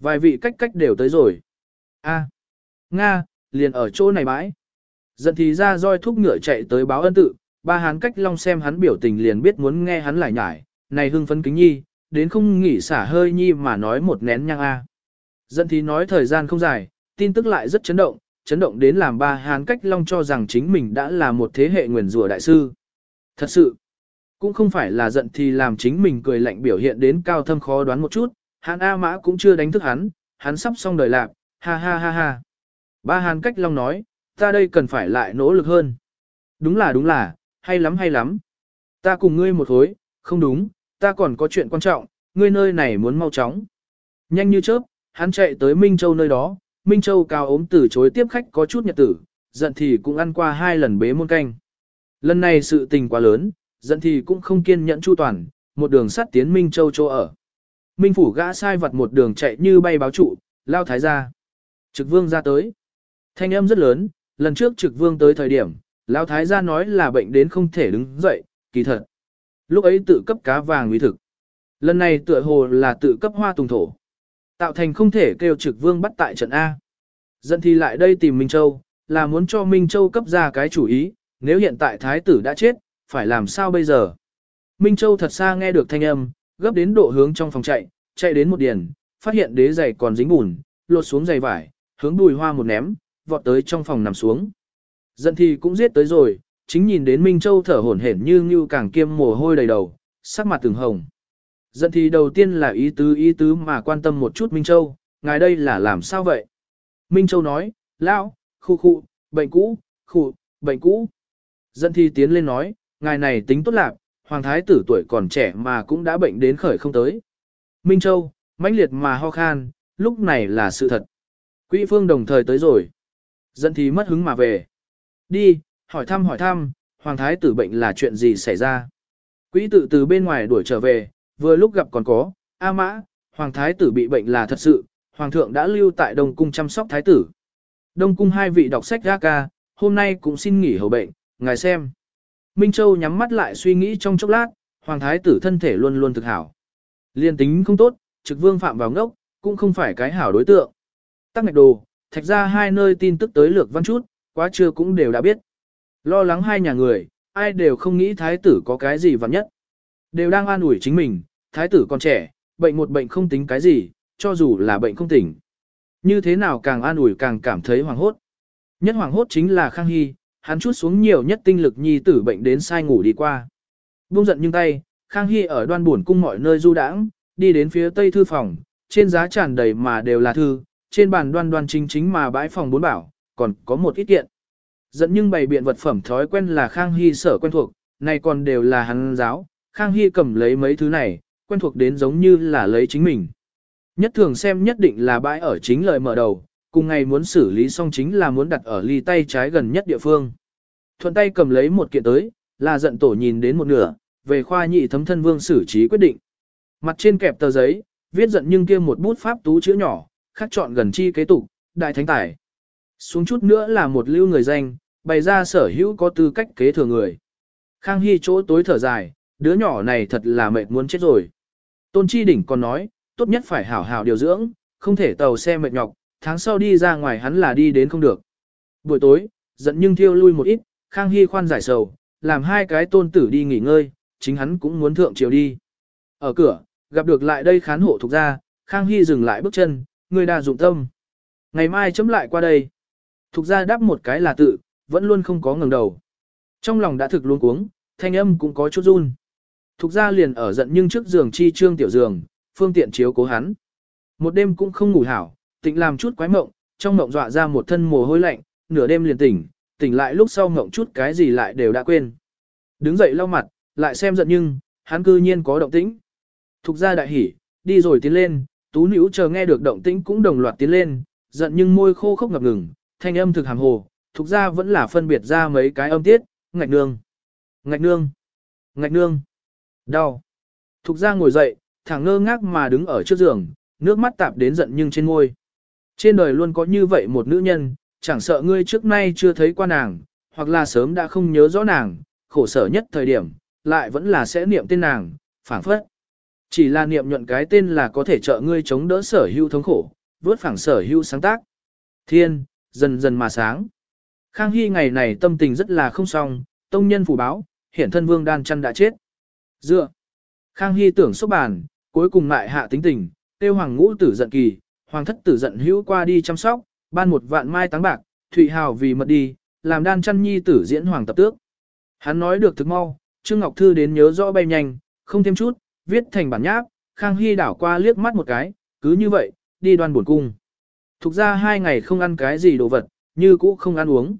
Vài vị cách cách đều tới rồi. A, Nga, liền ở chỗ này bãi. Giận thì ra roi thúc ngựa chạy tới báo ân tự, ba hắn cách long xem hắn biểu tình liền biết muốn nghe hắn lại nhải, này hưng phấn kính nhi, đến không nghỉ xả hơi nhi mà nói một nén nhang a. Giận thì nói thời gian không dài, tin tức lại rất chấn động, chấn động đến làm ba hán cách long cho rằng chính mình đã là một thế hệ nguyền rủa đại sư. Thật sự, cũng không phải là giận thì làm chính mình cười lạnh biểu hiện đến cao thâm khó đoán một chút, hán A mã cũng chưa đánh thức hắn, hắn sắp xong đời lạc, ha ha ha ha. Ba hán cách long nói, ta đây cần phải lại nỗ lực hơn. Đúng là đúng là, hay lắm hay lắm. Ta cùng ngươi một hối, không đúng, ta còn có chuyện quan trọng, ngươi nơi này muốn mau chóng. Nhanh như chớp, hắn chạy tới Minh Châu nơi đó, Minh Châu cao ốm từ chối tiếp khách có chút nhật tử, giận thì cũng ăn qua hai lần bế môn canh. Lần này sự tình quá lớn, giận thì cũng không kiên nhẫn chu toàn, một đường sắt tiến Minh Châu chỗ ở. Minh phủ gã sai vật một đường chạy như bay báo trụ, lao thái ra. Trực vương ra tới. Thanh âm rất lớn, lần trước trực vương tới thời điểm, lao thái gia nói là bệnh đến không thể đứng dậy, kỳ thật. Lúc ấy tự cấp cá vàng nguy thực. Lần này tựa hồ là tự cấp hoa tùng thổ. Tạo thành không thể kêu trực vương bắt tại trận A. Dân thì lại đây tìm Minh Châu, là muốn cho Minh Châu cấp ra cái chủ ý, nếu hiện tại thái tử đã chết, phải làm sao bây giờ? Minh Châu thật xa nghe được thanh âm, gấp đến độ hướng trong phòng chạy, chạy đến một điền, phát hiện đế giày còn dính bùn, lột xuống giày vải, hướng bùi hoa một ném, vọt tới trong phòng nằm xuống. Dân thì cũng giết tới rồi, chính nhìn đến Minh Châu thở hổn hển như như càng kiêm mồ hôi đầy đầu, sắc mặt từng hồng. Dẫn thì đầu tiên là ý tứ ý tứ mà quan tâm một chút Minh Châu, ngài đây là làm sao vậy? Minh Châu nói, lão, khu khu, bệnh cũ, khu, bệnh cũ. Dẫn thì tiến lên nói, ngài này tính tốt lạc, hoàng thái tử tuổi còn trẻ mà cũng đã bệnh đến khởi không tới. Minh Châu, mãnh liệt mà ho khan, lúc này là sự thật. Quỹ phương đồng thời tới rồi. Dẫn thì mất hứng mà về. Đi, hỏi thăm hỏi thăm, hoàng thái tử bệnh là chuyện gì xảy ra. Quỹ tự từ bên ngoài đuổi trở về, vừa lúc gặp còn có, A Mã, Hoàng Thái tử bị bệnh là thật sự, Hoàng thượng đã lưu tại Đông Cung chăm sóc Thái tử. Đông Cung hai vị đọc sách ra ca, hôm nay cũng xin nghỉ hầu bệnh, ngài xem. Minh Châu nhắm mắt lại suy nghĩ trong chốc lát, Hoàng Thái tử thân thể luôn luôn thực hảo. Liên tính không tốt, trực vương phạm vào ngốc, cũng không phải cái hảo đối tượng. Tắc ngạch đồ, thạch ra hai nơi tin tức tới lược văn chút, quá trưa cũng đều đã biết. Lo lắng hai nhà người, ai đều không nghĩ thái tử có cái gì vặn nhất. Đều đang an ủi chính mình, thái tử còn trẻ, bệnh một bệnh không tính cái gì, cho dù là bệnh không tỉnh. Như thế nào càng an ủi càng cảm thấy hoàng hốt. Nhất hoàng hốt chính là Khang Hy, hắn chút xuống nhiều nhất tinh lực nhi tử bệnh đến sai ngủ đi qua. Buông giận nhưng tay, Khang Hy ở đoan buồn cung mọi nơi du đãng, đi đến phía tây thư phòng, trên giá tràn đầy mà đều là thư, trên bàn đoan đoan chính chính mà bãi phòng bốn bảo, còn có một ít kiện. Dẫn nhưng bày biện vật phẩm thói quen là Khang Hy sở quen thuộc, này còn đều là hắn giáo, Khang Hy cầm lấy mấy thứ này, quen thuộc đến giống như là lấy chính mình. Nhất thường xem nhất định là bãi ở chính lời mở đầu, cùng ngày muốn xử lý xong chính là muốn đặt ở ly tay trái gần nhất địa phương. Thuận tay cầm lấy một kiện tới, là giận tổ nhìn đến một nửa, về khoa nhị thấm thân vương xử trí quyết định. Mặt trên kẹp tờ giấy, viết giận nhưng kia một bút pháp tú chữ nhỏ, khắc chọn gần chi kế tục, đại thánh tài Xuống chút nữa là một lưu người danh, bày ra sở hữu có tư cách kế thừa người. Khang Hy chỗ tối thở dài, đứa nhỏ này thật là mệt muốn chết rồi. Tôn Chi Đỉnh còn nói, tốt nhất phải hảo hảo điều dưỡng, không thể tàu xe mệt nhọc, tháng sau đi ra ngoài hắn là đi đến không được. Buổi tối, giận nhưng thiêu lui một ít, Khang Hy khoan giải sầu, làm hai cái tôn tử đi nghỉ ngơi, chính hắn cũng muốn thượng chiều đi. Ở cửa, gặp được lại đây khán hộ thuộc ra, Khang Hy dừng lại bước chân, người đa dụng tâm. Ngày mai chấm lại qua đây. Thục ra đáp một cái là tự, vẫn luôn không có ngừng đầu. Trong lòng đã thực luôn cuống, thanh âm cũng có chút run. Thục ra liền ở giận nhưng trước giường chi trương tiểu giường, phương tiện chiếu cố hắn. Một đêm cũng không ngủ hảo, tịnh làm chút quái mộng, trong mộng dọa ra một thân mồ hôi lạnh, nửa đêm liền tỉnh, tỉnh lại lúc sau mộng chút cái gì lại đều đã quên. Đứng dậy lau mặt, lại xem giận nhưng, hắn cư nhiên có động tĩnh. Thục ra đại hỉ, đi rồi tiến lên, tú nữ chờ nghe được động tĩnh cũng đồng loạt tiến lên, giận nhưng môi khô khốc ngập ngừng, thanh âm thực hàm hồ, thục ra vẫn là phân biệt ra mấy cái âm tiết, ngạch nương, ngạch nương, ngạch nương, đau. Thục ra ngồi dậy, thẳng ngơ ngác mà đứng ở trước giường, nước mắt tạp đến giận nhưng trên môi. Trên đời luôn có như vậy một nữ nhân, chẳng sợ ngươi trước nay chưa thấy qua nàng, hoặc là sớm đã không nhớ rõ nàng, khổ sở nhất thời điểm, lại vẫn là sẽ niệm tên nàng, phảng phất. Chỉ là niệm nhuận cái tên là có thể trợ ngươi chống đỡ sở hữu thống khổ, vớt phẳng sở hữu sáng tác. Thiên, dần dần mà sáng. Khang Hy ngày này tâm tình rất là không xong, tông nhân phủ báo, hiển thân vương đan chăn đã chết. Dựa. Khang Hy tưởng xúc bàn, cuối cùng lại hạ tính tình, tiêu hoàng ngũ tử giận kỳ, hoàng thất tử giận hữu qua đi chăm sóc, ban một vạn mai táng bạc, Thụy Hào vì mật đi, làm đan chăn nhi tử diễn hoàng tập tước. Hắn nói được thực mau, Trương Ngọc Thư đến nhớ rõ bay nhanh, không thêm chút, viết thành bản nháp, Khang Hy đảo qua liếc mắt một cái, cứ như vậy, đi đoan buồn cung. Thục ra hai ngày không ăn cái gì đồ vật, như cũ không ăn uống.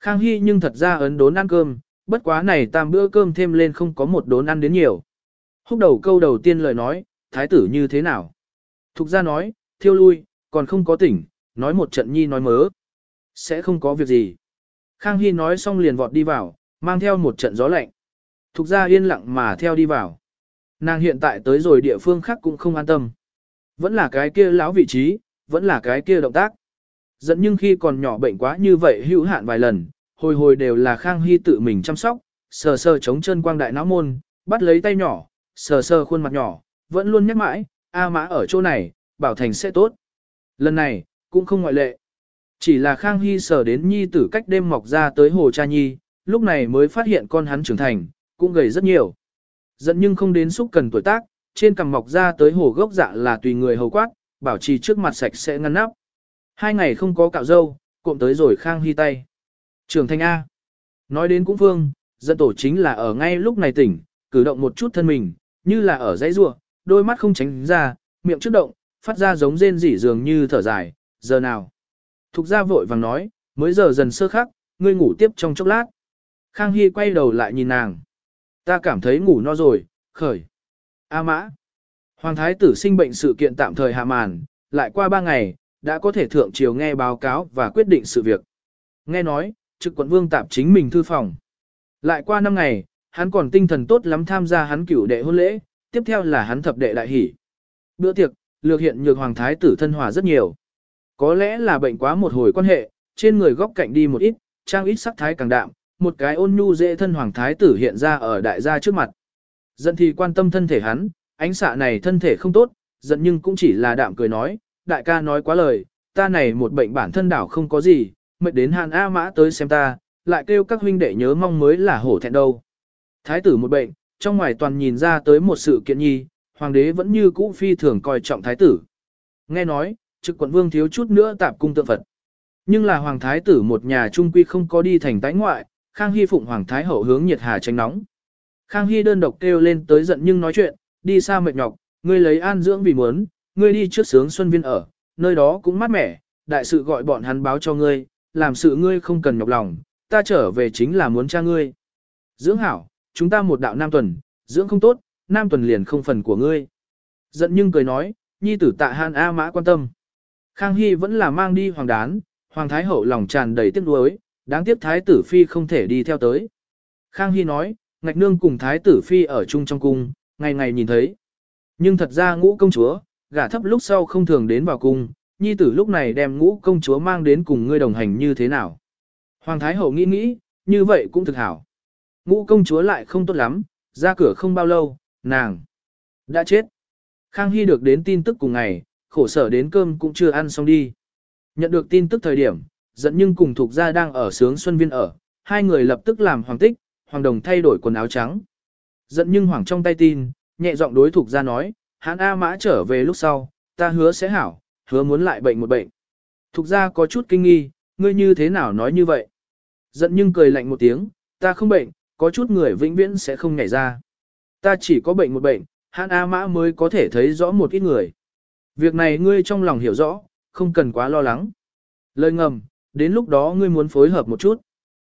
Khang Hy nhưng thật ra ấn đốn ăn cơm, bất quá này tam bữa cơm thêm lên không có một đốn ăn đến nhiều. Húc đầu câu đầu tiên lời nói, thái tử như thế nào? Thục ra nói, thiêu lui, còn không có tỉnh, nói một trận nhi nói mớ. Sẽ không có việc gì. Khang Hy nói xong liền vọt đi vào, mang theo một trận gió lạnh. Thục ra yên lặng mà theo đi vào. Nàng hiện tại tới rồi địa phương khác cũng không an tâm. Vẫn là cái kia lão vị trí, vẫn là cái kia động tác. Dẫn nhưng khi còn nhỏ bệnh quá như vậy hữu hạn vài lần, hồi hồi đều là Khang Hy tự mình chăm sóc, sờ sờ chống chân quang đại não môn, bắt lấy tay nhỏ, sờ sờ khuôn mặt nhỏ, vẫn luôn nhắc mãi, A mã ở chỗ này, bảo thành sẽ tốt. Lần này, cũng không ngoại lệ. Chỉ là Khang Hy sờ đến nhi tử cách đêm mọc ra tới hồ cha nhi, lúc này mới phát hiện con hắn trưởng thành, cũng gầy rất nhiều. Dẫn nhưng không đến xúc cần tuổi tác, trên cằm mọc ra tới hồ gốc dạ là tùy người hầu quát, bảo trì trước mặt sạch sẽ ngăn nắp. Hai ngày không có cạo râu, cộm tới rồi Khang Hy tay. Trường thành A. Nói đến cũng phương, dân tổ chính là ở ngay lúc này tỉnh, cử động một chút thân mình, như là ở dãy rua, đôi mắt không tránh ra, miệng trước động, phát ra giống rên rỉ dường như thở dài, giờ nào. Thục ra vội vàng nói, mới giờ dần sơ khắc, ngươi ngủ tiếp trong chốc lát. Khang Hy quay đầu lại nhìn nàng. Ta cảm thấy ngủ no rồi, khởi. A mã. Hoàng thái tử sinh bệnh sự kiện tạm thời hạ màn, lại qua ba ngày, đã có thể thượng triều nghe báo cáo và quyết định sự việc. Nghe nói, trực quận vương tạp chính mình thư phòng. Lại qua năm ngày, hắn còn tinh thần tốt lắm tham gia hắn cửu đệ hôn lễ, tiếp theo là hắn thập đệ đại hỷ. Bữa tiệc, lược hiện nhược hoàng thái tử thân hòa rất nhiều. Có lẽ là bệnh quá một hồi quan hệ, trên người góc cạnh đi một ít, trang ít sắc thái càng đạm, một cái ôn nhu dễ thân hoàng thái tử hiện ra ở đại gia trước mặt. Dân thì quan tâm thân thể hắn, ánh xạ này thân thể không tốt, giận nhưng cũng chỉ là đạm cười nói, đại ca nói quá lời, ta này một bệnh bản thân đảo không có gì, mệt đến hàn A mã tới xem ta, lại kêu các huynh đệ nhớ mong mới là hổ thẹn đâu. Thái tử một bệnh, trong ngoài toàn nhìn ra tới một sự kiện nhi, hoàng đế vẫn như cũ phi thường coi trọng thái tử. Nghe nói, trực quận vương thiếu chút nữa tạp cung tượng Phật. Nhưng là hoàng thái tử một nhà trung quy không có đi thành tái ngoại, Khang Hy phụng hoàng thái hậu hướng nhiệt hà tránh nóng. Khang Hy đơn độc kêu lên tới giận nhưng nói chuyện, đi xa mệt nhọc, ngươi lấy an dưỡng vì muốn, ngươi đi trước sướng xuân viên ở, nơi đó cũng mát mẻ, đại sự gọi bọn hắn báo cho ngươi, làm sự ngươi không cần nhọc lòng, ta trở về chính là muốn cha ngươi. Dưỡng hảo, chúng ta một đạo nam tuần, dưỡng không tốt, nam tuần liền không phần của ngươi. Giận nhưng cười nói, nhi tử tạ Hàn A mã quan tâm. Khang Hy vẫn là mang đi hoàng đán, hoàng thái hậu lòng tràn đầy tiếc nuối, đáng tiếc thái tử phi không thể đi theo tới. Khang Hy nói, ngạch nương cùng thái tử phi ở chung trong cung, ngày ngày nhìn thấy. Nhưng thật ra ngũ công chúa, gả thấp lúc sau không thường đến vào cung, nhi tử lúc này đem ngũ công chúa mang đến cùng ngươi đồng hành như thế nào. Hoàng thái hậu nghĩ nghĩ, như vậy cũng thực hảo. Ngũ công chúa lại không tốt lắm, ra cửa không bao lâu, nàng đã chết. Khang Hy được đến tin tức cùng ngày, khổ sở đến cơm cũng chưa ăn xong đi. Nhận được tin tức thời điểm, dẫn nhưng cùng thuộc gia đang ở sướng Xuân Viên ở, hai người lập tức làm hoàng tích, hoàng đồng thay đổi quần áo trắng. Dẫn nhưng hoàng trong tay tin, nhẹ giọng đối thuộc gia nói, hãn A mã trở về lúc sau, ta hứa sẽ hảo, hứa muốn lại bệnh một bệnh. Thục gia có chút kinh nghi, ngươi như thế nào nói như vậy? Giận nhưng cười lạnh một tiếng, ta không bệnh, có chút người vĩnh viễn sẽ không nhảy ra. Ta chỉ có bệnh một bệnh, hãn A mã mới có thể thấy rõ một ít người. Việc này ngươi trong lòng hiểu rõ, không cần quá lo lắng. Lời ngầm, đến lúc đó ngươi muốn phối hợp một chút.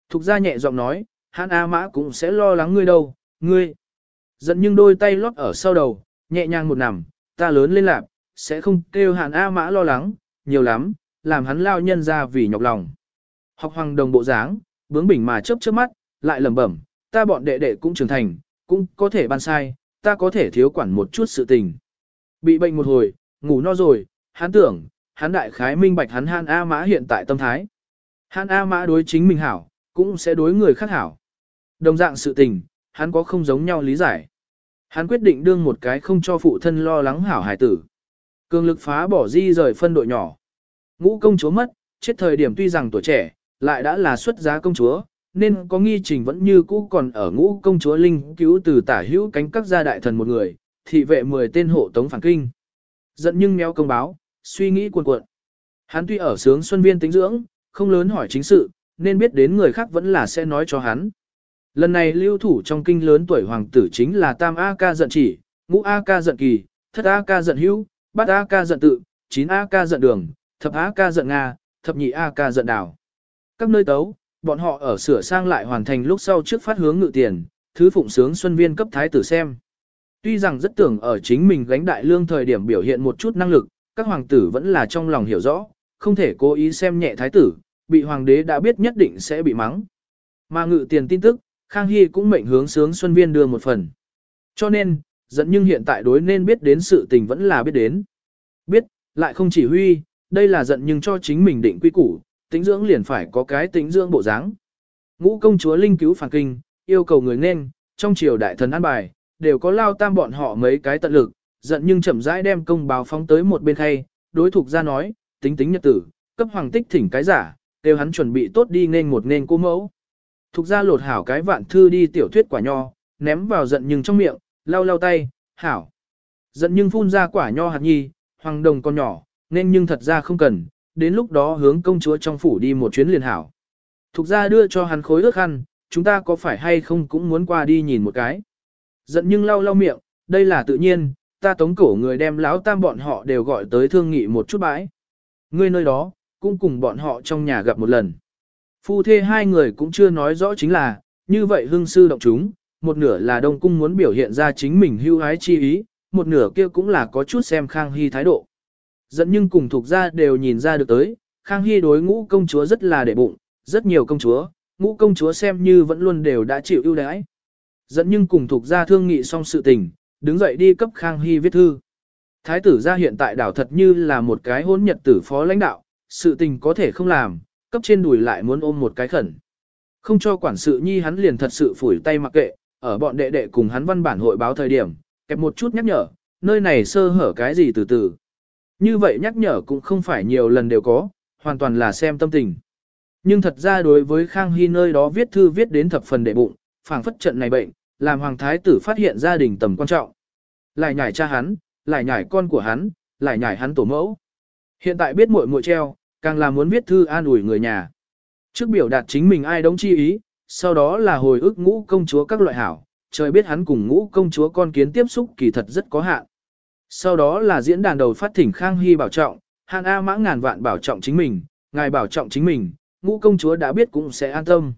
Thục gia nhẹ giọng nói, hãn A Mã cũng sẽ lo lắng ngươi đâu, ngươi. Giận nhưng đôi tay lót ở sau đầu, nhẹ nhàng một nằm, ta lớn lên lạp, sẽ không kêu Hàn A Mã lo lắng, nhiều lắm, làm hắn lao nhân ra vì nhọc lòng. Học hoàng đồng bộ dáng, bướng bỉnh mà chớp chớp mắt, lại lẩm bẩm, ta bọn đệ đệ cũng trưởng thành, cũng có thể ban sai, ta có thể thiếu quản một chút sự tình. Bị bệnh một hồi, ngủ no rồi, hắn tưởng, hắn đại khái minh bạch hắn Hàn A Mã hiện tại tâm thái. Hàn A Mã đối chính mình hảo, cũng sẽ đối người khác hảo. Đồng dạng sự tình, hắn có không giống nhau lý giải. Hắn quyết định đương một cái không cho phụ thân lo lắng hảo hài tử. Cường lực phá bỏ di rời phân đội nhỏ. Ngũ công chúa mất, chết thời điểm tuy rằng tuổi trẻ, lại đã là xuất giá công chúa, nên có nghi trình vẫn như cũ còn ở ngũ công chúa linh cứu từ tả hữu cánh các gia đại thần một người, thị vệ 10 tên hộ tống phản kinh. Giận nhưng méo công báo, suy nghĩ cuồn cuộn. Hắn tuy ở sướng xuân viên tính dưỡng, không lớn hỏi chính sự, nên biết đến người khác vẫn là sẽ nói cho hắn. Lần này lưu thủ trong kinh lớn tuổi hoàng tử chính là Tam A ca giận chỉ, Ngũ A ca giận kỳ, Thất A ca giận hữu, Bát A ca giận tự, Chín A ca giận đường, Thập A ca giận Nga, Thập nhị A ca giận đảo. Các nơi tấu, bọn họ ở sửa sang lại hoàn thành lúc sau trước phát hướng ngự tiền, thứ phụng sướng xuân viên cấp thái tử xem. Tuy rằng rất tưởng ở chính mình gánh đại lương thời điểm biểu hiện một chút năng lực, các hoàng tử vẫn là trong lòng hiểu rõ, không thể cố ý xem nhẹ thái tử, bị hoàng đế đã biết nhất định sẽ bị mắng. Mà ngự tiền tin tức, Khang Hy cũng mệnh hướng sướng Xuân Viên đưa một phần. Cho nên, dẫn nhưng hiện tại đối nên biết đến sự tình vẫn là biết đến. Biết, lại không chỉ huy, đây là giận nhưng cho chính mình định quy củ, tính dưỡng liền phải có cái tính dưỡng bộ dáng. Ngũ công chúa linh cứu phản kinh, yêu cầu người nên, trong triều đại thần an bài, đều có lao tam bọn họ mấy cái tận lực, giận nhưng chậm rãi đem công báo phóng tới một bên khay, đối thuộc ra nói, tính tính nhật tử, cấp hoàng tích thỉnh cái giả, đều hắn chuẩn bị tốt đi nên một nên cô mẫu. Thục ra lột hảo cái vạn thư đi tiểu thuyết quả nho, ném vào giận nhưng trong miệng, lau lau tay, hảo. Giận nhưng phun ra quả nho hạt nhi, hoàng đồng con nhỏ, nên nhưng thật ra không cần, đến lúc đó hướng công chúa trong phủ đi một chuyến liền hảo. Thục ra đưa cho hắn khối ước khăn, chúng ta có phải hay không cũng muốn qua đi nhìn một cái. Giận nhưng lau lau miệng, đây là tự nhiên, ta tống cổ người đem láo tam bọn họ đều gọi tới thương nghị một chút bãi. Ngươi nơi đó, cũng cùng bọn họ trong nhà gặp một lần. Phu thê hai người cũng chưa nói rõ chính là, như vậy hương sư động chúng, một nửa là đông cung muốn biểu hiện ra chính mình hưu hái chi ý, một nửa kia cũng là có chút xem Khang Hy thái độ. Dẫn nhưng cùng thuộc ra đều nhìn ra được tới, Khang Hy đối ngũ công chúa rất là để bụng, rất nhiều công chúa, ngũ công chúa xem như vẫn luôn đều đã chịu ưu đãi. Dẫn nhưng cùng thuộc ra thương nghị xong sự tình, đứng dậy đi cấp Khang Hy viết thư. Thái tử ra hiện tại đảo thật như là một cái hôn nhật tử phó lãnh đạo, sự tình có thể không làm, cấp trên đùi lại muốn ôm một cái khẩn. Không cho quản sự nhi hắn liền thật sự phủi tay mặc kệ, ở bọn đệ đệ cùng hắn văn bản hội báo thời điểm, kẹp một chút nhắc nhở, nơi này sơ hở cái gì từ từ. Như vậy nhắc nhở cũng không phải nhiều lần đều có, hoàn toàn là xem tâm tình. Nhưng thật ra đối với Khang Hy nơi đó viết thư viết đến thập phần đệ bụng, phảng phất trận này bệnh, làm hoàng thái tử phát hiện gia đình tầm quan trọng. Lại nhảy cha hắn, lại nhảy con của hắn, lại nhảy hắn tổ mẫu. Hiện tại biết muội muội treo, càng là muốn viết thư an ủi người nhà. Trước biểu đạt chính mình ai đóng chi ý, sau đó là hồi ức ngũ công chúa các loại hảo, trời biết hắn cùng ngũ công chúa con kiến tiếp xúc kỳ thật rất có hạn. Sau đó là diễn đàn đầu phát thỉnh Khang Hy bảo trọng, Hàn A mã ngàn vạn bảo trọng chính mình, ngài bảo trọng chính mình, ngũ công chúa đã biết cũng sẽ an tâm.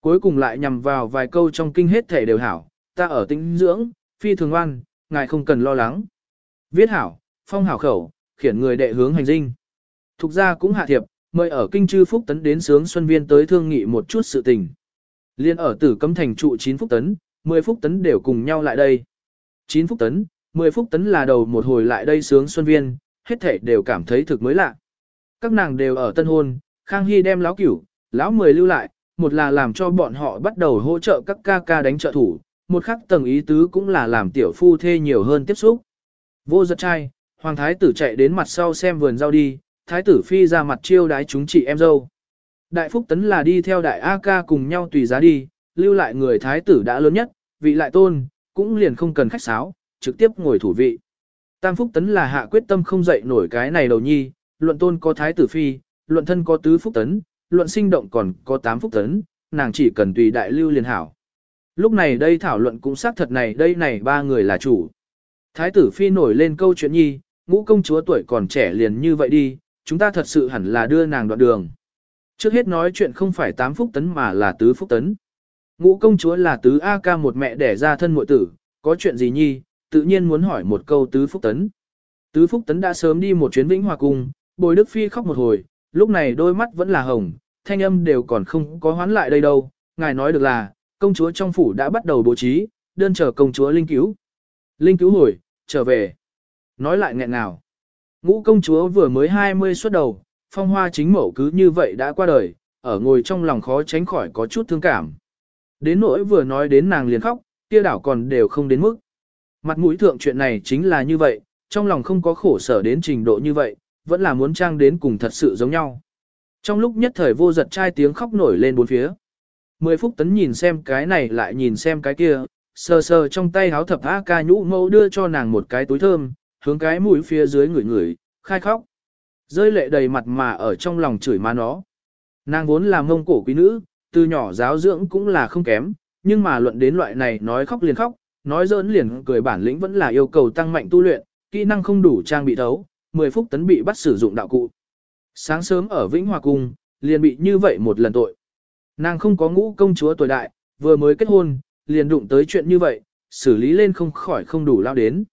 Cuối cùng lại nhằm vào vài câu trong kinh hết thể đều hảo, ta ở tinh dưỡng, phi thường oan, ngài không cần lo lắng. Viết hảo, phong hảo khẩu, khiển người đệ hướng hành dinh. Thục gia cũng hạ thiệp, mời ở kinh chư Phúc Tấn đến sướng Xuân Viên tới thương nghị một chút sự tình. Liên ở tử cấm thành trụ 9 Phúc Tấn, 10 Phúc Tấn đều cùng nhau lại đây. 9 Phúc Tấn, 10 Phúc Tấn là đầu một hồi lại đây sướng Xuân Viên, hết thể đều cảm thấy thực mới lạ. Các nàng đều ở tân hôn, Khang Hy đem lão cửu, lão mười lưu lại, một là làm cho bọn họ bắt đầu hỗ trợ các ca ca đánh trợ thủ, một khác tầng ý tứ cũng là làm tiểu phu thê nhiều hơn tiếp xúc. Vô giật trai, hoàng thái tử chạy đến mặt sau xem vườn rau đi, thái tử phi ra mặt chiêu đái chúng chị em dâu. Đại phúc tấn là đi theo đại A ca cùng nhau tùy giá đi, lưu lại người thái tử đã lớn nhất, vị lại tôn, cũng liền không cần khách sáo, trực tiếp ngồi thủ vị. Tam phúc tấn là hạ quyết tâm không dậy nổi cái này đầu nhi, luận tôn có thái tử phi, luận thân có tứ phúc tấn, luận sinh động còn có tám phúc tấn, nàng chỉ cần tùy đại lưu liền hảo. Lúc này đây thảo luận cũng xác thật này đây này ba người là chủ. Thái tử phi nổi lên câu chuyện nhi, ngũ công chúa tuổi còn trẻ liền như vậy đi, chúng ta thật sự hẳn là đưa nàng đoạn đường. Trước hết nói chuyện không phải tám phúc tấn mà là tứ phúc tấn. Ngũ công chúa là tứ A ca một mẹ đẻ ra thân muội tử, có chuyện gì nhi, tự nhiên muốn hỏi một câu tứ phúc tấn. Tứ phúc tấn đã sớm đi một chuyến vĩnh hòa cung, bồi đức phi khóc một hồi, lúc này đôi mắt vẫn là hồng, thanh âm đều còn không có hoán lại đây đâu, ngài nói được là, công chúa trong phủ đã bắt đầu bố trí, đơn chờ công chúa linh cứu. Linh cứu hồi, trở về. Nói lại nghẹn nào. Ngũ công chúa vừa mới 20 xuất đầu, phong hoa chính mẫu cứ như vậy đã qua đời, ở ngồi trong lòng khó tránh khỏi có chút thương cảm. Đến nỗi vừa nói đến nàng liền khóc, kia đảo còn đều không đến mức. Mặt mũi thượng chuyện này chính là như vậy, trong lòng không có khổ sở đến trình độ như vậy, vẫn là muốn trang đến cùng thật sự giống nhau. Trong lúc nhất thời vô giật trai tiếng khóc nổi lên bốn phía. Mười phút tấn nhìn xem cái này lại nhìn xem cái kia, sờ sờ trong tay háo thập A ca nhũ mẫu đưa cho nàng một cái túi thơm, hướng cái mũi phía dưới ngửi ngửi, khai khóc. Rơi lệ đầy mặt mà ở trong lòng chửi má nó. Nàng vốn là mông cổ quý nữ, từ nhỏ giáo dưỡng cũng là không kém, nhưng mà luận đến loại này nói khóc liền khóc, nói giỡn liền cười bản lĩnh vẫn là yêu cầu tăng mạnh tu luyện, kỹ năng không đủ trang bị thấu, 10 phút tấn bị bắt sử dụng đạo cụ. Sáng sớm ở Vĩnh Hòa Cung, liền bị như vậy một lần tội. Nàng không có ngũ công chúa tuổi đại, vừa mới kết hôn, liền đụng tới chuyện như vậy, xử lý lên không khỏi không đủ lao đến.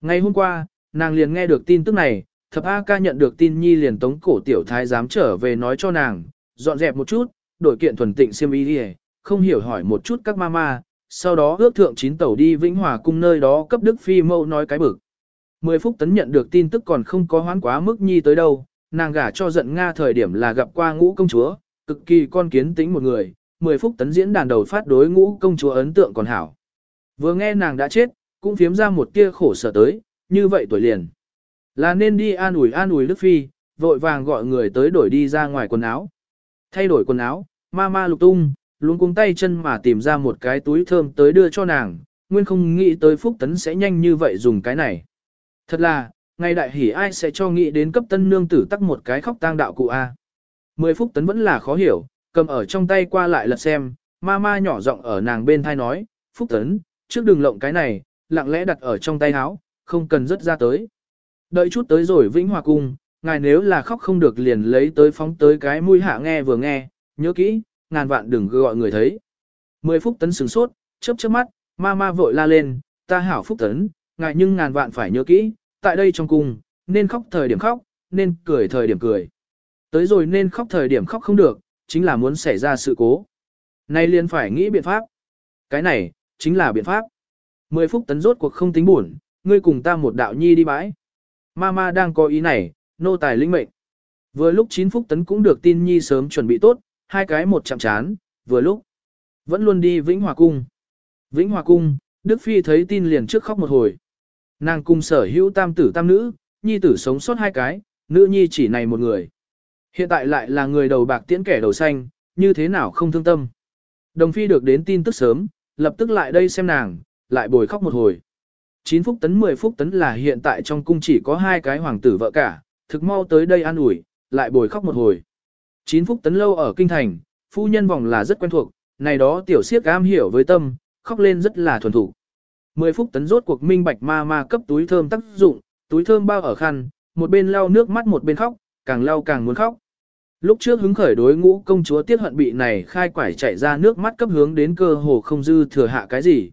Ngày hôm qua, nàng liền nghe được tin tức này, thập A ca nhận được tin nhi liền tống cổ tiểu thái dám trở về nói cho nàng, dọn dẹp một chút, đổi kiện thuần tịnh siêm y đi không hiểu hỏi một chút các mama, sau đó ước thượng chín tàu đi Vĩnh Hòa cung nơi đó cấp Đức Phi mâu nói cái bực. Mười phút tấn nhận được tin tức còn không có hoán quá mức nhi tới đâu, nàng gả cho giận Nga thời điểm là gặp qua ngũ công chúa, cực kỳ con kiến tính một người, mười phút tấn diễn đàn đầu phát đối ngũ công chúa ấn tượng còn hảo. Vừa nghe nàng đã chết, cũng phiếm ra một tia khổ sở tới, như vậy tuổi liền. Là nên đi an ủi an ủi Đức Phi, vội vàng gọi người tới đổi đi ra ngoài quần áo. Thay đổi quần áo, ma ma lục tung, luôn cuống tay chân mà tìm ra một cái túi thơm tới đưa cho nàng, nguyên không nghĩ tới Phúc Tấn sẽ nhanh như vậy dùng cái này. Thật là, ngày đại hỉ ai sẽ cho nghĩ đến cấp tân nương tử tắc một cái khóc tang đạo cụ A. Mười Phúc Tấn vẫn là khó hiểu, cầm ở trong tay qua lại lật xem, ma ma nhỏ giọng ở nàng bên thai nói, Phúc Tấn, trước đừng lộng cái này, lặng lẽ đặt ở trong tay áo, không cần rớt ra tới. Đợi chút tới rồi Vĩnh Hòa Cung, ngài nếu là khóc không được liền lấy tới phóng tới cái mũi hạ nghe vừa nghe, nhớ kỹ, ngàn vạn đừng gọi người thấy. Mười phúc tấn sừng sốt, chớp chớp mắt, ma ma vội la lên, ta hảo phúc tấn, ngài nhưng ngàn vạn phải nhớ kỹ, tại đây trong cung, nên khóc thời điểm khóc, nên cười thời điểm cười. Tới rồi nên khóc thời điểm khóc không được, chính là muốn xảy ra sự cố. Nay liền phải nghĩ biện pháp. Cái này, chính là biện pháp. Mười phúc tấn rốt cuộc không tính buồn, ngươi cùng ta một đạo nhi đi bãi. Mama đang có ý này, nô tài linh mệnh. Vừa lúc 9 phúc tấn cũng được tin nhi sớm chuẩn bị tốt, hai cái một chạm chán, vừa lúc. Vẫn luôn đi Vĩnh Hòa Cung. Vĩnh Hòa Cung, Đức Phi thấy tin liền trước khóc một hồi. Nàng cung sở hữu tam tử tam nữ, nhi tử sống sót hai cái, nữ nhi chỉ này một người. Hiện tại lại là người đầu bạc tiễn kẻ đầu xanh, như thế nào không thương tâm. Đồng Phi được đến tin tức sớm, lập tức lại đây xem nàng, lại bồi khóc một hồi. 9 phúc tấn 10 phúc tấn là hiện tại trong cung chỉ có hai cái hoàng tử vợ cả, thực mau tới đây an ủi, lại bồi khóc một hồi. 9 phúc tấn lâu ở kinh thành, phu nhân vòng là rất quen thuộc, này đó tiểu siếc am hiểu với tâm, khóc lên rất là thuần thủ. 10 phút tấn rốt cuộc minh bạch ma ma cấp túi thơm tác dụng, túi thơm bao ở khăn, một bên lau nước mắt một bên khóc, càng lau càng muốn khóc. Lúc trước hứng khởi đối ngũ công chúa tiết hận bị này khai quải chạy ra nước mắt cấp hướng đến cơ hồ không dư thừa hạ cái gì.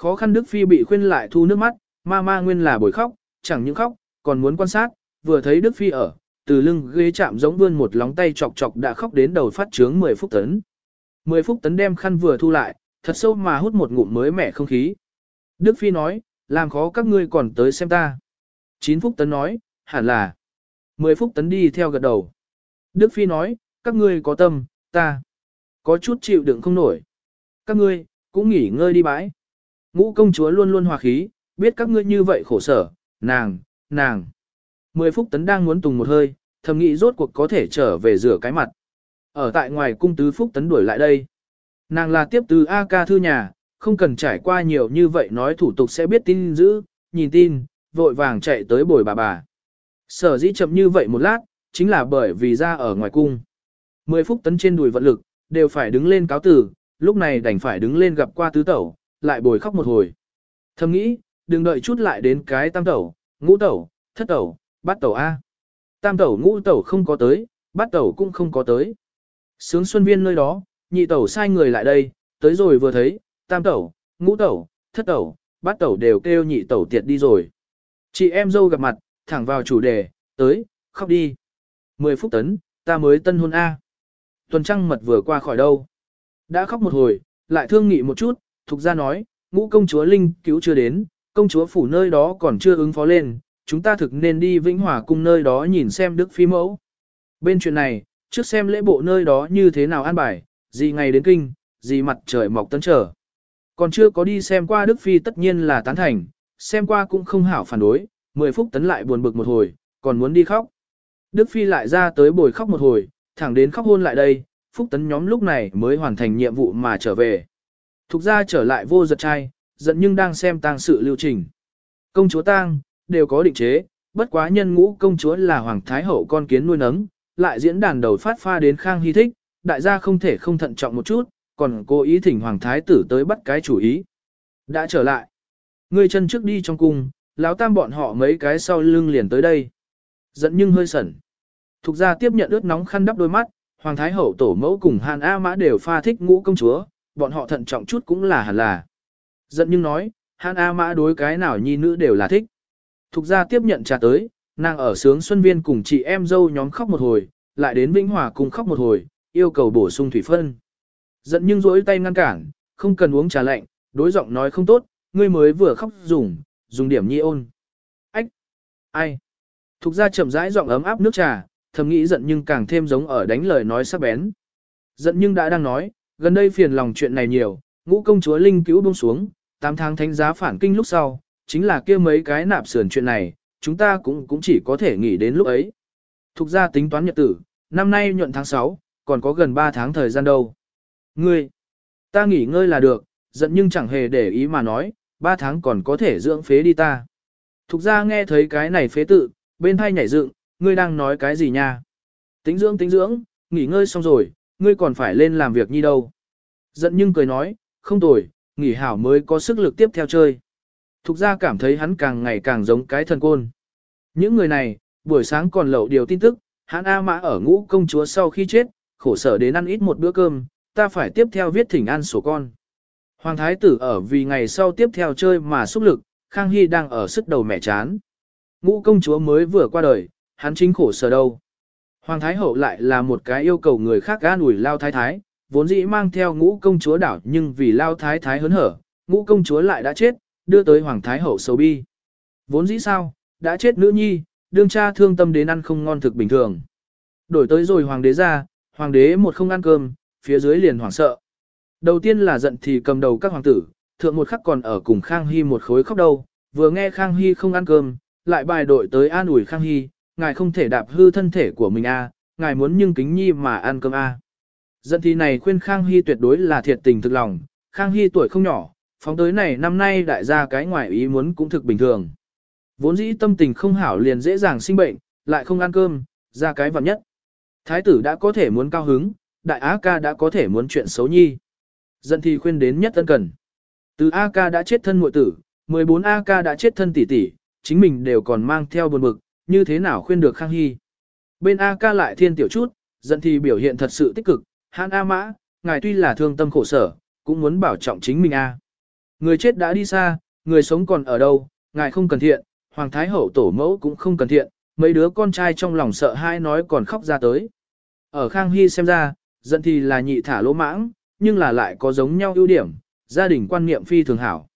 Khó khăn Đức Phi bị khuyên lại thu nước mắt, ma ma nguyên là bồi khóc, chẳng những khóc, còn muốn quan sát, vừa thấy Đức Phi ở, từ lưng ghế chạm giống vươn một lóng tay chọc chọc đã khóc đến đầu phát trướng 10 phút tấn. 10 phút tấn đem khăn vừa thu lại, thật sâu mà hút một ngụm mới mẻ không khí. Đức Phi nói, làm khó các ngươi còn tới xem ta. 9 phút tấn nói, hẳn là. 10 phút tấn đi theo gật đầu. Đức Phi nói, các ngươi có tâm, ta có chút chịu đựng không nổi. Các ngươi, cũng nghỉ ngơi đi bãi. Ngũ công chúa luôn luôn hòa khí, biết các ngươi như vậy khổ sở, nàng, nàng. Mười phúc tấn đang muốn tùng một hơi, thầm nghĩ rốt cuộc có thể trở về rửa cái mặt. Ở tại ngoài cung tứ phúc tấn đuổi lại đây. Nàng là tiếp từ A ca thư nhà, không cần trải qua nhiều như vậy nói thủ tục sẽ biết tin giữ, nhìn tin, vội vàng chạy tới bồi bà bà. Sở dĩ chậm như vậy một lát, chính là bởi vì ra ở ngoài cung. Mười phúc tấn trên đùi vận lực, đều phải đứng lên cáo tử, lúc này đành phải đứng lên gặp qua tứ tẩu, lại bồi khóc một hồi. Thầm nghĩ, đừng đợi chút lại đến cái tam tẩu, ngũ tẩu, thất tẩu, bát tẩu A. Tam tẩu ngũ tẩu không có tới, bát tẩu cũng không có tới. Sướng xuân viên nơi đó, nhị tẩu sai người lại đây, tới rồi vừa thấy, tam tẩu, ngũ tẩu, thất tẩu, bát tẩu đều kêu nhị tẩu tiệt đi rồi. Chị em dâu gặp mặt, thẳng vào chủ đề, tới, khóc đi. Mười phút tấn, ta mới tân hôn A. Tuần trăng mật vừa qua khỏi đâu. Đã khóc một hồi, lại thương nghị một chút, thục ra nói, ngũ công chúa Linh cứu chưa đến, công chúa phủ nơi đó còn chưa ứng phó lên, chúng ta thực nên đi Vĩnh Hòa cung nơi đó nhìn xem Đức Phi mẫu. Bên chuyện này, trước xem lễ bộ nơi đó như thế nào an bài, gì ngày đến kinh, gì mặt trời mọc tấn trở. Còn chưa có đi xem qua Đức Phi tất nhiên là tán thành, xem qua cũng không hảo phản đối, 10 phút tấn lại buồn bực một hồi, còn muốn đi khóc. Đức Phi lại ra tới bồi khóc một hồi, thẳng đến khóc hôn lại đây, Phúc Tấn nhóm lúc này mới hoàn thành nhiệm vụ mà trở về. Thục ra trở lại vô giật trai, giận nhưng đang xem tang sự lưu trình. Công chúa tang, đều có định chế, bất quá nhân ngũ công chúa là hoàng thái hậu con kiến nuôi nấng, lại diễn đàn đầu phát pha đến khang hy thích, đại gia không thể không thận trọng một chút, còn cố ý thỉnh hoàng thái tử tới bắt cái chủ ý. Đã trở lại. Người chân trước đi trong cung, lão tam bọn họ mấy cái sau lưng liền tới đây. Giận nhưng hơi sẩn. Thục ra tiếp nhận ướt nóng khăn đắp đôi mắt, hoàng thái hậu tổ mẫu cùng hàn A mã đều pha thích ngũ công chúa, bọn họ thận trọng chút cũng là hẳn là. Giận nhưng nói, hàn A mã đối cái nào nhi nữ đều là thích. Thục ra tiếp nhận trà tới, nàng ở sướng xuân viên cùng chị em dâu nhóm khóc một hồi, lại đến Vĩnh Hòa cùng khóc một hồi, yêu cầu bổ sung thủy phân. Giận nhưng rỗi tay ngăn cản, không cần uống trà lạnh, đối giọng nói không tốt, ngươi mới vừa khóc dùng, dùng điểm nhi ôn. Ách! Ai? Thục ra chậm rãi giọng ấm áp nước trà, thầm nghĩ giận nhưng càng thêm giống ở đánh lời nói sắc bén. Giận nhưng đã đang nói, gần đây phiền lòng chuyện này nhiều, ngũ công chúa Linh cứu buông xuống, 8 tháng thánh giá phản kinh lúc sau, chính là kia mấy cái nạp sườn chuyện này, chúng ta cũng cũng chỉ có thể nghỉ đến lúc ấy. Thục ra tính toán nhật tử, năm nay nhuận tháng 6, còn có gần 3 tháng thời gian đâu. Ngươi, ta nghỉ ngơi là được, giận nhưng chẳng hề để ý mà nói, 3 tháng còn có thể dưỡng phế đi ta. Thục ra nghe thấy cái này phế tự, bên thai nhảy dựng, ngươi đang nói cái gì nha? Tính dưỡng tính dưỡng, nghỉ ngơi xong rồi, ngươi còn phải lên làm việc như đâu. Giận nhưng cười nói, không tồi, nghỉ hảo mới có sức lực tiếp theo chơi. Thục ra cảm thấy hắn càng ngày càng giống cái thần côn. Những người này, buổi sáng còn lậu điều tin tức, hắn A Mã ở ngũ công chúa sau khi chết, khổ sở đến ăn ít một bữa cơm, ta phải tiếp theo viết thỉnh an sổ con. Hoàng thái tử ở vì ngày sau tiếp theo chơi mà xúc lực, Khang Hy đang ở sức đầu mẹ chán. Ngũ công chúa mới vừa qua đời, hắn chính khổ sở đâu. Hoàng thái hậu lại là một cái yêu cầu người khác gan ủi lao thái thái, vốn dĩ mang theo ngũ công chúa đảo nhưng vì lao thái thái hớn hở, ngũ công chúa lại đã chết, đưa tới hoàng thái hậu sầu bi. Vốn dĩ sao, đã chết nữ nhi, đương cha thương tâm đến ăn không ngon thực bình thường. Đổi tới rồi hoàng đế ra, hoàng đế một không ăn cơm, phía dưới liền hoảng sợ. Đầu tiên là giận thì cầm đầu các hoàng tử, thượng một khắc còn ở cùng Khang Hy một khối khóc đầu. vừa nghe Khang Hy không ăn cơm, lại bài đội tới an ủi Khang Hy, ngài không thể đạp hư thân thể của mình a, ngài muốn nhưng kính nhi mà ăn cơm à. a. dân thì này khuyên Khang Hy tuyệt đối là thiệt tình thực lòng, Khang Hy tuổi không nhỏ, phóng tới này năm nay đại gia cái ngoài ý muốn cũng thực bình thường. Vốn dĩ tâm tình không hảo liền dễ dàng sinh bệnh, lại không ăn cơm, ra cái vặn nhất. Thái tử đã có thể muốn cao hứng, đại á ca đã có thể muốn chuyện xấu nhi. Dân thì khuyên đến nhất tân cần. Từ A ca đã chết thân muội tử, 14 A ca đã chết thân tỷ tỷ, chính mình đều còn mang theo buồn bực, như thế nào khuyên được Khang Hy. Bên A ca lại thiên tiểu chút, dân thì biểu hiện thật sự tích cực, hãn A mã, ngài tuy là thương tâm khổ sở, cũng muốn bảo trọng chính mình A. Người chết đã đi xa, người sống còn ở đâu, ngài không cần thiện, Hoàng Thái Hậu tổ mẫu cũng không cần thiện, mấy đứa con trai trong lòng sợ hai nói còn khóc ra tới. Ở Khang Hy xem ra, giận thì là nhị thả lỗ mãng, nhưng là lại có giống nhau ưu điểm, gia đình quan niệm phi thường hảo.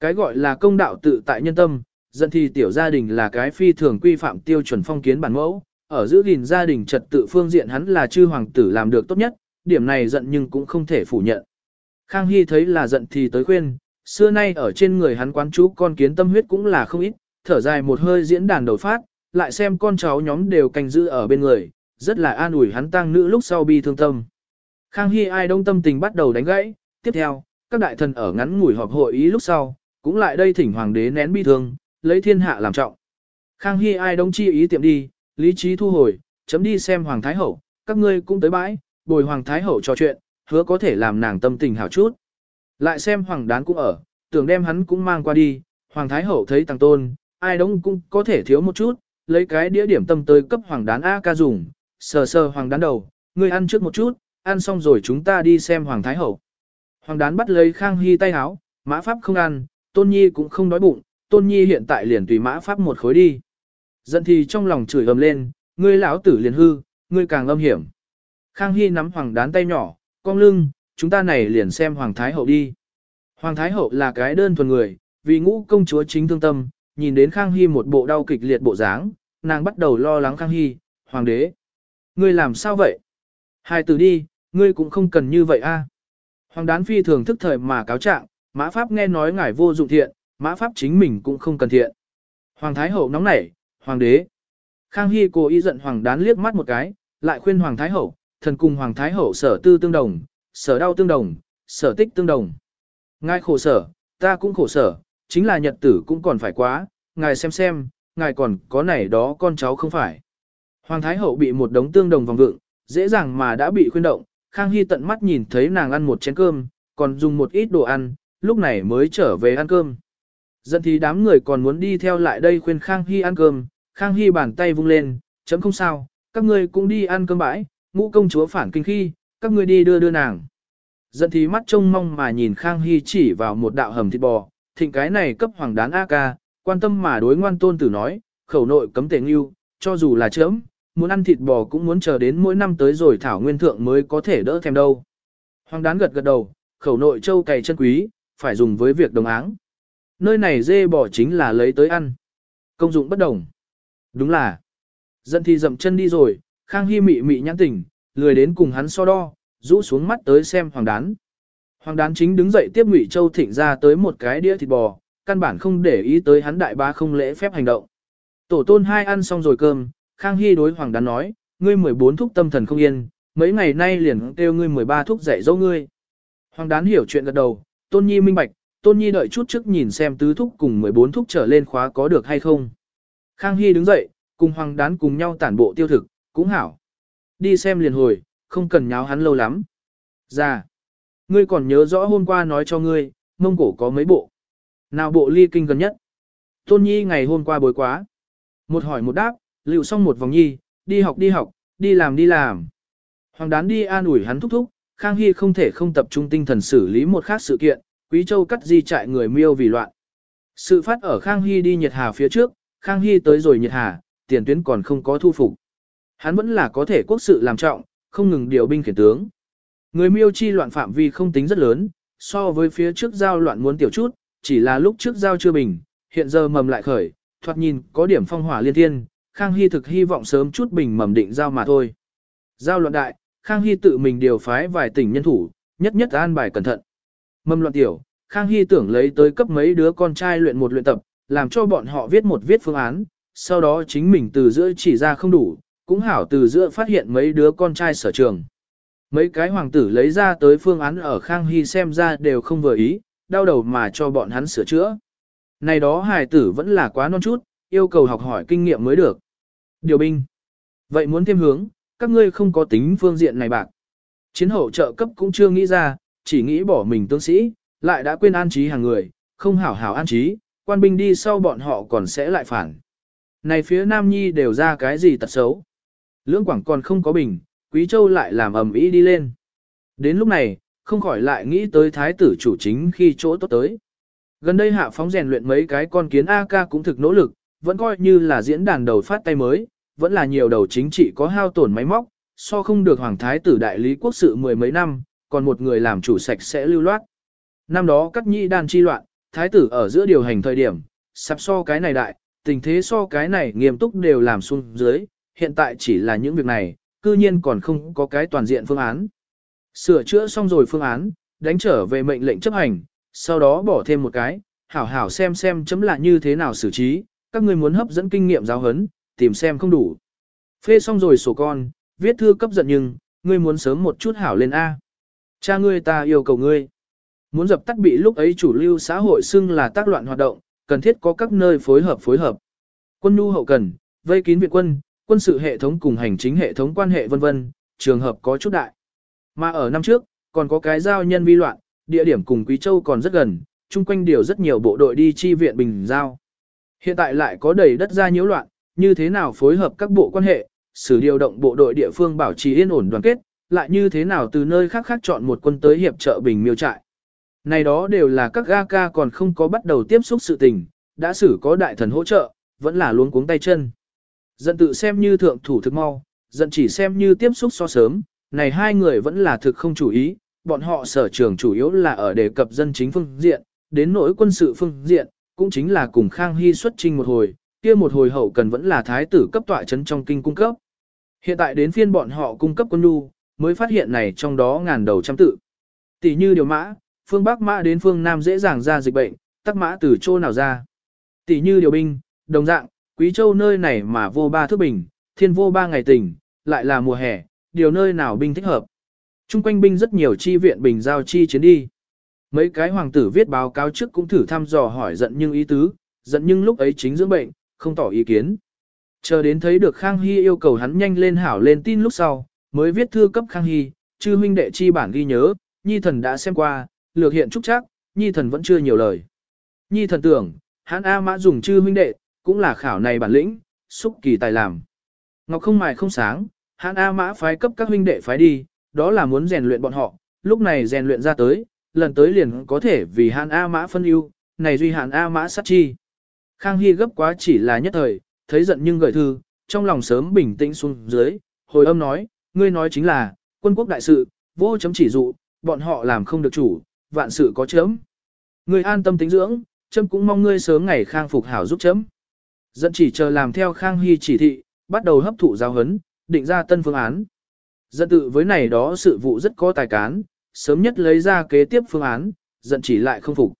Cái gọi là công đạo tự tại nhân tâm, dân thì tiểu gia đình là cái phi thường quy phạm tiêu chuẩn phong kiến bản mẫu, ở giữ gìn gia đình trật tự phương diện hắn là chư hoàng tử làm được tốt nhất, điểm này giận nhưng cũng không thể phủ nhận. Khang Hy thấy là giận thì tới khuyên, xưa nay ở trên người hắn quán chú con kiến tâm huyết cũng là không ít, thở dài một hơi diễn đàn đầu phát, lại xem con cháu nhóm đều canh giữ ở bên người, rất là an ủi hắn tăng nữ lúc sau bi thương tâm. Khang Hy ai đông tâm tình bắt đầu đánh gãy, tiếp theo, các đại thần ở ngắn ngủi họp hội ý lúc sau, cũng lại đây thỉnh hoàng đế nén bi thương, lấy thiên hạ làm trọng. Khang Hy ai đóng chi ý tiệm đi, lý trí thu hồi, chấm đi xem hoàng thái hậu, các ngươi cũng tới bãi, bồi hoàng thái hậu trò chuyện, hứa có thể làm nàng tâm tình hảo chút. Lại xem hoàng đán cũng ở, tưởng đem hắn cũng mang qua đi, hoàng thái hậu thấy tăng tôn, ai đóng cũng có thể thiếu một chút, lấy cái đĩa điểm tâm tới cấp hoàng đán A ca dùng, sờ sờ hoàng đán đầu, ngươi ăn trước một chút, ăn xong rồi chúng ta đi xem Hoàng Thái Hậu. Hoàng đán bắt lấy Khang Hy tay háo, mã pháp không ăn, Tôn Nhi cũng không đói bụng, Tôn Nhi hiện tại liền tùy mã pháp một khối đi. Giận thì trong lòng chửi ầm lên, ngươi lão tử liền hư, ngươi càng âm hiểm. Khang Hy nắm Hoàng đán tay nhỏ, cong lưng, chúng ta này liền xem Hoàng Thái Hậu đi. Hoàng Thái Hậu là cái đơn thuần người, vì ngũ công chúa chính thương tâm, nhìn đến Khang Hy một bộ đau kịch liệt bộ dáng, nàng bắt đầu lo lắng Khang Hy, Hoàng đế. Ngươi làm sao vậy? Hai từ đi, ngươi cũng không cần như vậy a. Hoàng đán phi thường thức thời mà cáo trạng, mã pháp nghe nói ngài vô dụng thiện, mã pháp chính mình cũng không cần thiện. Hoàng Thái Hậu nóng nảy, Hoàng đế. Khang Hy cố ý giận Hoàng đán liếc mắt một cái, lại khuyên Hoàng Thái Hậu, thần cùng Hoàng Thái Hậu sở tư tương đồng, sở đau tương đồng, sở tích tương đồng. Ngài khổ sở, ta cũng khổ sở, chính là nhật tử cũng còn phải quá, ngài xem xem, ngài còn có này đó con cháu không phải. Hoàng Thái Hậu bị một đống tương đồng vòng vựng, dễ dàng mà đã bị khuyên động, Khang Hy tận mắt nhìn thấy nàng ăn một chén cơm, còn dùng một ít đồ ăn, lúc này mới trở về ăn cơm. Dẫn thì đám người còn muốn đi theo lại đây khuyên Khang Hy ăn cơm, Khang Hy bàn tay vung lên, chấm không sao, các ngươi cũng đi ăn cơm bãi, ngũ công chúa phản kinh khi, các ngươi đi đưa đưa nàng. Dẫn thì mắt trông mong mà nhìn Khang Hy chỉ vào một đạo hầm thịt bò, thịnh cái này cấp hoàng đán A ca, quan tâm mà đối ngoan tôn tử nói, khẩu nội cấm tề ngưu, cho dù là chấm, muốn ăn thịt bò cũng muốn chờ đến mỗi năm tới rồi thảo nguyên thượng mới có thể đỡ thèm đâu. Hoàng đán gật gật đầu, khẩu nội châu cày chân quý, phải dùng với việc đồng áng. Nơi này dê bò chính là lấy tới ăn. Công dụng bất đồng. Đúng là. Dân thì dậm chân đi rồi, Khang Hy mị mị nhãn tỉnh, lười đến cùng hắn so đo, rũ xuống mắt tới xem hoàng đán. Hoàng đán chính đứng dậy tiếp Ngụy Châu thịnh ra tới một cái đĩa thịt bò, căn bản không để ý tới hắn đại bá không lễ phép hành động. Tổ tôn hai ăn xong rồi cơm, Khang Hy đối hoàng đán nói, ngươi 14 thúc tâm thần không yên, mấy ngày nay liền kêu ngươi 13 thúc dạy dỗ ngươi. Hoàng đán hiểu chuyện gật đầu, tôn nhi minh bạch, tôn nhi đợi chút trước nhìn xem tứ thúc cùng 14 thúc trở lên khóa có được hay không. Khang Hy đứng dậy, cùng hoàng đán cùng nhau tản bộ tiêu thực, cũng hảo. Đi xem liền hồi, không cần nháo hắn lâu lắm. Ra. Ngươi còn nhớ rõ hôm qua nói cho ngươi, mông cổ có mấy bộ. Nào bộ ly kinh gần nhất? Tôn Nhi ngày hôm qua bối quá. Một hỏi một đáp, liệu xong một vòng nhi, đi học đi học, đi làm đi làm. Hoàng đán đi an ủi hắn thúc thúc, Khang Hy không thể không tập trung tinh thần xử lý một khác sự kiện, Quý Châu cắt di trại người miêu vì loạn. Sự phát ở Khang Hy đi Nhật Hà phía trước, Khang Hy tới rồi Nhật Hà, tiền tuyến còn không có thu phục. Hắn vẫn là có thể quốc sự làm trọng, không ngừng điều binh khiển tướng. Người miêu chi loạn phạm vi không tính rất lớn, so với phía trước giao loạn muốn tiểu chút, chỉ là lúc trước giao chưa bình, hiện giờ mầm lại khởi, thoạt nhìn có điểm phong hỏa liên thiên, Khang Hy thực hy vọng sớm chút bình mầm định giao mà thôi. Giao loạn đại, Khang Hy tự mình điều phái vài tỉnh nhân thủ, nhất nhất an bài cẩn thận mâm loạn tiểu, Khang Hy tưởng lấy tới cấp mấy đứa con trai luyện một luyện tập, làm cho bọn họ viết một viết phương án, sau đó chính mình từ giữa chỉ ra không đủ, cũng hảo từ giữa phát hiện mấy đứa con trai sở trường. Mấy cái hoàng tử lấy ra tới phương án ở Khang Hy xem ra đều không vừa ý, đau đầu mà cho bọn hắn sửa chữa. Này đó hài tử vẫn là quá non chút, yêu cầu học hỏi kinh nghiệm mới được. Điều binh. Vậy muốn thêm hướng, các ngươi không có tính phương diện này bạc. Chiến hậu trợ cấp cũng chưa nghĩ ra, chỉ nghĩ bỏ mình tướng sĩ, lại đã quên an trí hàng người, không hảo hảo an trí, quan binh đi sau bọn họ còn sẽ lại phản. Này phía Nam Nhi đều ra cái gì tật xấu. Lưỡng quảng còn không có bình, Quý Châu lại làm ầm ĩ đi lên. Đến lúc này, không khỏi lại nghĩ tới thái tử chủ chính khi chỗ tốt tới. Gần đây hạ phóng rèn luyện mấy cái con kiến AK cũng thực nỗ lực, vẫn coi như là diễn đàn đầu phát tay mới, vẫn là nhiều đầu chính trị có hao tổn máy móc, so không được hoàng thái tử đại lý quốc sự mười mấy năm, còn một người làm chủ sạch sẽ lưu loát. Năm đó cắt nhị đàn chi loạn, thái tử ở giữa điều hành thời điểm, sắp so cái này đại, tình thế so cái này nghiêm túc đều làm xuống dưới, hiện tại chỉ là những việc này, cư nhiên còn không có cái toàn diện phương án. Sửa chữa xong rồi phương án, đánh trở về mệnh lệnh chấp hành, sau đó bỏ thêm một cái, hảo hảo xem xem chấm là như thế nào xử trí, các người muốn hấp dẫn kinh nghiệm giáo huấn, tìm xem không đủ. Phê xong rồi sổ con, viết thư cấp giận nhưng, ngươi muốn sớm một chút hảo lên A. Cha ngươi ta yêu cầu ngươi. Muốn dập tắt bị lúc ấy chủ lưu xã hội xưng là tác loạn hoạt động, cần thiết có các nơi phối hợp phối hợp. Quân nhu hậu cần, vây kín viện quân, quân sự hệ thống cùng hành chính hệ thống quan hệ vân vân, trường hợp có chút đại. Mà ở năm trước, còn có cái giao nhân vi loạn, địa điểm cùng Quý Châu còn rất gần, chung quanh điều rất nhiều bộ đội đi chi viện bình giao. Hiện tại lại có đầy đất ra nhiễu loạn, như thế nào phối hợp các bộ quan hệ, xử điều động bộ đội địa phương bảo trì yên ổn đoàn kết, lại như thế nào từ nơi khác khác chọn một quân tới hiệp trợ bình miêu trại. Này đó đều là các ga ca còn không có bắt đầu tiếp xúc sự tình, đã xử có đại thần hỗ trợ, vẫn là luống cuống tay chân. Dận tự xem như thượng thủ thực mau, dận chỉ xem như tiếp xúc so sớm, này hai người vẫn là thực không chủ ý, bọn họ sở trường chủ yếu là ở đề cập dân chính phương diện, đến nỗi quân sự phương diện, cũng chính là cùng Khang Hy xuất trình một hồi, kia một hồi hậu cần vẫn là thái tử cấp tọa chấn trong kinh cung cấp. Hiện tại đến phiên bọn họ cung cấp quân nhu, mới phát hiện này trong đó ngàn đầu trăm tự. Tỷ như điều mã, phương Bắc mã đến phương Nam dễ dàng ra dịch bệnh, tắc mã từ chỗ nào ra. Tỷ như điều binh, đồng dạng, quý châu nơi này mà vô ba thước bình, thiên vô ba ngày tỉnh, lại là mùa hè, điều nơi nào binh thích hợp. Trung quanh binh rất nhiều chi viện bình giao chi chiến đi. Mấy cái hoàng tử viết báo cáo trước cũng thử thăm dò hỏi giận nhưng ý tứ, giận nhưng lúc ấy chính dưỡng bệnh, không tỏ ý kiến. Chờ đến thấy được Khang Hy yêu cầu hắn nhanh lên hảo lên tin lúc sau, mới viết thư cấp Khang Hy, chư huynh đệ chi bản ghi nhớ, nhi thần đã xem qua, lược hiện trúc chắc, nhi thần vẫn chưa nhiều lời. Nhi thần tưởng, hắn A mã dùng chư huynh đệ, cũng là khảo này bản lĩnh, xúc kỳ tài làm. Ngọc không mài không sáng, hắn A mã phái cấp các huynh đệ phái đi, đó là muốn rèn luyện bọn họ, lúc này rèn luyện ra tới, lần tới liền có thể vì hắn A mã phân ưu, này duy hạn A mã sát chi. Khang Hy gấp quá chỉ là nhất thời, thấy giận nhưng gửi thư, trong lòng sớm bình tĩnh xuống dưới, hồi âm nói, ngươi nói chính là, quân quốc đại sự, vô chấm chỉ dụ, bọn họ làm không được chủ, vạn sự có chấm. Ngươi an tâm tính dưỡng, chấm cũng mong ngươi sớm ngày khang phục hảo giúp chấm. Dẫn chỉ chờ làm theo Khang Hy chỉ thị, bắt đầu hấp thụ giáo hấn, định ra tân phương án. Dẫn tự với này đó sự vụ rất có tài cán, sớm nhất lấy ra kế tiếp phương án, dẫn chỉ lại không phục.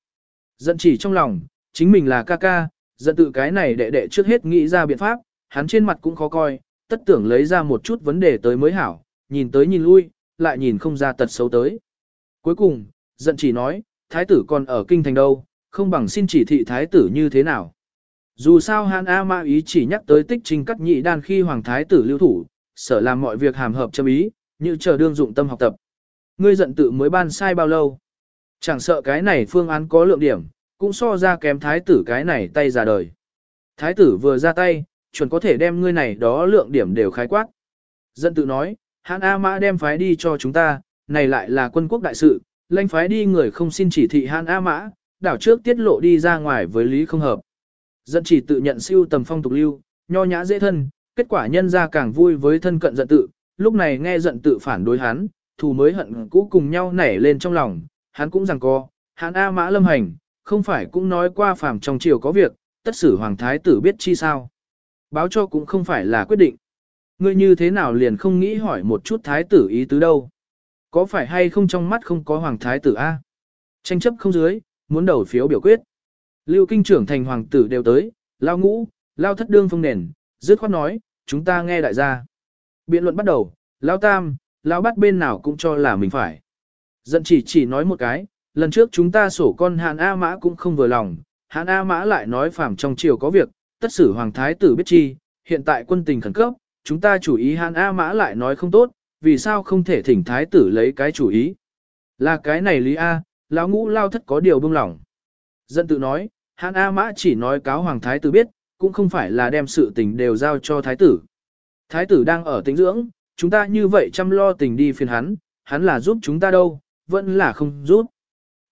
Dẫn chỉ trong lòng, chính mình là ca ca, dẫn tự cái này đệ đệ trước hết nghĩ ra biện pháp, hắn trên mặt cũng khó coi, tất tưởng lấy ra một chút vấn đề tới mới hảo, nhìn tới nhìn lui, lại nhìn không ra tật xấu tới. Cuối cùng, giận chỉ nói, thái tử còn ở kinh thành đâu, không bằng xin chỉ thị thái tử như thế nào. Dù sao Hàn A Ma ý chỉ nhắc tới tích trình cắt nhị đan khi hoàng thái tử lưu thủ, sợ làm mọi việc hàm hợp châm ý, như chờ đương dụng tâm học tập. Ngươi giận tự mới ban sai bao lâu. Chẳng sợ cái này phương án có lượng điểm, cũng so ra kém thái tử cái này tay ra đời. Thái tử vừa ra tay, chuẩn có thể đem ngươi này đó lượng điểm đều khái quát. Dân tự nói, hãn A Mã đem phái đi cho chúng ta, này lại là quân quốc đại sự, lãnh phái đi người không xin chỉ thị hãn A Mã, đảo trước tiết lộ đi ra ngoài với lý không hợp. Dân chỉ tự nhận siêu tầm phong tục lưu, nho nhã dễ thân, kết quả nhân ra càng vui với thân cận giận tự, lúc này nghe giận tự phản đối hắn, thù mới hận cũ cùng nhau nảy lên trong lòng, hắn cũng rằng co, Hàn A Mã lâm hành, không phải cũng nói qua phàm trong triều có việc, tất sử hoàng thái tử biết chi sao. Báo cho cũng không phải là quyết định. Ngươi như thế nào liền không nghĩ hỏi một chút thái tử ý tứ đâu. Có phải hay không trong mắt không có hoàng thái tử A? Tranh chấp không dưới, muốn đầu phiếu biểu quyết. Lưu kinh trưởng thành hoàng tử đều tới, lao ngũ, lao thất đương phong nền, dứt khoát nói, chúng ta nghe đại gia. Biện luận bắt đầu, lao tam, lao bắt bên nào cũng cho là mình phải. Dận chỉ chỉ nói một cái, lần trước chúng ta sổ con Hàn A Mã cũng không vừa lòng, Hàn A Mã lại nói phàm trong chiều có việc, tất sử hoàng thái tử biết chi, hiện tại quân tình khẩn cấp, chúng ta chủ ý Hàn A Mã lại nói không tốt, vì sao không thể thỉnh thái tử lấy cái chủ ý. Là cái này lý A, lão ngũ lao thất có điều bưng lỏng. Dân tự nói, Hàn A Mã chỉ nói cáo hoàng thái tử biết, cũng không phải là đem sự tình đều giao cho thái tử. Thái tử đang ở tĩnh dưỡng, chúng ta như vậy chăm lo tình đi phiền hắn, hắn là giúp chúng ta đâu, vẫn là không giúp.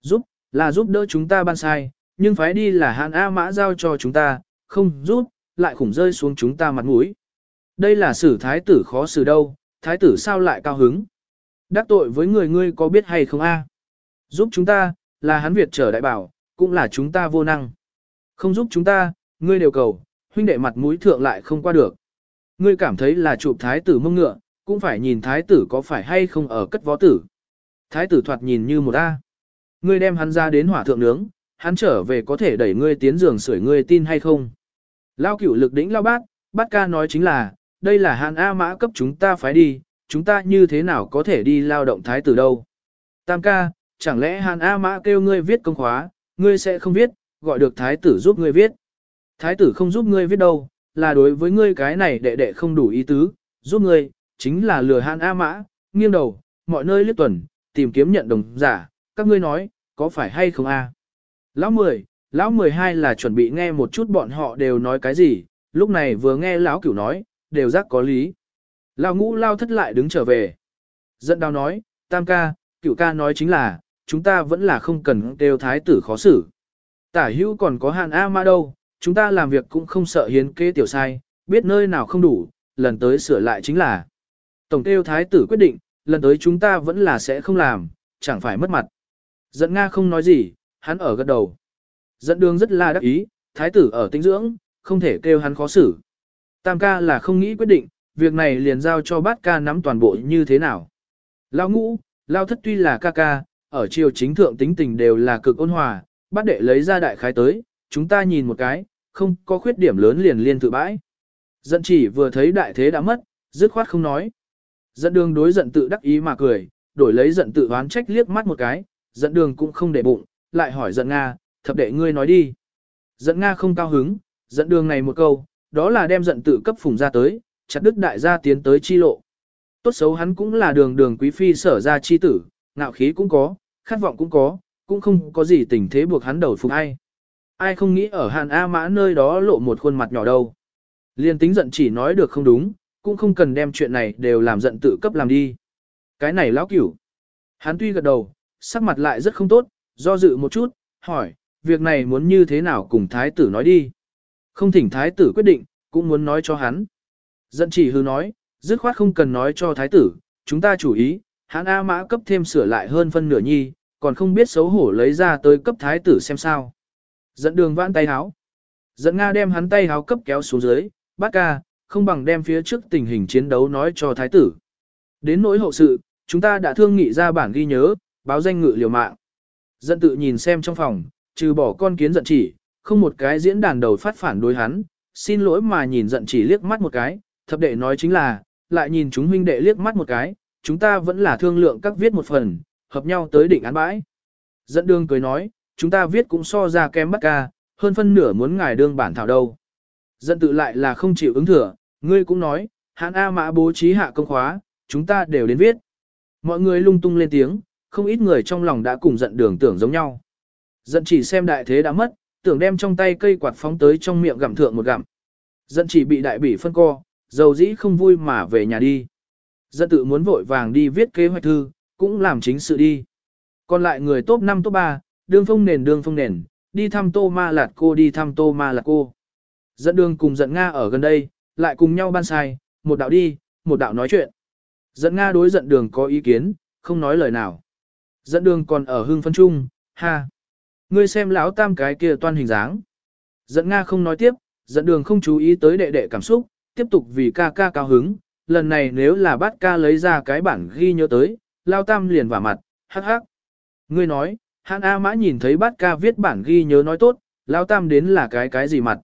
Giúp, là giúp đỡ chúng ta ban sai, nhưng phái đi là Hàn A Mã giao cho chúng ta, không giúp, lại khủng rơi xuống chúng ta mặt mũi. Đây là xử thái tử khó xử đâu, thái tử sao lại cao hứng. Đắc tội với người ngươi có biết hay không a? Giúp chúng ta, là hắn Việt trở đại bảo, cũng là chúng ta vô năng. Không giúp chúng ta, ngươi đều cầu, huynh đệ mặt mũi thượng lại không qua được. Ngươi cảm thấy là chụp thái tử mông ngựa, cũng phải nhìn thái tử có phải hay không ở cất võ tử. Thái tử thoạt nhìn như một A. Ngươi đem hắn ra đến hỏa thượng nướng, hắn trở về có thể đẩy ngươi tiến giường sưởi ngươi tin hay không. Lao cửu lực đỉnh lao bát, bát ca nói chính là, đây là hàn A mã cấp chúng ta phải đi, chúng ta như thế nào có thể đi lao động thái tử đâu. Tam ca, chẳng lẽ hàn A mã kêu ngươi viết công khóa, ngươi sẽ không viết, gọi được thái tử giúp ngươi viết. Thái tử không giúp ngươi viết đâu, là đối với ngươi cái này đệ đệ không đủ ý tứ, giúp ngươi, chính là lừa hàn A mã, nghiêng đầu, mọi nơi liếc tuần, tìm kiếm nhận đồng giả, các ngươi nói, có phải hay không a? Lão mười, lão 12 là chuẩn bị nghe một chút bọn họ đều nói cái gì, lúc này vừa nghe lão cửu nói, đều giác có lý. Lão ngũ lao thất lại đứng trở về. Dẫn đào nói, tam ca, cửu ca nói chính là, chúng ta vẫn là không cần đều thái tử khó xử. Tả hữu còn có hàn A ma đâu, chúng ta làm việc cũng không sợ hiến kế tiểu sai, biết nơi nào không đủ, lần tới sửa lại chính là. Tổng kêu thái tử quyết định, lần tới chúng ta vẫn là sẽ không làm, chẳng phải mất mặt. Dẫn Nga không nói gì, hắn ở gật đầu. Dẫn đường rất là đắc ý, thái tử ở tinh dưỡng, không thể kêu hắn khó xử. Tam ca là không nghĩ quyết định, việc này liền giao cho bát ca nắm toàn bộ như thế nào. Lao ngũ, lao thất tuy là ca ca, ở triều chính thượng tính tình đều là cực ôn hòa, bát đệ lấy ra đại khái tới, chúng ta nhìn một cái, không có khuyết điểm lớn liền liên tự bãi. Dẫn chỉ vừa thấy đại thế đã mất, dứt khoát không nói. Dẫn đường đối giận tự đắc ý mà cười, đổi lấy giận tự oán trách liếc mắt một cái, dẫn đường cũng không để bụng, lại hỏi giận Nga, thập đệ ngươi nói đi. Dẫn Nga không cao hứng, dẫn đường này một câu, đó là đem giận tự cấp phùng ra tới, chặt đức đại gia tiến tới chi lộ. Tốt xấu hắn cũng là đường đường quý phi sở ra chi tử, ngạo khí cũng có, khát vọng cũng có, cũng không có gì tình thế buộc hắn đầu phục ai. Ai không nghĩ ở Hàn A Mã nơi đó lộ một khuôn mặt nhỏ đâu. Liên tính giận chỉ nói được không đúng, cũng không cần đem chuyện này đều làm giận tự cấp làm đi. Cái này lão cửu. Hắn tuy gật đầu, sắc mặt lại rất không tốt, do dự một chút, hỏi, việc này muốn như thế nào cùng thái tử nói đi. Không thỉnh thái tử quyết định, cũng muốn nói cho hắn. Dận chỉ hư nói, dứt khoát không cần nói cho thái tử, chúng ta chủ ý, hắn A mã cấp thêm sửa lại hơn phân nửa nhi, còn không biết xấu hổ lấy ra tới cấp thái tử xem sao. Dẫn đường vãn tay háo. Dẫn Nga đem hắn tay háo cấp kéo xuống dưới, bác ca, không bằng đem phía trước tình hình chiến đấu nói cho thái tử. Đến nỗi hậu sự, chúng ta đã thương nghị ra bản ghi nhớ, báo danh ngự liều mạng. Dẫn tự nhìn xem trong phòng, trừ bỏ con kiến giận chỉ, không một cái diễn đàn đầu phát phản đối hắn, xin lỗi mà nhìn giận chỉ liếc mắt một cái, thập đệ nói chính là, lại nhìn chúng huynh đệ liếc mắt một cái, chúng ta vẫn là thương lượng các viết một phần, hợp nhau tới định án bãi. Dẫn đường cười nói, chúng ta viết cũng so ra kém bắt ca, hơn phân nửa muốn ngài đương bản thảo đâu. Dẫn tự lại là không chịu ứng thừa, ngươi cũng nói, hãn A mã bố trí hạ công khóa, chúng ta đều đến viết. Mọi người lung tung lên tiếng, không ít người trong lòng đã cùng giận đường tưởng giống nhau. Giận chỉ xem đại thế đã mất, tưởng đem trong tay cây quạt phóng tới trong miệng gặm thượng một gặm. Giận chỉ bị đại bỉ phân co, dầu dĩ không vui mà về nhà đi. Giận tự muốn vội vàng đi viết kế hoạch thư, cũng làm chính sự đi. Còn lại người top 5 top 3, đương phong nền đương phong nền, đi thăm tô ma lạt cô đi thăm tô ma lạt cô. Dẫn đường cùng giận Nga ở gần đây, lại cùng nhau ban sai, một đạo đi, một đạo nói chuyện. Dẫn Nga đối giận đường có ý kiến, không nói lời nào. Dẫn đường còn ở hương phân trung, ha. Ngươi xem lão tam cái kia toan hình dáng. Dẫn Nga không nói tiếp, dẫn đường không chú ý tới đệ đệ cảm xúc, tiếp tục vì ca ca cao hứng. Lần này nếu là bắt ca lấy ra cái bản ghi nhớ tới, lao tam liền vào mặt, hắc hắc. Ngươi nói, Hãn A Mã nhìn thấy bát ca viết bản ghi nhớ nói tốt, lao tam đến là cái cái gì mặt.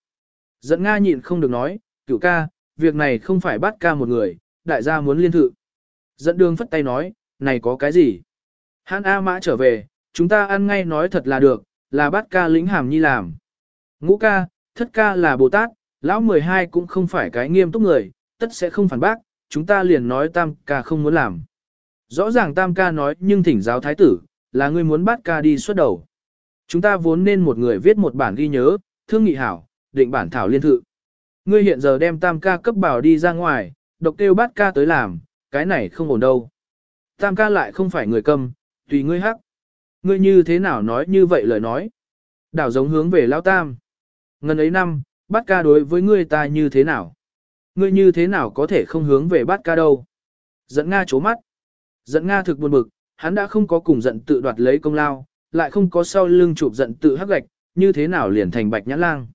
Dẫn Nga nhịn không được nói, cửu ca, việc này không phải bát ca một người, đại gia muốn liên thự. Dẫn đường phất tay nói, này có cái gì? Hãn A Mã trở về, chúng ta ăn ngay nói thật là được, là bát ca lĩnh hàm nhi làm. Ngũ ca, thất ca là Bồ Tát, lão 12 cũng không phải cái nghiêm túc người, tất sẽ không phản bác, chúng ta liền nói tam ca không muốn làm. Rõ ràng tam ca nói nhưng thỉnh giáo thái tử, là ngươi muốn bắt ca đi xuất đầu. Chúng ta vốn nên một người viết một bản ghi nhớ, thương nghị hảo, định bản thảo liên thự. Ngươi hiện giờ đem tam ca cấp bảo đi ra ngoài, độc kêu bắt ca tới làm, cái này không ổn đâu. Tam ca lại không phải người cầm tùy ngươi hắc. Ngươi như thế nào nói như vậy lời nói. Đảo giống hướng về lao tam. Ngân ấy năm, bắt ca đối với ngươi ta như thế nào? Ngươi như thế nào có thể không hướng về bắt ca đâu? Dẫn Nga chố mắt. Dẫn Nga thực buồn bực, hắn đã không có cùng giận tự đoạt lấy công lao, lại không có sau lưng chụp giận tự hắc gạch, như thế nào liền thành bạch nhãn lang.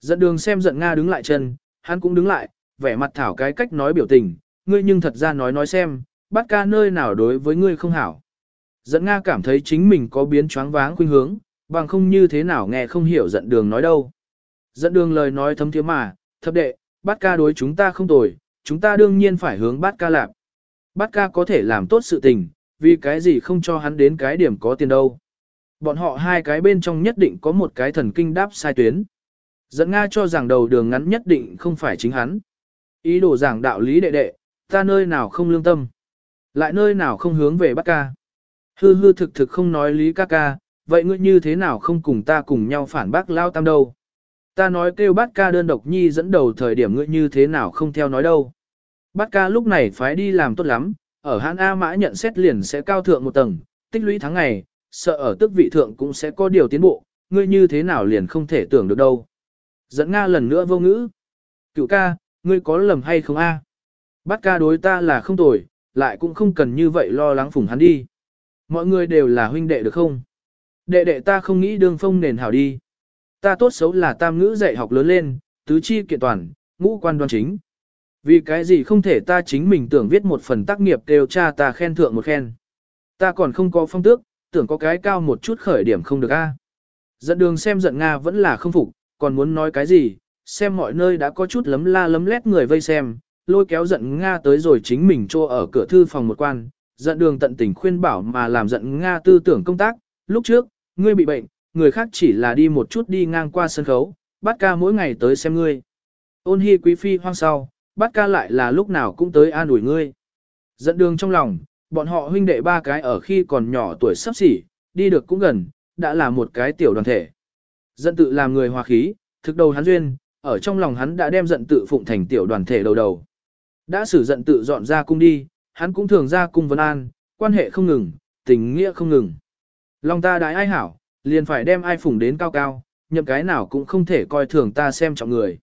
Dẫn đường xem giận Nga đứng lại chân, hắn cũng đứng lại, vẻ mặt thảo cái cách nói biểu tình, ngươi nhưng thật ra nói nói xem, bắt ca nơi nào đối với ngươi không hảo. Dẫn Nga cảm thấy chính mình có biến choáng váng khuynh hướng, bằng không như thế nào nghe không hiểu dẫn đường nói đâu. Dẫn đường lời nói thấm thiế mà, thập đệ, bắt ca đối chúng ta không tồi, chúng ta đương nhiên phải hướng bắt ca lạp. Bắt ca có thể làm tốt sự tình, vì cái gì không cho hắn đến cái điểm có tiền đâu. Bọn họ hai cái bên trong nhất định có một cái thần kinh đáp sai tuyến. Dẫn Nga cho rằng đầu đường ngắn nhất định không phải chính hắn. Ý đồ giảng đạo lý đệ đệ, ta nơi nào không lương tâm. Lại nơi nào không hướng về bắt ca. Hư hư thực thực không nói lý ca ca, vậy ngươi như thế nào không cùng ta cùng nhau phản bác lao tam đâu. Ta nói kêu bát ca đơn độc nhi dẫn đầu thời điểm ngươi như thế nào không theo nói đâu. Bát ca lúc này phải đi làm tốt lắm, ở Hán A Mã nhận xét liền sẽ cao thượng một tầng, tích lũy tháng ngày, sợ ở tức vị thượng cũng sẽ có điều tiến bộ, ngươi như thế nào liền không thể tưởng được đâu. Dẫn Nga lần nữa vô ngữ. Cựu ca, ngươi có lầm hay không a? Bát ca đối ta là không tồi, lại cũng không cần như vậy lo lắng phủng hắn đi. Mọi người đều là huynh đệ được không? Đệ đệ ta không nghĩ đương phong nền hảo đi. Ta tốt xấu là tam ngữ dạy học lớn lên, tứ chi kiện toàn, ngũ quan đoan chính. Vì cái gì không thể ta chính mình tưởng viết một phần tác nghiệp đều cha ta khen thượng một khen. Ta còn không có phong tước, tưởng có cái cao một chút khởi điểm không được a. À. Dẫn đường xem giận Nga vẫn là không phục, còn muốn nói cái gì, xem mọi nơi đã có chút lấm la lấm lét người vây xem, lôi kéo giận Nga tới rồi chính mình trô ở cửa thư phòng một quan, giận đường tận tình khuyên bảo mà làm giận Nga tư tưởng công tác, lúc trước, ngươi bị bệnh, người khác chỉ là đi một chút đi ngang qua sân khấu, bắt ca mỗi ngày tới xem ngươi. Ôn hi quý phi hoang sau, bắt ca lại là lúc nào cũng tới an ủi ngươi. Giận đường trong lòng, bọn họ huynh đệ ba cái ở khi còn nhỏ tuổi sắp xỉ, đi được cũng gần, đã là một cái tiểu đoàn thể. Giận tự làm người hòa khí, thực đầu hắn duyên, ở trong lòng hắn đã đem giận tự phụng thành tiểu đoàn thể đầu đầu. Đã xử giận tự dọn ra cung đi, hắn cũng thường ra cung vấn an, quan hệ không ngừng, tình nghĩa không ngừng. Lòng ta đái ai hảo, liền phải đem ai phụng đến cao cao, nhậm cái nào cũng không thể coi thường ta xem trọng người.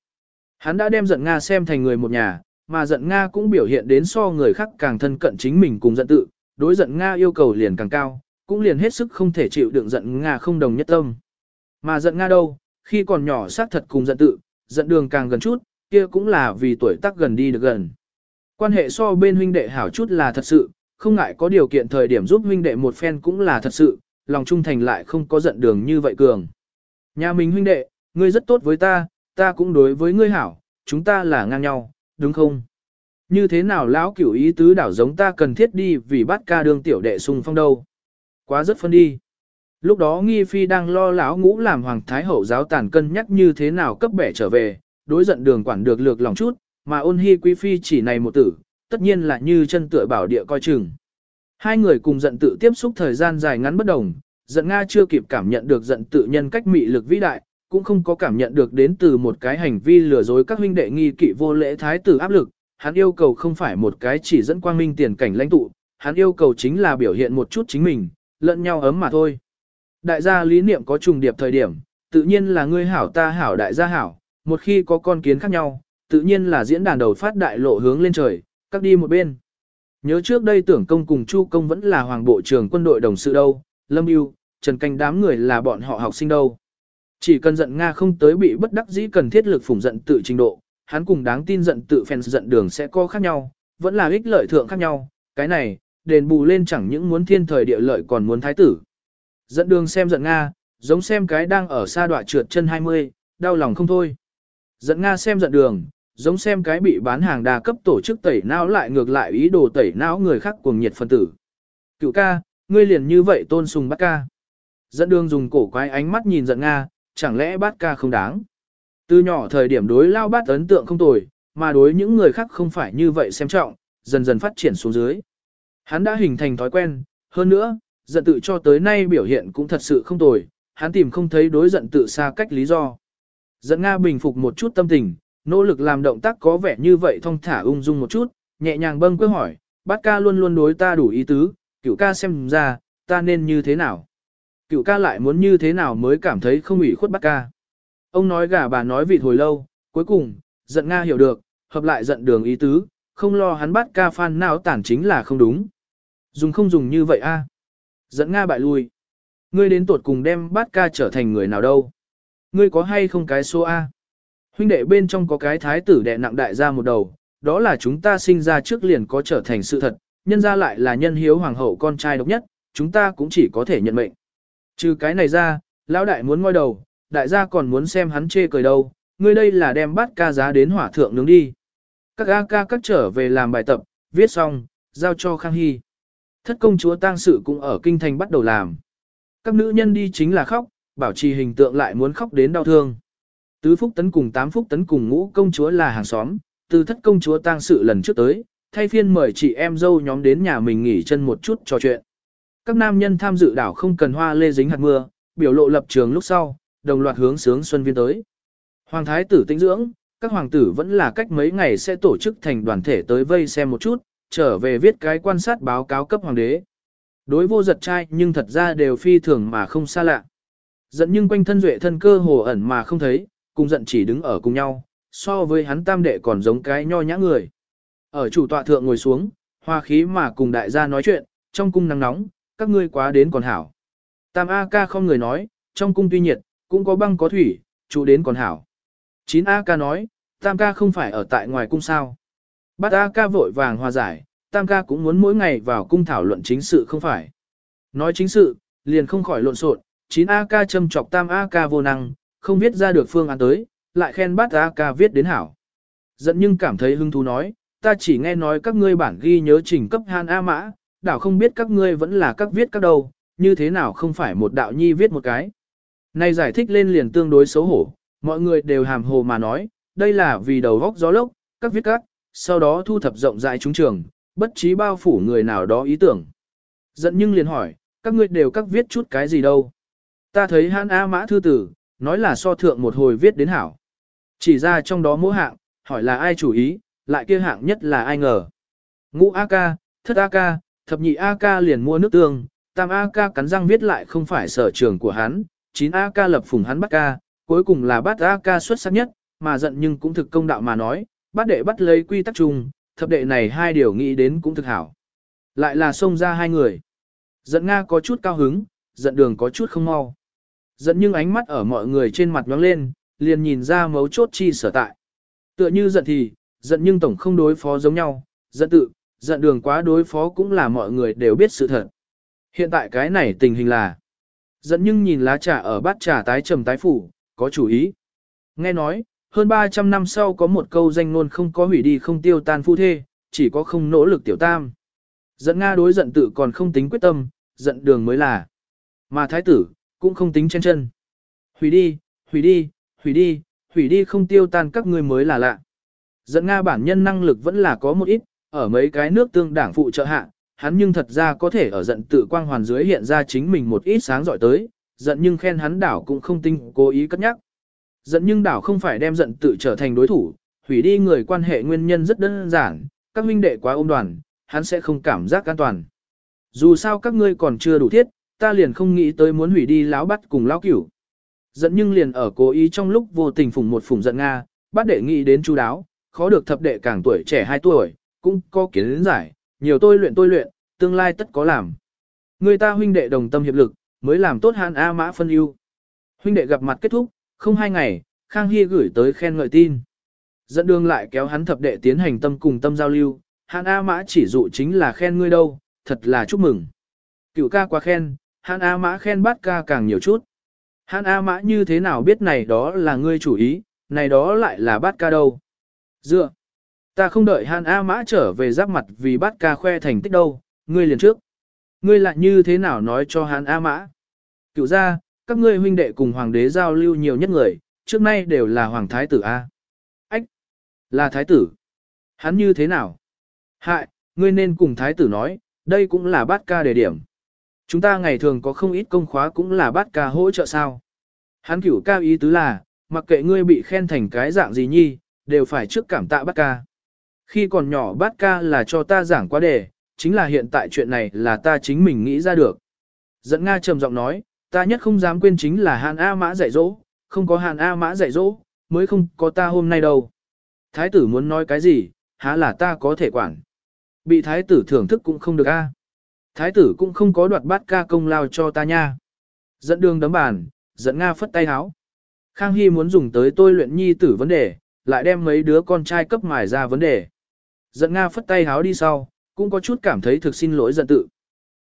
Hắn đã đem giận Nga xem thành người một nhà, mà giận Nga cũng biểu hiện đến so người khác càng thân cận chính mình cùng giận tự, đối giận Nga yêu cầu liền càng cao, cũng liền hết sức không thể chịu đựng giận Nga không đồng nhất tâm. Mà giận Nga đâu, khi còn nhỏ xác thật cùng giận tự, giận đường càng gần chút, kia cũng là vì tuổi tác gần đi được gần. Quan hệ so bên huynh đệ hảo chút là thật sự, không ngại có điều kiện thời điểm giúp huynh đệ một phen cũng là thật sự, lòng trung thành lại không có giận đường như vậy cường. Nhà mình huynh đệ, ngươi rất tốt với ta, ta cũng đối với ngươi hảo, chúng ta là ngang nhau, đúng không? Như thế nào lão cửu ý tứ đảo giống ta cần thiết đi vì bắt ca đương tiểu đệ sung phong đâu? Quá rất phân đi. Lúc đó nghi phi đang lo lão ngũ làm hoàng thái hậu giáo tàn cân nhắc như thế nào cấp bẻ trở về, đối giận đường quản được lược lòng chút, mà ôn hy quý phi chỉ này một tử, tất nhiên là như chân tựa bảo địa coi chừng. Hai người cùng giận tự tiếp xúc thời gian dài ngắn bất đồng, giận Nga chưa kịp cảm nhận được giận tự nhân cách mị lực vĩ đại, cũng không có cảm nhận được đến từ một cái hành vi lừa dối các huynh đệ nghi kỵ vô lễ thái tử áp lực, hắn yêu cầu không phải một cái chỉ dẫn quang minh tiền cảnh lãnh tụ, hắn yêu cầu chính là biểu hiện một chút chính mình, lẫn nhau ấm mà thôi. Đại gia lý niệm có trùng điệp thời điểm, tự nhiên là ngươi hảo ta hảo đại gia hảo, một khi có con kiến khác nhau, tự nhiên là diễn đàn đầu phát đại lộ hướng lên trời, các đi một bên. Nhớ trước đây tưởng công cùng Chu công vẫn là hoàng bộ trưởng quân đội đồng sự đâu, Lâm Yêu, Trần Canh đám người là bọn họ học sinh đâu. Chỉ cần giận Nga không tới bị bất đắc dĩ cần thiết lực phủng giận tự trình độ, hắn cùng đáng tin giận tự fans giận đường sẽ có khác nhau, vẫn là ích lợi thượng khác nhau, cái này, đền bù lên chẳng những muốn thiên thời địa lợi còn muốn thái tử. Giận đường xem giận Nga, giống xem cái đang ở xa đoạn trượt chân 20, đau lòng không thôi. Giận Nga xem giận đường, giống xem cái bị bán hàng đa cấp tổ chức tẩy não lại ngược lại ý đồ tẩy não người khác cuồng nhiệt phân tử. Cựu ca, ngươi liền như vậy tôn sùng Bát ca. Dẫn đường dùng cổ quái ánh mắt nhìn giận Nga, chẳng lẽ bát ca không đáng. Từ nhỏ thời điểm đối lao bát ấn tượng không tồi, mà đối những người khác không phải như vậy xem trọng, dần dần phát triển xuống dưới. Hắn đã hình thành thói quen, hơn nữa, giận tự cho tới nay biểu hiện cũng thật sự không tồi, hắn tìm không thấy đối giận tự xa cách lý do. Giận Nga bình phục một chút tâm tình, nỗ lực làm động tác có vẻ như vậy thong thả ung dung một chút, nhẹ nhàng bâng quơ hỏi, bát ca luôn luôn đối ta đủ ý tứ, cửu ca xem ra, ta nên như thế nào. Cựu ca lại muốn như thế nào mới cảm thấy không ủy khuất bát ca. Ông nói gà bà nói vịt hồi lâu, cuối cùng, giận Nga hiểu được, hợp lại giận đường ý tứ, không lo hắn bát ca phan nào tản chính là không đúng. Dùng không dùng như vậy a à? Giận Nga bại lui. Ngươi đến tuột cùng đem bát ca trở thành người nào đâu. Ngươi có hay không cái số A? Huynh đệ bên trong có cái thái tử đệ nặng đại gia một đầu, đó là chúng ta sinh ra trước liền có trở thành sự thật, nhân ra lại là nhân hiếu hoàng hậu con trai độc nhất, chúng ta cũng chỉ có thể nhận mệnh. Trừ cái này ra, lão đại muốn ngoi đầu, đại gia còn muốn xem hắn chê cười đâu, ngươi đây là đem bát ca giá đến hỏa thượng nướng đi. Các A ca cắt trở về làm bài tập, viết xong, giao cho Khang Hy. Thất công chúa tang sự cũng ở kinh thành bắt đầu làm. Các nữ nhân đi chính là khóc, bảo trì hình tượng lại muốn khóc đến đau thương. Tứ phúc tấn cùng tám phúc tấn cùng ngũ công chúa là hàng xóm, từ thất công chúa tang sự lần trước tới, thay phiên mời chị em dâu nhóm đến nhà mình nghỉ chân một chút trò chuyện. Các nam nhân tham dự đảo không cần hoa lê dính hạt mưa, biểu lộ lập trường lúc sau, đồng loạt hướng sướng xuân viên tới. Hoàng thái tử tinh dưỡng, các hoàng tử vẫn là cách mấy ngày sẽ tổ chức thành đoàn thể tới vây xem một chút, trở về viết cái quan sát báo cáo cấp hoàng đế. Đối vô giật trai nhưng thật ra đều phi thường mà không xa lạ. Giận nhưng quanh thân duệ thân cơ hồ ẩn mà không thấy, cùng giận chỉ đứng ở cùng nhau, so với hắn tam đệ còn giống cái nho nhã người. Ở chủ tọa thượng ngồi xuống, hoa khí mà cùng đại gia nói chuyện, trong cung nắng nóng, các ngươi quá đến còn hảo. Tam A ca không người nói, trong cung tuy nhiệt, cũng có băng có thủy, chủ đến còn hảo. chín A ca nói, Tam ca không phải ở tại ngoài cung sao. Bát A ca vội vàng hòa giải, Tam ca cũng muốn mỗi ngày vào cung thảo luận chính sự không phải. Nói chính sự, liền không khỏi lộn xộn, chín A ca châm chọc Tam A ca vô năng, không viết ra được phương án tới, lại khen bát A ca viết đến hảo. Giận nhưng cảm thấy hứng thú nói, ta chỉ nghe nói các ngươi bản ghi nhớ trình cấp Han A Mã, đảo không biết các ngươi vẫn là các viết các đâu, như thế nào không phải một đạo nhi viết một cái. Này giải thích lên liền tương đối xấu hổ, mọi người đều hàm hồ mà nói, đây là vì đầu góc gió lốc, các viết các, sau đó thu thập rộng rãi chúng trường, bất trí bao phủ người nào đó ý tưởng. Giận nhưng liền hỏi, các ngươi đều các viết chút cái gì đâu. Ta thấy Han A Mã thư tử, nói là so thượng một hồi viết đến hảo. Chỉ ra trong đó mỗi hạng, hỏi là ai chủ ý, lại kia hạng nhất là ai ngờ. Ngũ A ca, thất A ca, thập nhị A ca liền mua nước tương, tam A ca cắn răng viết lại không phải sở trường của hắn, chín A ca lập phùng hắn bắt ca, cuối cùng là bắt A ca xuất sắc nhất, mà giận nhưng cũng thực công đạo mà nói, bắt đệ bắt lấy quy tắc chung, thập đệ này hai điều nghĩ đến cũng thực hảo. Lại là xông ra hai người. Giận Nga có chút cao hứng, giận đường có chút không mau. Giận nhưng ánh mắt ở mọi người trên mặt nhoáng lên, liền nhìn ra mấu chốt chi sở tại. Tựa như giận thì, giận nhưng tổng không đối phó giống nhau, giận tự, giận đường quá đối phó cũng là mọi người đều biết sự thật. Hiện tại cái này tình hình là, giận nhưng nhìn lá trà ở bát trà tái trầm tái phủ, có chủ ý. Nghe nói, hơn 300 năm sau có một câu danh ngôn không có hủy đi không tiêu tan phu thê, chỉ có không nỗ lực tiểu tam. Giận Nga đối giận tự còn không tính quyết tâm, giận đường mới là. Mà thái tử, cũng không tính chân chân. Hủy đi, hủy đi, hủy đi, hủy đi không tiêu tan các ngươi mới là lạ. Dẫn Nga bản nhân năng lực vẫn là có một ít, ở mấy cái nước tương đảng phụ trợ hạ, hắn nhưng thật ra có thể ở giận tự quang hoàn dưới hiện ra chính mình một ít sáng giỏi tới, giận nhưng khen hắn đảo cũng không tinh cố ý cất nhắc. Giận nhưng đảo không phải đem giận tự trở thành đối thủ, hủy đi người quan hệ nguyên nhân rất đơn giản, các huynh đệ quá ôm đoàn, hắn sẽ không cảm giác an toàn. Dù sao các ngươi còn chưa đủ thiết, ta liền không nghĩ tới muốn hủy đi lão bắt cùng lão cửu. Giận nhưng liền ở cố ý trong lúc vô tình phùng một phùng giận Nga, bắt đệ nghĩ đến chú đáo, khó được thập đệ càng tuổi trẻ 2 tuổi, cũng có kiến giải, nhiều tôi luyện tôi luyện, tương lai tất có làm. Người ta huynh đệ đồng tâm hiệp lực, mới làm tốt hạn A mã phân ưu. Huynh đệ gặp mặt kết thúc, không hai ngày, Khang Hy gửi tới khen ngợi tin. Dẫn đường lại kéo hắn thập đệ tiến hành tâm cùng tâm giao lưu, hạn A mã chỉ dụ chính là khen ngươi đâu, thật là chúc mừng. Cựu ca quá khen, Hàn A mã khen bát ca càng nhiều chút. Hàn A mã như thế nào biết này đó là ngươi chủ ý, này đó lại là bát ca đâu. Dựa. Ta không đợi Hàn A Mã trở về giáp mặt vì Bát ca khoe thành tích đâu, ngươi liền trước. Ngươi lại như thế nào nói cho Hàn A Mã? Cựu ra, các ngươi huynh đệ cùng hoàng đế giao lưu nhiều nhất người, trước nay đều là hoàng thái tử A. Ách! Là thái tử. Hắn như thế nào? Hại, ngươi nên cùng thái tử nói, đây cũng là bát ca đề điểm. Chúng ta ngày thường có không ít công khóa cũng là bát ca hỗ trợ sao. Hắn cửu cao ý tứ là, mặc kệ ngươi bị khen thành cái dạng gì nhi, đều phải trước cảm tạ bát ca. Khi còn nhỏ bát ca là cho ta giảng quá đề, chính là hiện tại chuyện này là ta chính mình nghĩ ra được. Dẫn Nga trầm giọng nói, ta nhất không dám quên chính là Hàn A Mã dạy dỗ, không có Hàn A Mã dạy dỗ, mới không có ta hôm nay đâu. Thái tử muốn nói cái gì, há là ta có thể quản. Bị thái tử thưởng thức cũng không được a. Thái tử cũng không có đoạt bát ca công lao cho ta nha. Dẫn đường đấm bàn, dẫn Nga phất tay háo. Khang Hy muốn dùng tới tôi luyện nhi tử vấn đề, lại đem mấy đứa con trai cấp mài ra vấn đề. Dẫn Nga phất tay háo đi sau, cũng có chút cảm thấy thực xin lỗi giận tự.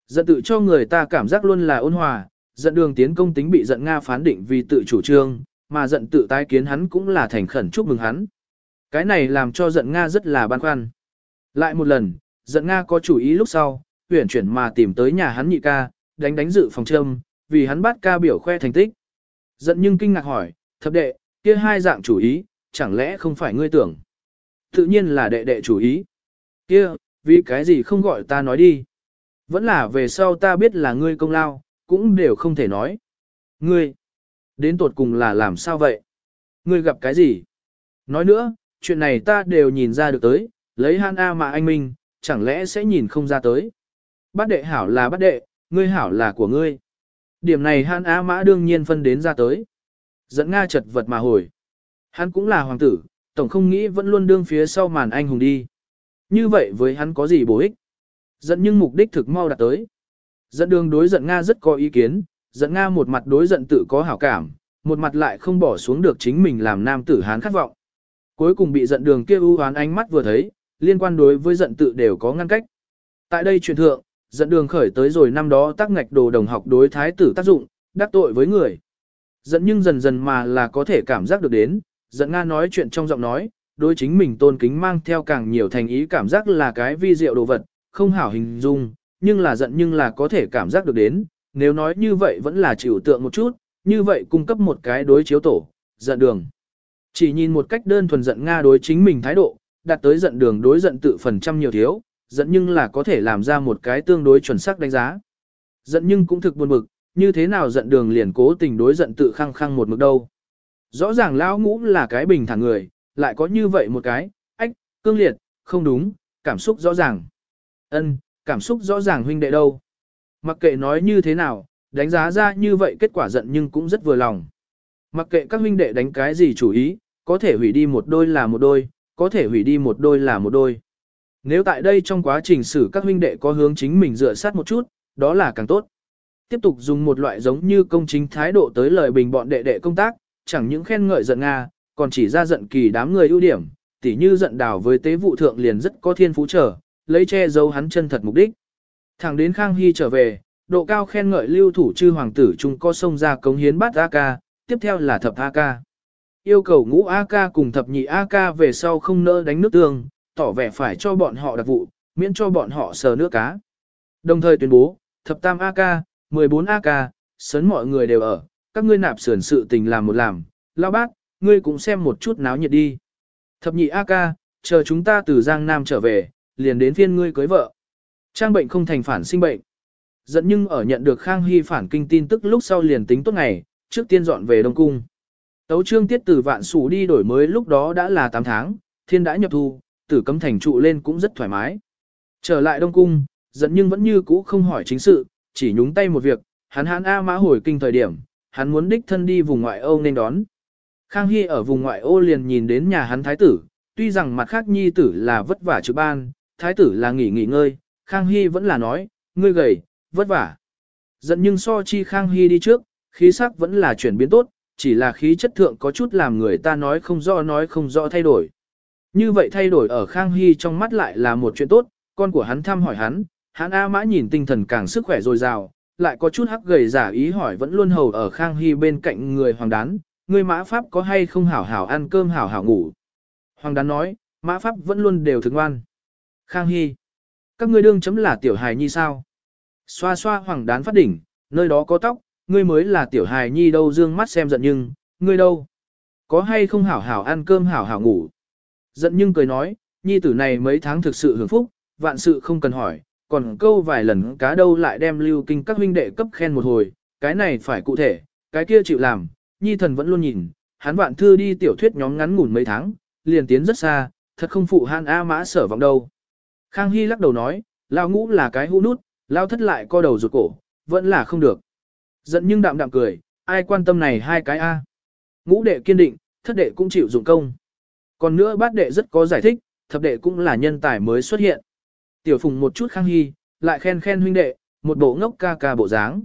Giận tự cho người ta cảm giác luôn là ôn hòa, giận đường tiến công tính bị giận Nga phán định vì tự chủ trương, mà giận tự tái kiến hắn cũng là thành khẩn chúc mừng hắn. Cái này làm cho giận Nga rất là băn khoăn. Lại một lần, giận Nga có chủ ý lúc sau, huyển chuyển mà tìm tới nhà hắn nhị ca, đánh đánh dự phòng châm, vì hắn bắt ca biểu khoe thành tích. Giận nhưng kinh ngạc hỏi, thập đệ, kia hai dạng chủ ý, chẳng lẽ không phải ngươi tưởng? Tự nhiên là đệ đệ chủ ý. kia vì cái gì không gọi ta nói đi? Vẫn là về sau ta biết là ngươi công lao, cũng đều không thể nói. Ngươi, đến tột cùng là làm sao vậy? Ngươi gặp cái gì? Nói nữa, chuyện này ta đều nhìn ra được tới, lấy Han A mà anh Minh, chẳng lẽ sẽ nhìn không ra tới. Bát đệ hảo là bát đệ, ngươi hảo là của ngươi. Điểm này hắn Á Mã đương nhiên phân đến ra tới. Dẫn Nga chật vật mà hồi. Hắn cũng là hoàng tử, tổng không nghĩ vẫn luôn đương phía sau màn anh hùng đi. Như vậy với hắn có gì bổ ích? Dẫn nhưng mục đích thực mau đạt tới. Dẫn đường đối giận Nga rất có ý kiến, giận Nga một mặt đối giận tự có hảo cảm, một mặt lại không bỏ xuống được chính mình làm nam tử hán khát vọng. Cuối cùng bị giận đường kia ưu hoán ánh mắt vừa thấy, liên quan đối với giận tự đều có ngăn cách. Tại đây truyền thượng, dẫn đường khởi tới rồi năm đó tác ngạch đồ đồng học đối thái tử tác dụng, đắc tội với người. Giận nhưng dần dần mà là có thể cảm giác được đến, giận Nga nói chuyện trong giọng nói, đối chính mình tôn kính mang theo càng nhiều thành ý cảm giác là cái vi diệu đồ vật, không hảo hình dung, nhưng là giận nhưng là có thể cảm giác được đến, nếu nói như vậy vẫn là chịu tượng một chút, như vậy cung cấp một cái đối chiếu tổ, giận đường. Chỉ nhìn một cách đơn thuần giận Nga đối chính mình thái độ, đạt tới giận đường đối giận tự phần trăm nhiều thiếu, giận nhưng là có thể làm ra một cái tương đối chuẩn xác đánh giá. Giận nhưng cũng thực buồn bực, như thế nào giận đường liền cố tình đối giận tự khăng khăng một mực đâu. Rõ ràng lão ngũ là cái bình thản người, lại có như vậy một cái, ách, cương liệt, không đúng, cảm xúc rõ ràng. ân cảm xúc rõ ràng huynh đệ đâu. Mặc kệ nói như thế nào, đánh giá ra như vậy kết quả giận nhưng cũng rất vừa lòng. Mặc kệ các huynh đệ đánh cái gì chủ ý, có thể hủy đi một đôi là một đôi, có thể hủy đi một đôi là một đôi. Nếu tại đây trong quá trình xử các huynh đệ có hướng chính mình dựa sát một chút, đó là càng tốt. Tiếp tục dùng một loại giống như công chính thái độ tới lời bình bọn đệ đệ công tác, chẳng những khen ngợi giận Nga, còn chỉ ra giận kỳ đám người ưu điểm, tỉ như giận đào với tế vụ thượng liền rất có thiên phú trở, lấy che giấu hắn chân thật mục đích. Thẳng đến Khang Hy trở về, độ cao khen ngợi lưu thủ chư hoàng tử trung có sông ra cống hiến bát A-ca, tiếp theo là thập A-ca. Yêu cầu ngũ A-ca cùng thập nhị A-ca về sau không nỡ đánh nước tương, tỏ vẻ phải cho bọn họ đặc vụ, miễn cho bọn họ sờ nước cá. Đồng thời tuyên bố, thập tam A-ca, 14 A-ca, mọi người đều ở, các ngươi nạp sườn sự tình làm một làm, lao bác, ngươi cũng xem một chút náo nhiệt đi. Thập nhị A-ca, chờ chúng ta từ Giang Nam trở về, liền đến phiên ngươi cưới vợ. Trang bệnh không thành phản sinh bệnh. Dẫn nhưng ở nhận được Khang Hy phản kinh tin tức lúc sau liền tính tốt ngày, trước tiên dọn về Đông Cung. Tấu trương tiết từ vạn sủ đi đổi mới lúc đó đã là 8 tháng, thiên đã nhập thu, tử cấm thành trụ lên cũng rất thoải mái. Trở lại Đông Cung, dẫn nhưng vẫn như cũ không hỏi chính sự, chỉ nhúng tay một việc, hắn hắn A mã hồi kinh thời điểm, hắn muốn đích thân đi vùng ngoại ô nên đón. Khang Hy ở vùng ngoại ô liền nhìn đến nhà hắn thái tử, tuy rằng mặt khác nhi tử là vất vả trực ban, thái tử là nghỉ nghỉ ngơi, Khang Hy vẫn là nói, ngươi gầy, vất vả. Giận nhưng so chi Khang Hy đi trước, khí sắc vẫn là chuyển biến tốt, chỉ là khí chất thượng có chút làm người ta nói không rõ nói không rõ thay đổi. Như vậy thay đổi ở Khang Hy trong mắt lại là một chuyện tốt, con của hắn thăm hỏi hắn, hắn A Mã nhìn tinh thần càng sức khỏe dồi dào, lại có chút hắc gầy giả ý hỏi vẫn luôn hầu ở Khang Hy bên cạnh người hoàng đán, người mã pháp có hay không hảo hảo ăn cơm hảo hảo ngủ. Hoàng đán nói, mã pháp vẫn luôn đều thức ngoan. Khang Hy, các ngươi đương chấm là tiểu hài nhi sao? Xoa xoa hoàng đán phát đỉnh, nơi đó có tóc, ngươi mới là tiểu hài nhi đâu dương mắt xem giận nhưng, ngươi đâu? Có hay không hảo hảo ăn cơm hảo hảo ngủ? Giận nhưng cười nói, nhi tử này mấy tháng thực sự hưởng phúc, vạn sự không cần hỏi, còn câu vài lần cá đâu lại đem lưu kinh các huynh đệ cấp khen một hồi, cái này phải cụ thể, cái kia chịu làm, nhi thần vẫn luôn nhìn, hắn vạn thư đi tiểu thuyết nhóm ngắn ngủn mấy tháng, liền tiến rất xa, thật không phụ han A mã sở vọng đâu. Khang Hy lắc đầu nói, lao ngũ là cái hũ nút, lao thất lại co đầu rụt cổ, vẫn là không được. Giận nhưng đạm đạm cười, ai quan tâm này hai cái A. Ngũ đệ kiên định, thất đệ cũng chịu dụng công. Còn nữa bát đệ rất có giải thích, thập đệ cũng là nhân tài mới xuất hiện. Tiểu phùng một chút Khang Hy, lại khen khen huynh đệ, một bộ ngốc ca ca bộ dáng.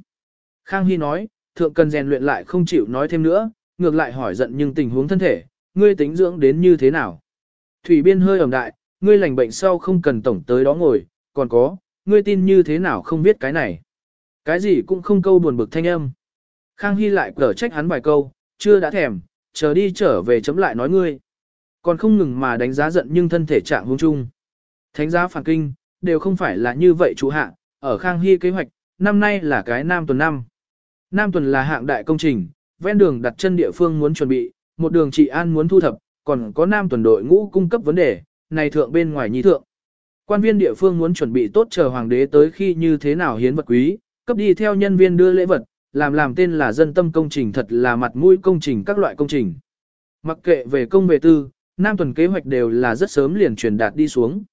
Khang Hy nói, thượng cần rèn luyện lại không chịu nói thêm nữa, ngược lại hỏi giận nhưng tình huống thân thể, ngươi tính dưỡng đến như thế nào. Thủy biên hơi ẩm đại, ngươi lành bệnh sau không cần tổng tới đó ngồi, còn có, ngươi tin như thế nào không biết cái này. Cái gì cũng không câu buồn bực thanh âm. Khang Hy lại cở trách hắn vài câu, chưa đã thèm, chờ đi trở về chấm lại nói ngươi. Còn không ngừng mà đánh giá giận nhưng thân thể trạng hướng chung. Thánh giá phản kinh, đều không phải là như vậy chủ hạ, ở Khang Hy kế hoạch, năm nay là cái nam tuần năm. Nam tuần là hạng đại công trình, ven đường đặt chân địa phương muốn chuẩn bị, một đường trị an muốn thu thập, còn có nam tuần đội ngũ cung cấp vấn đề, này thượng bên ngoài nhi thượng. Quan viên địa phương muốn chuẩn bị tốt chờ hoàng đế tới khi như thế nào hiến vật quý, cấp đi theo nhân viên đưa lễ vật, làm làm tên là dân tâm công trình thật là mặt mũi công trình các loại công trình. Mặc kệ về công về tư, nam tuần kế hoạch đều là rất sớm liền truyền đạt đi xuống.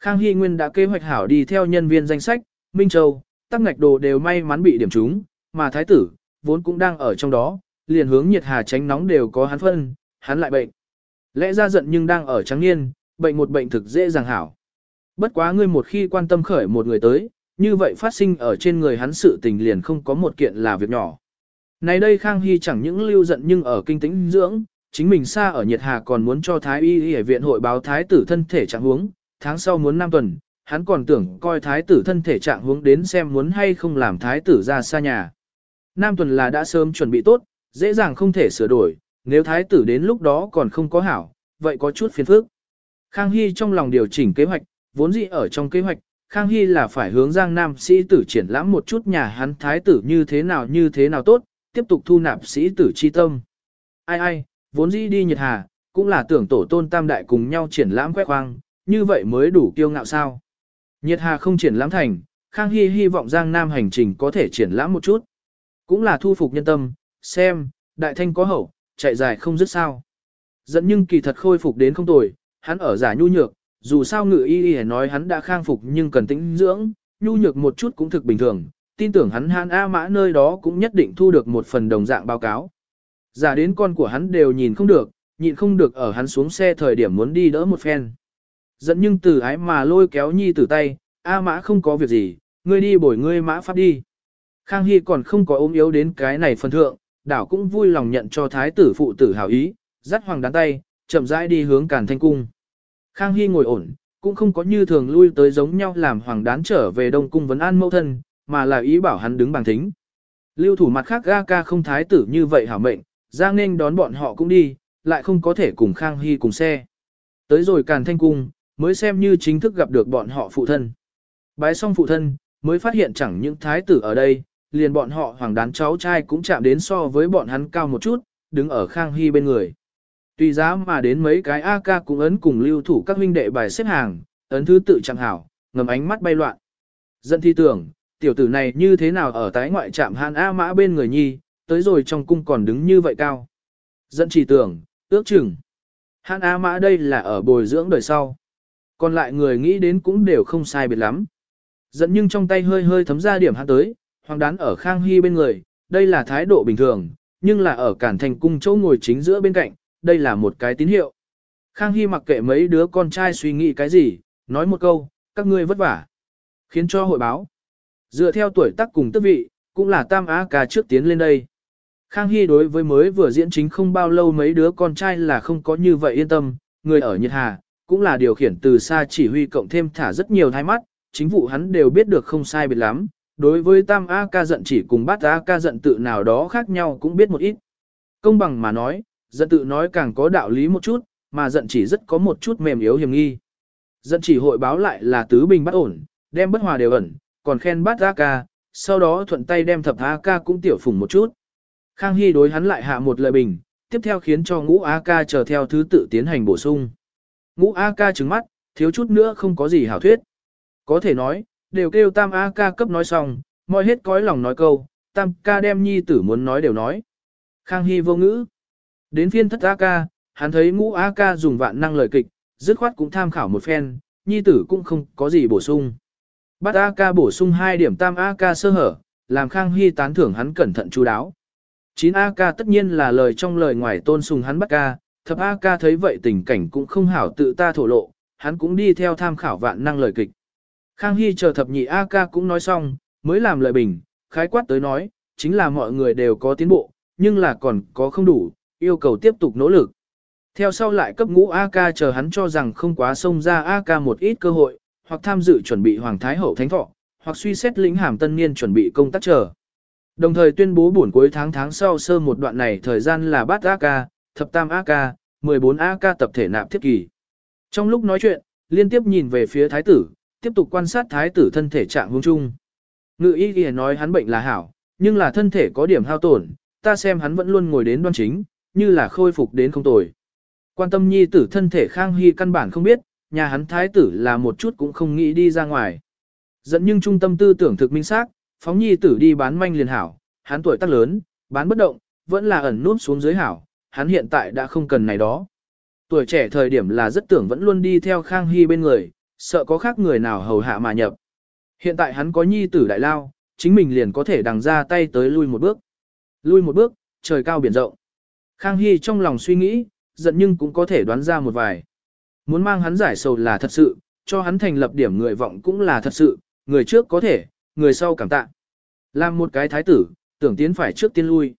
Khang Hy Nguyên đã kế hoạch hảo đi theo nhân viên danh sách, Minh Châu, tắc ngạch đồ đều may mắn bị điểm trúng, mà thái tử, vốn cũng đang ở trong đó, liền hướng nhiệt hà tránh nóng đều có hắn phân, hắn lại bệnh. Lẽ ra giận nhưng đang ở trắng niên, bệnh một bệnh thực dễ dàng hảo. Bất quá ngươi một khi quan tâm khởi một người tới, như vậy phát sinh ở trên người hắn sự tình liền không có một kiện là việc nhỏ. Này đây Khang Hy chẳng những lưu giận nhưng ở kinh tĩnh dưỡng, chính mình xa ở nhiệt hà còn muốn cho Thái Y Y viện hội báo Thái tử thân thể trạng huống, tháng sau muốn năm tuần, hắn còn tưởng coi Thái tử thân thể trạng huống đến xem muốn hay không làm Thái tử ra xa nhà. Nam tuần là đã sớm chuẩn bị tốt, dễ dàng không thể sửa đổi, nếu Thái tử đến lúc đó còn không có hảo, vậy có chút phiền phức. Khang Hy trong lòng điều chỉnh kế hoạch, vốn dĩ ở trong kế hoạch, Khang Hy là phải hướng Giang Nam sĩ tử triển lãm một chút nhà hắn thái tử như thế nào như thế nào tốt, tiếp tục thu nạp sĩ tử chi tâm. Ai ai, vốn dĩ đi Nhật Hà, cũng là tưởng tổ tôn tam đại cùng nhau triển lãm khoe khoang, như vậy mới đủ kiêu ngạo sao. Nhật Hà không triển lãm thành, Khang Hy hy vọng Giang Nam hành trình có thể triển lãm một chút. Cũng là thu phục nhân tâm, xem, đại thanh có hậu, chạy dài không dứt sao. Dẫn nhưng kỳ thật khôi phục đến không tồi, hắn ở giả nhu nhược, dù sao ngự y y nói hắn đã khang phục nhưng cần tĩnh dưỡng, nhu nhược một chút cũng thực bình thường, tin tưởng hắn han A mã nơi đó cũng nhất định thu được một phần đồng dạng báo cáo. Giả đến con của hắn đều nhìn không được, nhịn không được ở hắn xuống xe thời điểm muốn đi đỡ một phen. Dẫn nhưng từ ái mà lôi kéo nhi từ tay, A mã không có việc gì, ngươi đi bồi ngươi mã pháp đi. Khang Hy còn không có ôm yếu đến cái này phần thượng, đảo cũng vui lòng nhận cho thái tử phụ tử hảo ý, dắt hoàng đán tay, chậm rãi đi hướng càn thanh cung. Khang Hy ngồi ổn, cũng không có như thường lui tới giống nhau làm hoàng đán trở về đông cung vấn an mẫu thân, mà là ý bảo hắn đứng bằng thính. Lưu thủ mặt khác ga ca không thái tử như vậy hảo mệnh, Giang Ninh đón bọn họ cũng đi, lại không có thể cùng Khang Hy cùng xe. Tới rồi càn thanh cung, mới xem như chính thức gặp được bọn họ phụ thân. Bái xong phụ thân, mới phát hiện chẳng những thái tử ở đây, liền bọn họ hoàng đán cháu trai cũng chạm đến so với bọn hắn cao một chút, đứng ở Khang Hy bên người. Tùy giá mà đến mấy cái AK cũng ấn cùng lưu thủ các huynh đệ bài xếp hàng, ấn thứ tự chẳng hảo, ngầm ánh mắt bay loạn. Dân thi tưởng, tiểu tử này như thế nào ở tái ngoại trạm hàn A mã bên người nhi, tới rồi trong cung còn đứng như vậy cao. dẫn chỉ tưởng, ước chừng. Hàn A mã đây là ở bồi dưỡng đời sau. Còn lại người nghĩ đến cũng đều không sai biệt lắm. Dẫn nhưng trong tay hơi hơi thấm ra điểm hắn tới, hoàng đán ở Khang Hy bên người, đây là thái độ bình thường, nhưng là ở cản thành cung chỗ ngồi chính giữa bên cạnh, đây là một cái tín hiệu. Khang Hy mặc kệ mấy đứa con trai suy nghĩ cái gì, nói một câu, các ngươi vất vả. Khiến cho hội báo. Dựa theo tuổi tác cùng tước vị, cũng là tam á ca trước tiến lên đây. Khang Hy đối với mới vừa diễn chính không bao lâu mấy đứa con trai là không có như vậy yên tâm, người ở Nhật Hà, cũng là điều khiển từ xa chỉ huy cộng thêm thả rất nhiều thái mắt, chính vụ hắn đều biết được không sai biệt lắm. Đối với tam A ca giận chỉ cùng bát A ca giận tự nào đó khác nhau cũng biết một ít. Công bằng mà nói, giận tự nói càng có đạo lý một chút, mà giận chỉ rất có một chút mềm yếu hiểm nghi. Giận chỉ hội báo lại là tứ bình bắt ổn, đem bất hòa đều ẩn, còn khen bát A ca, sau đó thuận tay đem thập A ca cũng tiểu phủng một chút. Khang Hy đối hắn lại hạ một lời bình, tiếp theo khiến cho ngũ A ca chờ theo thứ tự tiến hành bổ sung. Ngũ A ca trứng mắt, thiếu chút nữa không có gì hảo thuyết. Có thể nói, đều kêu tam A ca cấp nói xong, mọi hết cõi lòng nói câu, tam ca đem nhi tử muốn nói đều nói. Khang Hy vô ngữ. Đến phiên thất A ca, hắn thấy ngũ A ca dùng vạn năng lời kịch, dứt khoát cũng tham khảo một phen, nhi tử cũng không có gì bổ sung. Bắt A ca bổ sung hai điểm tam A ca sơ hở, làm Khang Hy tán thưởng hắn cẩn thận chú đáo. 9 A ca tất nhiên là lời trong lời ngoài tôn sùng hắn bắt ca, thập A ca thấy vậy tình cảnh cũng không hảo tự ta thổ lộ, hắn cũng đi theo tham khảo vạn năng lời kịch. Khang Hy chờ thập nhị A ca cũng nói xong, mới làm lời bình, khái quát tới nói, chính là mọi người đều có tiến bộ, nhưng là còn có không đủ, yêu cầu tiếp tục nỗ lực. Theo sau lại cấp ngũ AK chờ hắn cho rằng không quá xông ra AK một ít cơ hội, hoặc tham dự chuẩn bị Hoàng Thái Hậu Thánh Thọ, hoặc suy xét lĩnh hàm tân niên chuẩn bị công tác chờ. Đồng thời tuyên bố buổi cuối tháng tháng sau sơ một đoạn này thời gian là bát AK, thập tam AK, 14 AK tập thể nạp thiết kỳ. Trong lúc nói chuyện, liên tiếp nhìn về phía thái tử, tiếp tục quan sát thái tử thân thể trạng hướng chung. Ngự y ghi nói hắn bệnh là hảo, nhưng là thân thể có điểm hao tổn, ta xem hắn vẫn luôn ngồi đến đoan chính, như là khôi phục đến không tồi. Quan tâm nhi tử thân thể Khang Hy căn bản không biết, nhà hắn thái tử là một chút cũng không nghĩ đi ra ngoài. Dẫn nhưng trung tâm tư tưởng thực minh xác, phóng nhi tử đi bán manh liền hảo, hắn tuổi tác lớn, bán bất động, vẫn là ẩn núp xuống dưới hảo, hắn hiện tại đã không cần này đó. Tuổi trẻ thời điểm là rất tưởng vẫn luôn đi theo Khang Hy bên người, Sợ có khác người nào hầu hạ mà nhập. Hiện tại hắn có nhi tử đại lao, chính mình liền có thể đằng ra tay tới lui một bước. Lui một bước, trời cao biển rộng. Khang Hy trong lòng suy nghĩ, giận nhưng cũng có thể đoán ra một vài. Muốn mang hắn giải sầu là thật sự, cho hắn thành lập điểm người vọng cũng là thật sự, người trước có thể, người sau cảm tạ. Làm một cái thái tử, tưởng tiến phải trước tiên lui.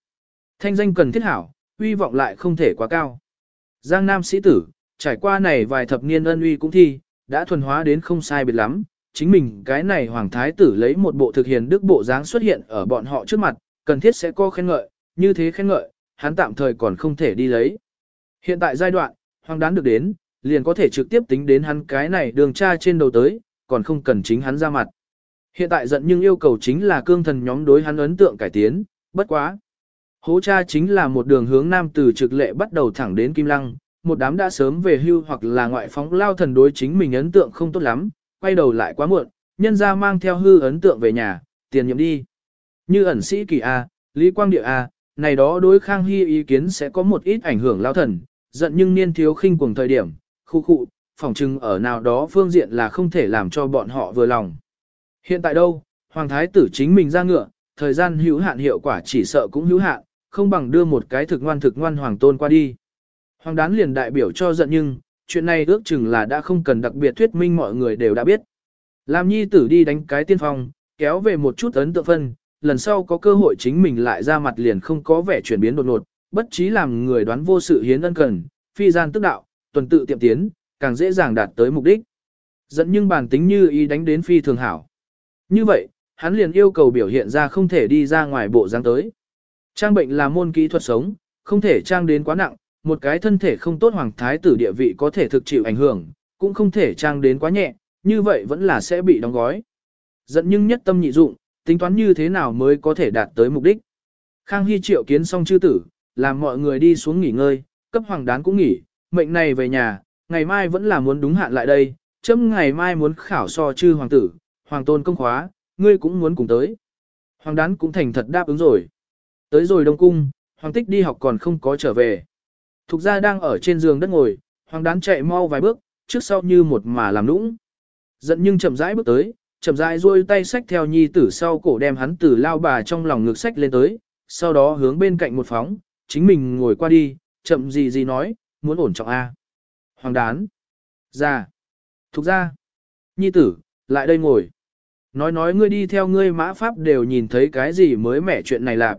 Thanh danh cần thiết hảo, uy vọng lại không thể quá cao. Giang Nam sĩ tử, trải qua này vài thập niên ân uy cũng thi, đã thuần hóa đến không sai biệt lắm. Chính mình cái này hoàng thái tử lấy một bộ thực hiện đức bộ dáng xuất hiện ở bọn họ trước mặt, cần thiết sẽ có khen ngợi, như thế khen ngợi, hắn tạm thời còn không thể đi lấy. Hiện tại giai đoạn, hoàng đán được đến, liền có thể trực tiếp tính đến hắn cái này đường tra trên đầu tới, còn không cần chính hắn ra mặt. Hiện tại giận nhưng yêu cầu chính là cương thần nhóm đối hắn ấn tượng cải tiến, bất quá. Hố cha chính là một đường hướng nam từ trực lệ bắt đầu thẳng đến Kim Lăng, một đám đã sớm về hưu hoặc là ngoại phóng lao thần đối chính mình ấn tượng không tốt lắm, quay đầu lại quá muộn, nhân ra mang theo hư ấn tượng về nhà, tiền nhiệm đi. Như ẩn sĩ kỳ A, Lý Quang Địa A, này đó đối Khang Hy ý kiến sẽ có một ít ảnh hưởng lao thần, giận nhưng niên thiếu khinh cuồng thời điểm, khu khu, phỏng chừng ở nào đó phương diện là không thể làm cho bọn họ vừa lòng. Hiện tại đâu, Hoàng Thái tử chính mình ra ngựa, thời gian hữu hạn hiệu quả chỉ sợ cũng hữu hạn, không bằng đưa một cái thực ngoan thực ngoan Hoàng Tôn qua đi. Hoàng đán liền đại biểu cho giận nhưng, chuyện này ước chừng là đã không cần đặc biệt thuyết minh mọi người đều đã biết. Làm nhi tử đi đánh cái tiên phong, kéo về một chút ấn tượng phân, lần sau có cơ hội chính mình lại ra mặt liền không có vẻ chuyển biến đột ngột, bất chí làm người đoán vô sự hiến ân cần, phi gian tức đạo, tuần tự tiệm tiến, càng dễ dàng đạt tới mục đích. Dẫn nhưng bản tính như ý đánh đến phi thường hảo. Như vậy, hắn liền yêu cầu biểu hiện ra không thể đi ra ngoài bộ dáng tới. Trang bệnh là môn kỹ thuật sống, không thể trang đến quá nặng, một cái thân thể không tốt hoàng thái tử địa vị có thể thực chịu ảnh hưởng, cũng không thể trang đến quá nhẹ, như vậy vẫn là sẽ bị đóng gói. Dẫn nhưng nhất tâm nhị dụng, tính toán như thế nào mới có thể đạt tới mục đích. Khang Hy triệu kiến xong chư tử, làm mọi người đi xuống nghỉ ngơi, cấp hoàng đán cũng nghỉ, mệnh này về nhà, ngày mai vẫn là muốn đúng hạn lại đây, chấm ngày mai muốn khảo so chư hoàng tử, hoàng tôn công khóa, ngươi cũng muốn cùng tới. Hoàng đán cũng thành thật đáp ứng rồi. Tới rồi đông cung, hoàng tích đi học còn không có trở về. Thục gia đang ở trên giường đất ngồi, hoàng đán chạy mau vài bước, trước sau như một mà làm nũng. Giận nhưng chậm rãi bước tới, chậm rãi duỗi tay xách theo nhi tử sau cổ đem hắn tử lao bà trong lòng ngực xách lên tới, sau đó hướng bên cạnh một phóng, chính mình ngồi qua đi, chậm gì gì nói, muốn ổn trọng A. Hoàng đán. Ra. Thục ra. Nhi tử, lại đây ngồi. Nói nói ngươi đi theo ngươi mã pháp đều nhìn thấy cái gì mới mẻ chuyện này lạc.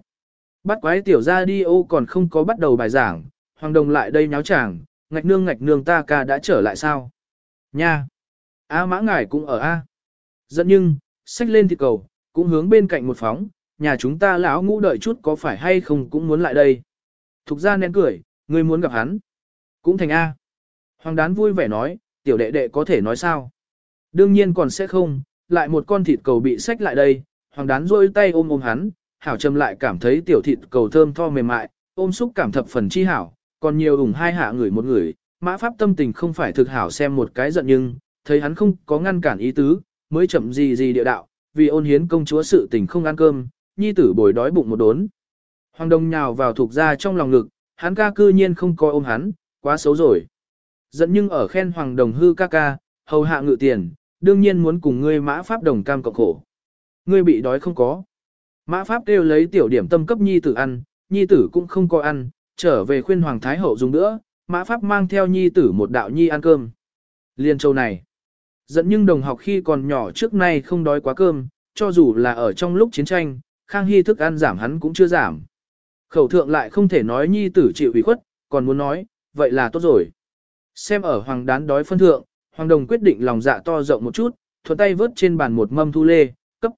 Bắt quái tiểu ra đi ô còn không có bắt đầu bài giảng, hoàng đồng lại đây nháo chàng, ngạch nương ngạch nương ta ca đã trở lại sao? Nha! A mã ngải cũng ở A. Dẫn nhưng, xách lên thì cầu, cũng hướng bên cạnh một phóng, nhà chúng ta lão ngũ đợi chút có phải hay không cũng muốn lại đây. Thục ra nén cười, ngươi muốn gặp hắn. Cũng thành A. Hoàng đán vui vẻ nói, tiểu đệ đệ có thể nói sao? Đương nhiên còn sẽ không, lại một con thịt cầu bị xách lại đây, hoàng đán rôi tay ôm ôm hắn, hảo trầm lại cảm thấy tiểu thịt cầu thơm tho mềm mại, ôm xúc cảm thập phần chi hảo, còn nhiều ủng hai hạ người một người, mã pháp tâm tình không phải thực hảo xem một cái giận nhưng, thấy hắn không có ngăn cản ý tứ, mới chậm gì gì địa đạo, vì ôn hiến công chúa sự tình không ăn cơm, nhi tử bồi đói bụng một đốn. Hoàng đông nhào vào thuộc ra trong lòng ngực, hắn ca cư nhiên không coi ôm hắn, quá xấu rồi. Dẫn nhưng ở khen Hoàng đồng hư ca ca, hầu hạ ngự tiền, đương nhiên muốn cùng ngươi mã pháp đồng cam cộng khổ. Ngươi bị đói không có. Mã pháp kêu lấy tiểu điểm tâm cấp nhi tử ăn, nhi tử cũng không có ăn, trở về khuyên Hoàng Thái Hậu dùng nữa, mã pháp mang theo nhi tử một đạo nhi ăn cơm. Liên châu này. Dẫn nhưng đồng học khi còn nhỏ trước nay không đói quá cơm, cho dù là ở trong lúc chiến tranh, Khang Hy thức ăn giảm hắn cũng chưa giảm. Khẩu thượng lại không thể nói nhi tử chịu ủy khuất, còn muốn nói, vậy là tốt rồi. Xem ở hoàng đán đói phân thượng, hoàng đồng quyết định lòng dạ to rộng một chút, thuận tay vớt trên bàn một mâm thu lê, cấp.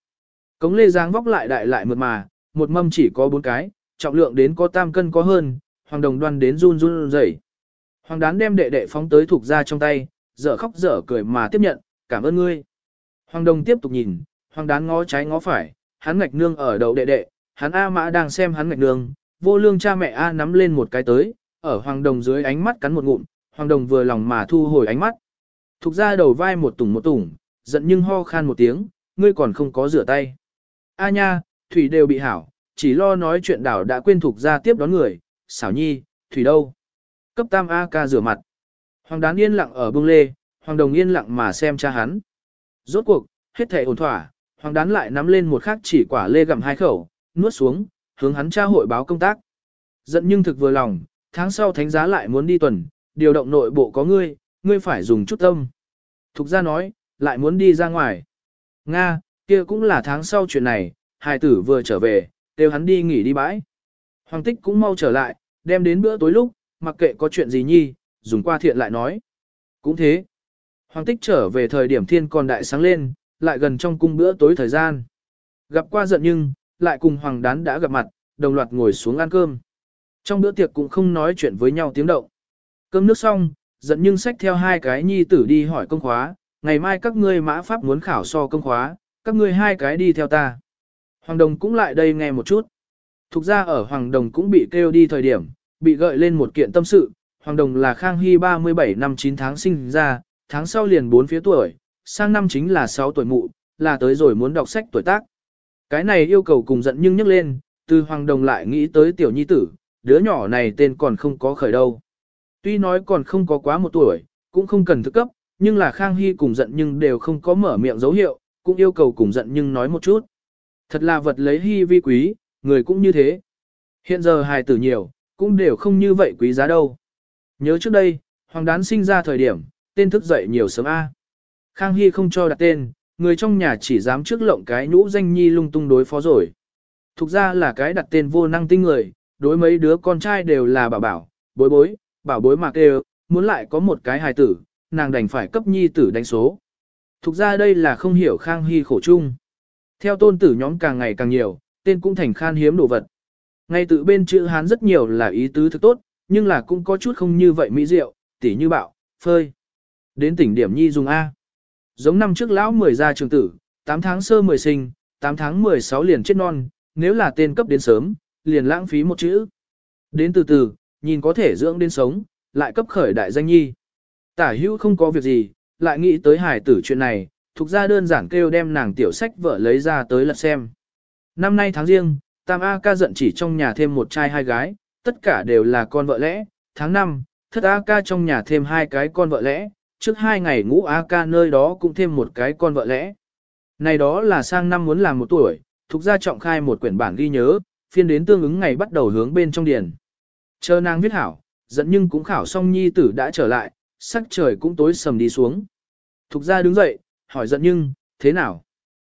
Cống lê dáng vóc lại đại lại mượt mà, một mâm chỉ có bốn cái, trọng lượng đến có tam cân có hơn, hoàng đồng đoan đến run run rẩy. Hoàng đán đem đệ đệ phóng tới thuộc ra trong tay, dở khóc dở cười mà tiếp nhận, cảm ơn ngươi. Hoàng đồng tiếp tục nhìn, hoàng đán ngó trái ngó phải, hắn ngạch nương ở đầu đệ đệ, hắn A mã đang xem hắn ngạch nương, vô lương cha mẹ A nắm lên một cái tới, ở hoàng đồng dưới ánh mắt cắn một ngụm, hoàng đồng vừa lòng mà thu hồi ánh mắt. Thục ra đầu vai một tủng một tủng, giận nhưng ho khan một tiếng, ngươi còn không có rửa tay. A nha, thủy đều bị hảo, chỉ lo nói chuyện đảo đã quên thục ra tiếp đón người, xảo nhi, thủy đâu? Cấp tam A ca rửa mặt. Hoàng đán yên lặng ở bông lê, Hoàng Đồng yên lặng mà xem cha hắn. Rốt cuộc, hết thể ổn thỏa, Hoàng đán lại nắm lên một khắc chỉ quả lê gặm hai khẩu, nuốt xuống, hướng hắn cha hội báo công tác. Giận nhưng thực vừa lòng, tháng sau thánh giá lại muốn đi tuần, điều động nội bộ có ngươi, ngươi phải dùng chút tâm. Thục ra nói, lại muốn đi ra ngoài. Nga, kia cũng là tháng sau chuyện này, hài tử vừa trở về, đều hắn đi nghỉ đi bãi. Hoàng tích cũng mau trở lại, đem đến bữa tối lúc, mặc kệ có chuyện gì nhi, dùng qua thiện lại nói. Cũng thế. Hoàng tích trở về thời điểm thiên còn đại sáng lên, lại gần trong cung bữa tối thời gian. Gặp qua giận nhưng, lại cùng hoàng đán đã gặp mặt, đồng loạt ngồi xuống ăn cơm. Trong bữa tiệc cũng không nói chuyện với nhau tiếng động. Cơm nước xong, giận nhưng xách theo hai cái nhi tử đi hỏi công khóa, ngày mai các ngươi mã pháp muốn khảo so công khóa, các ngươi hai cái đi theo ta. Hoàng Đồng cũng lại đây nghe một chút. Thục ra ở Hoàng Đồng cũng bị kêu đi thời điểm, bị gợi lên một kiện tâm sự. Hoàng Đồng là Khang Hy 37 năm 9 tháng sinh ra, tháng sau liền 4 phía tuổi, sang năm chính là 6 tuổi mụ, là tới rồi muốn đọc sách tuổi tác. Cái này yêu cầu cùng giận nhưng nhắc lên, từ Hoàng Đồng lại nghĩ tới tiểu nhi tử, đứa nhỏ này tên còn không có khởi đâu. Tuy nói còn không có quá một tuổi, cũng không cần thức cấp, nhưng là Khang Hy cùng giận nhưng đều không có mở miệng dấu hiệu, cũng yêu cầu cùng giận nhưng nói một chút. Thật là vật lấy hy vi quý, người cũng như thế. Hiện giờ hài tử nhiều, cũng đều không như vậy quý giá đâu. Nhớ trước đây, Hoàng đán sinh ra thời điểm, tên thức dậy nhiều sớm A. Khang Hy không cho đặt tên, người trong nhà chỉ dám trước lộng cái nhũ danh nhi lung tung đối phó rồi. Thực ra là cái đặt tên vô năng tinh người, đối mấy đứa con trai đều là bảo bảo, bối bối, bảo bối mà kêu, muốn lại có một cái hài tử, nàng đành phải cấp nhi tử đánh số. Thực ra đây là không hiểu Khang Hy khổ chung. Theo tôn tử nhóm càng ngày càng nhiều, tên cũng thành khan hiếm đồ vật. Ngay tự bên chữ Hán rất nhiều là ý tứ thực tốt, nhưng là cũng có chút không như vậy mỹ diệu, tỉ như bạo, phơi. Đến tỉnh điểm nhi dùng A. Giống năm trước lão 10 ra trường tử, 8 tháng sơ 10 sinh, 8 tháng 16 liền chết non, nếu là tên cấp đến sớm, liền lãng phí một chữ. Đến từ từ, nhìn có thể dưỡng đến sống, lại cấp khởi đại danh nhi. Tả hữu không có việc gì, lại nghĩ tới hải tử chuyện này, thuộc ra đơn giản kêu đem nàng tiểu sách vợ lấy ra tới lật xem. Năm nay tháng riêng, Tam A ca giận chỉ trong nhà thêm một trai hai gái, tất cả đều là con vợ lẽ. Tháng 5, thất A ca trong nhà thêm hai cái con vợ lẽ, trước hai ngày ngũ A ca nơi đó cũng thêm một cái con vợ lẽ. Này đó là sang năm muốn làm một tuổi, thuộc ra trọng khai một quyển bản ghi nhớ, phiên đến tương ứng ngày bắt đầu hướng bên trong điền. Chờ nàng viết hảo, dẫn nhưng cũng khảo xong nhi tử đã trở lại, sắc trời cũng tối sầm đi xuống. Thục ra đứng dậy, hỏi giận nhưng, thế nào?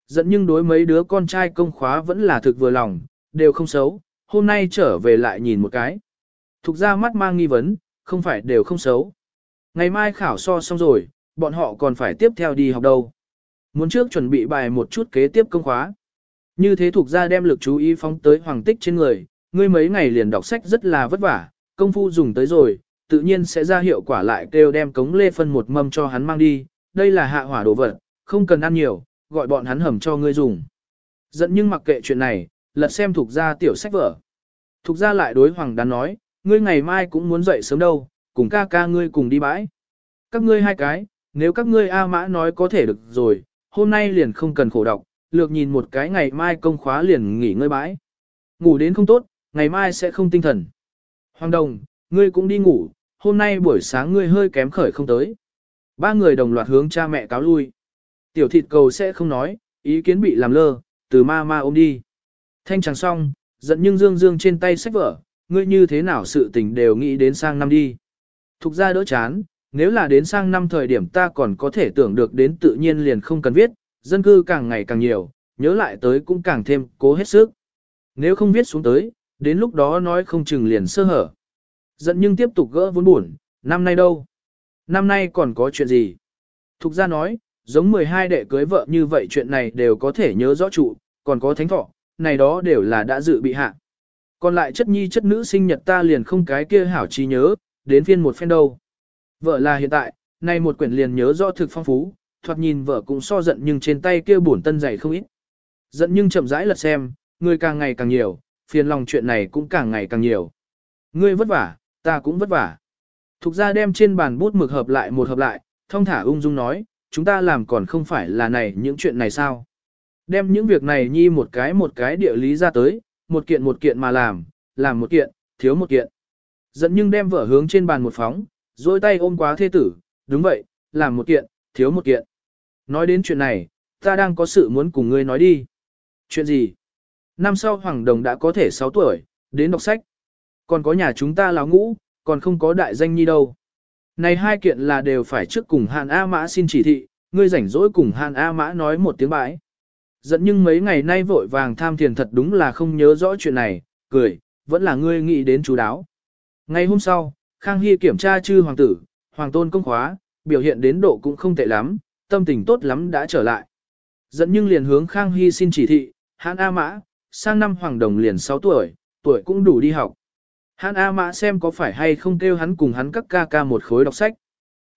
Giận nhưng đối mấy đứa con trai công khóa vẫn là thực vừa lòng, đều không xấu, hôm nay trở về lại nhìn một cái. Thục ra mắt mang nghi vấn, không phải đều không xấu. Ngày mai khảo so xong rồi, bọn họ còn phải tiếp theo đi học đâu. Muốn trước chuẩn bị bài một chút kế tiếp công khóa. Như thế thuộc ra đem lực chú ý phóng tới hoàng tích trên người, ngươi mấy ngày liền đọc sách rất là vất vả, công phu dùng tới rồi, tự nhiên sẽ ra hiệu quả lại kêu đem cống lê phân một mâm cho hắn mang đi, đây là hạ hỏa đồ vật, không cần ăn nhiều, gọi bọn hắn hầm cho ngươi dùng. Giận nhưng mặc kệ chuyện này, lật xem thuộc gia tiểu sách vở. Thuộc gia lại đối hoàng đán nói, ngươi ngày mai cũng muốn dậy sớm đâu, cùng ca ca ngươi cùng đi bãi. Các ngươi hai cái, nếu các ngươi A mã nói có thể được rồi, hôm nay liền không cần khổ đọc, lược nhìn một cái ngày mai công khóa liền nghỉ ngơi bãi. Ngủ đến không tốt, ngày mai sẽ không tinh thần. Hoàng đồng, ngươi cũng đi ngủ, hôm nay buổi sáng ngươi hơi kém khởi không tới. Ba người đồng loạt hướng cha mẹ cáo lui. Tiểu thịt cầu sẽ không nói, ý kiến bị làm lơ, từ ma ma ôm đi. Thanh chẳng xong, giận nhưng dương dương trên tay sách vở, ngươi như thế nào sự tình đều nghĩ đến sang năm đi. Thục ra đỡ chán, nếu là đến sang năm thời điểm ta còn có thể tưởng được đến tự nhiên liền không cần viết, dân cư càng ngày càng nhiều, nhớ lại tới cũng càng thêm cố hết sức. Nếu không viết xuống tới, đến lúc đó nói không chừng liền sơ hở. Giận nhưng tiếp tục gỡ vốn buồn, năm nay đâu? Năm nay còn có chuyện gì? Thục ra nói, giống 12 đệ cưới vợ như vậy chuyện này đều có thể nhớ rõ trụ, còn có thánh thọ, này đó đều là đã dự bị hạ. Còn lại chất nhi chất nữ sinh nhật ta liền không cái kia hảo trí nhớ, đến phiên một phen đâu. Vợ là hiện tại, nay một quyển liền nhớ rõ thực phong phú, thoạt nhìn vợ cũng so giận nhưng trên tay kia buồn tân dày không ít. Giận nhưng chậm rãi lật xem, người càng ngày càng nhiều, phiền lòng chuyện này cũng càng ngày càng nhiều. Ngươi vất vả, ta cũng vất vả. Thục ra đem trên bàn bút mực hợp lại một hợp lại, thông thả ung dung nói, chúng ta làm còn không phải là này những chuyện này sao. Đem những việc này nhi một cái một cái địa lý ra tới, một kiện một kiện mà làm, làm một kiện, thiếu một kiện. Dẫn nhưng đem vở hướng trên bàn một phóng, dôi tay ôm quá thê tử, đúng vậy, làm một kiện, thiếu một kiện. Nói đến chuyện này, ta đang có sự muốn cùng ngươi nói đi. Chuyện gì? Năm sau Hoàng Đồng đã có thể 6 tuổi, đến đọc sách. Còn có nhà chúng ta láo ngũ, còn không có đại danh nhi đâu. Này hai kiện là đều phải trước cùng Hàn A Mã xin chỉ thị, ngươi rảnh rỗi cùng Hàn A Mã nói một tiếng bãi. Giận nhưng mấy ngày nay vội vàng tham thiền thật đúng là không nhớ rõ chuyện này, cười, vẫn là ngươi nghĩ đến chú đáo. Ngày hôm sau, Khang Hy kiểm tra chư hoàng tử, hoàng tôn công khóa, biểu hiện đến độ cũng không tệ lắm, tâm tình tốt lắm đã trở lại. Dẫn nhưng liền hướng Khang Hy xin chỉ thị, Hàn A Mã, sang năm hoàng đồng liền 6 tuổi, tuổi cũng đủ đi học. Hán A Mã xem có phải hay không kêu hắn cùng hắn các ca ca một khối đọc sách.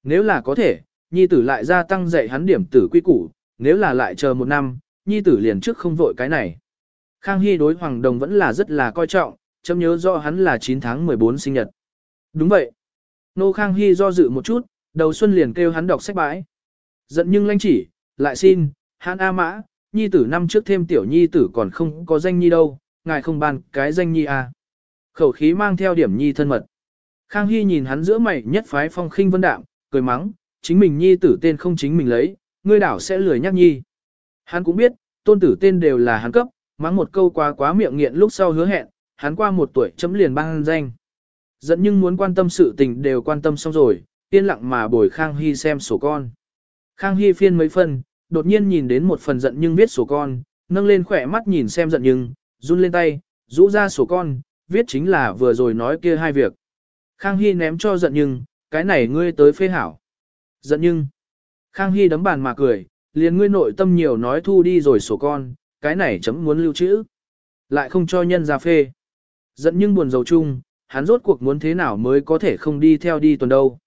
Nếu là có thể, nhi tử lại gia tăng dạy hắn điểm tử quy củ, nếu là lại chờ một năm, nhi tử liền trước không vội cái này. Khang Hy đối hoàng đồng vẫn là rất là coi trọng, chấm nhớ rõ hắn là 9 tháng 14 sinh nhật. Đúng vậy. Nô Khang Hy do dự một chút, đầu xuân liền kêu hắn đọc sách bãi. Giận nhưng lanh chỉ, lại xin, hắn A Mã, nhi tử năm trước thêm tiểu nhi tử còn không có danh nhi đâu, ngài không ban cái danh nhi à. Khẩu khí mang theo điểm nhi thân mật. Khang Hy nhìn hắn giữa mày nhất phái phong khinh vân đạm, cười mắng, chính mình nhi tử tên không chính mình lấy, ngươi đảo sẽ lười nhắc nhi. Hắn cũng biết, tôn tử tên đều là hắn cấp, mắng một câu quá quá miệng nghiện lúc sau hứa hẹn, hắn qua một tuổi chấm liền ban danh. Dẫn nhưng muốn quan tâm sự tình đều quan tâm xong rồi, yên lặng mà bồi Khang Hy xem sổ con. Khang Hy phiên mấy phần, đột nhiên nhìn đến một phần giận nhưng viết sổ con, nâng lên khỏe mắt nhìn xem giận nhưng, run lên tay, rũ ra sổ con, viết chính là vừa rồi nói kia hai việc. Khang Hy ném cho giận nhưng, cái này ngươi tới phê hảo. Giận nhưng, Khang Hy đấm bàn mà cười, liền ngươi nội tâm nhiều nói thu đi rồi sổ con, cái này chấm muốn lưu trữ. Lại không cho nhân ra phê. Giận nhưng buồn dầu chung, hắn rốt cuộc muốn thế nào mới có thể không đi theo đi tuần đâu.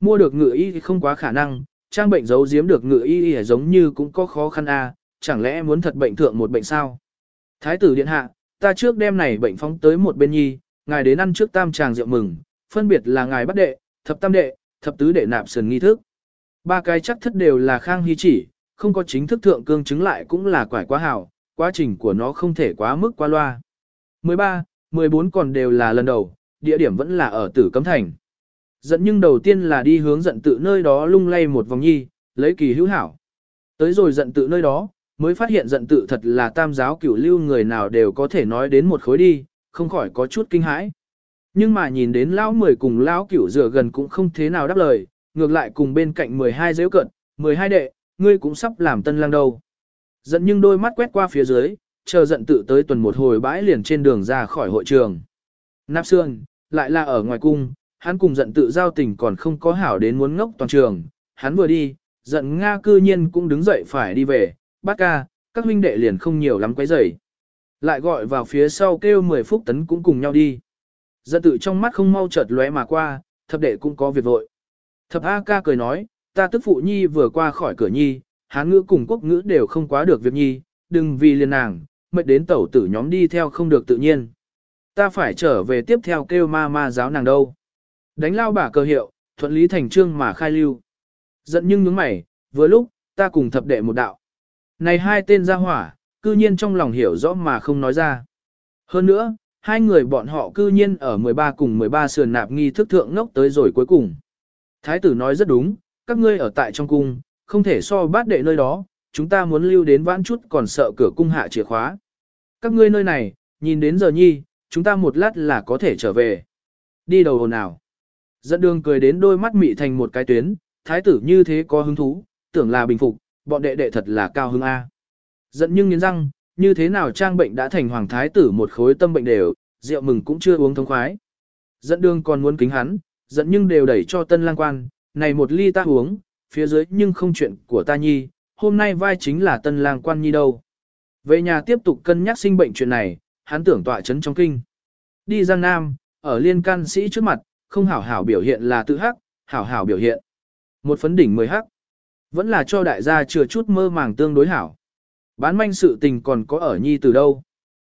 Mua được ngựa y thì không quá khả năng, trang bệnh giấu giếm được ngự y y giống như cũng có khó khăn a, à, chẳng lẽ muốn thật bệnh thượng một bệnh sao? Thái tử điện hạ, ta trước đêm này bệnh phóng tới một bên nhi, ngài đến ăn trước tam tràng rượu mừng, phân biệt là ngài bắt đệ, thập tam đệ, thập tứ đệ nạp sườn nghi thức. Ba cái chắc thất đều là khang hy chỉ, không có chính thức thượng cương chứng lại cũng là quải quá hảo, quá trình của nó không thể quá mức qua loa. 13, 14 còn đều là lần đầu, địa điểm vẫn là ở tử cấm thành. Dẫn nhưng đầu tiên là đi hướng giận tự nơi đó lung lay một vòng nhi, lấy kỳ hữu hảo. Tới rồi giận tự nơi đó, mới phát hiện giận tự thật là tam giáo cửu lưu người nào đều có thể nói đến một khối đi, không khỏi có chút kinh hãi. Nhưng mà nhìn đến lão mười cùng lão cửu rửa gần cũng không thế nào đáp lời, ngược lại cùng bên cạnh 12 dễu cận, 12 đệ, ngươi cũng sắp làm tân lang đâu. Giận nhưng đôi mắt quét qua phía dưới, chờ giận tự tới tuần một hồi bãi liền trên đường ra khỏi hội trường. Nạp Sương, lại là ở ngoài cung, hắn cùng giận tự giao tình còn không có hảo đến muốn ngốc toàn trường, hắn vừa đi, giận Nga cư nhiên cũng đứng dậy phải đi về, bác ca, các huynh đệ liền không nhiều lắm quấy rầy. Lại gọi vào phía sau kêu 10 phút tấn cũng cùng nhau đi. Giận tự trong mắt không mau chợt lóe mà qua, thập đệ cũng có việc vội. Thập A ca cười nói, ta tức phụ nhi vừa qua khỏi cửa nhi, hán ngữ cùng quốc ngữ đều không quá được việc nhi, đừng vì liền nàng, mệt đến tẩu tử nhóm đi theo không được tự nhiên. Ta phải trở về tiếp theo kêu ma ma giáo nàng đâu. Đánh lao bả cơ hiệu, thuận lý thành trương mà khai lưu. Giận nhưng nhướng mày, vừa lúc, ta cùng thập đệ một đạo. Này hai tên ra hỏa, cư nhiên trong lòng hiểu rõ mà không nói ra. Hơn nữa, hai người bọn họ cư nhiên ở 13 cùng 13 sườn nạp nghi thức thượng ngốc tới rồi cuối cùng. Thái tử nói rất đúng, các ngươi ở tại trong cung, không thể so bát đệ nơi đó, chúng ta muốn lưu đến vãn chút còn sợ cửa cung hạ chìa khóa. Các ngươi nơi này, nhìn đến giờ nhi, chúng ta một lát là có thể trở về. Đi đầu hồn nào. Dẫn đường cười đến đôi mắt mị thành một cái tuyến, thái tử như thế có hứng thú, tưởng là bình phục, bọn đệ đệ thật là cao hứng A. Dẫn nhưng nghiến răng, như thế nào trang bệnh đã thành hoàng thái tử một khối tâm bệnh đều, rượu mừng cũng chưa uống thông khoái. Dẫn đường còn muốn kính hắn, dẫn nhưng đều đẩy cho tân lang quan, này một ly ta uống, phía dưới nhưng không chuyện của ta nhi, hôm nay vai chính là tân lang quan nhi đâu. Về nhà tiếp tục cân nhắc sinh bệnh chuyện này, hắn tưởng tọa chấn trong kinh. Đi Giang Nam, ở liên can sĩ trước mặt, không hảo hảo biểu hiện là tự hắc, hảo hảo biểu hiện. Một phấn đỉnh mười hắc. Vẫn là cho đại gia chưa chút mơ màng tương đối hảo. Bán manh sự tình còn có ở nhi từ đâu.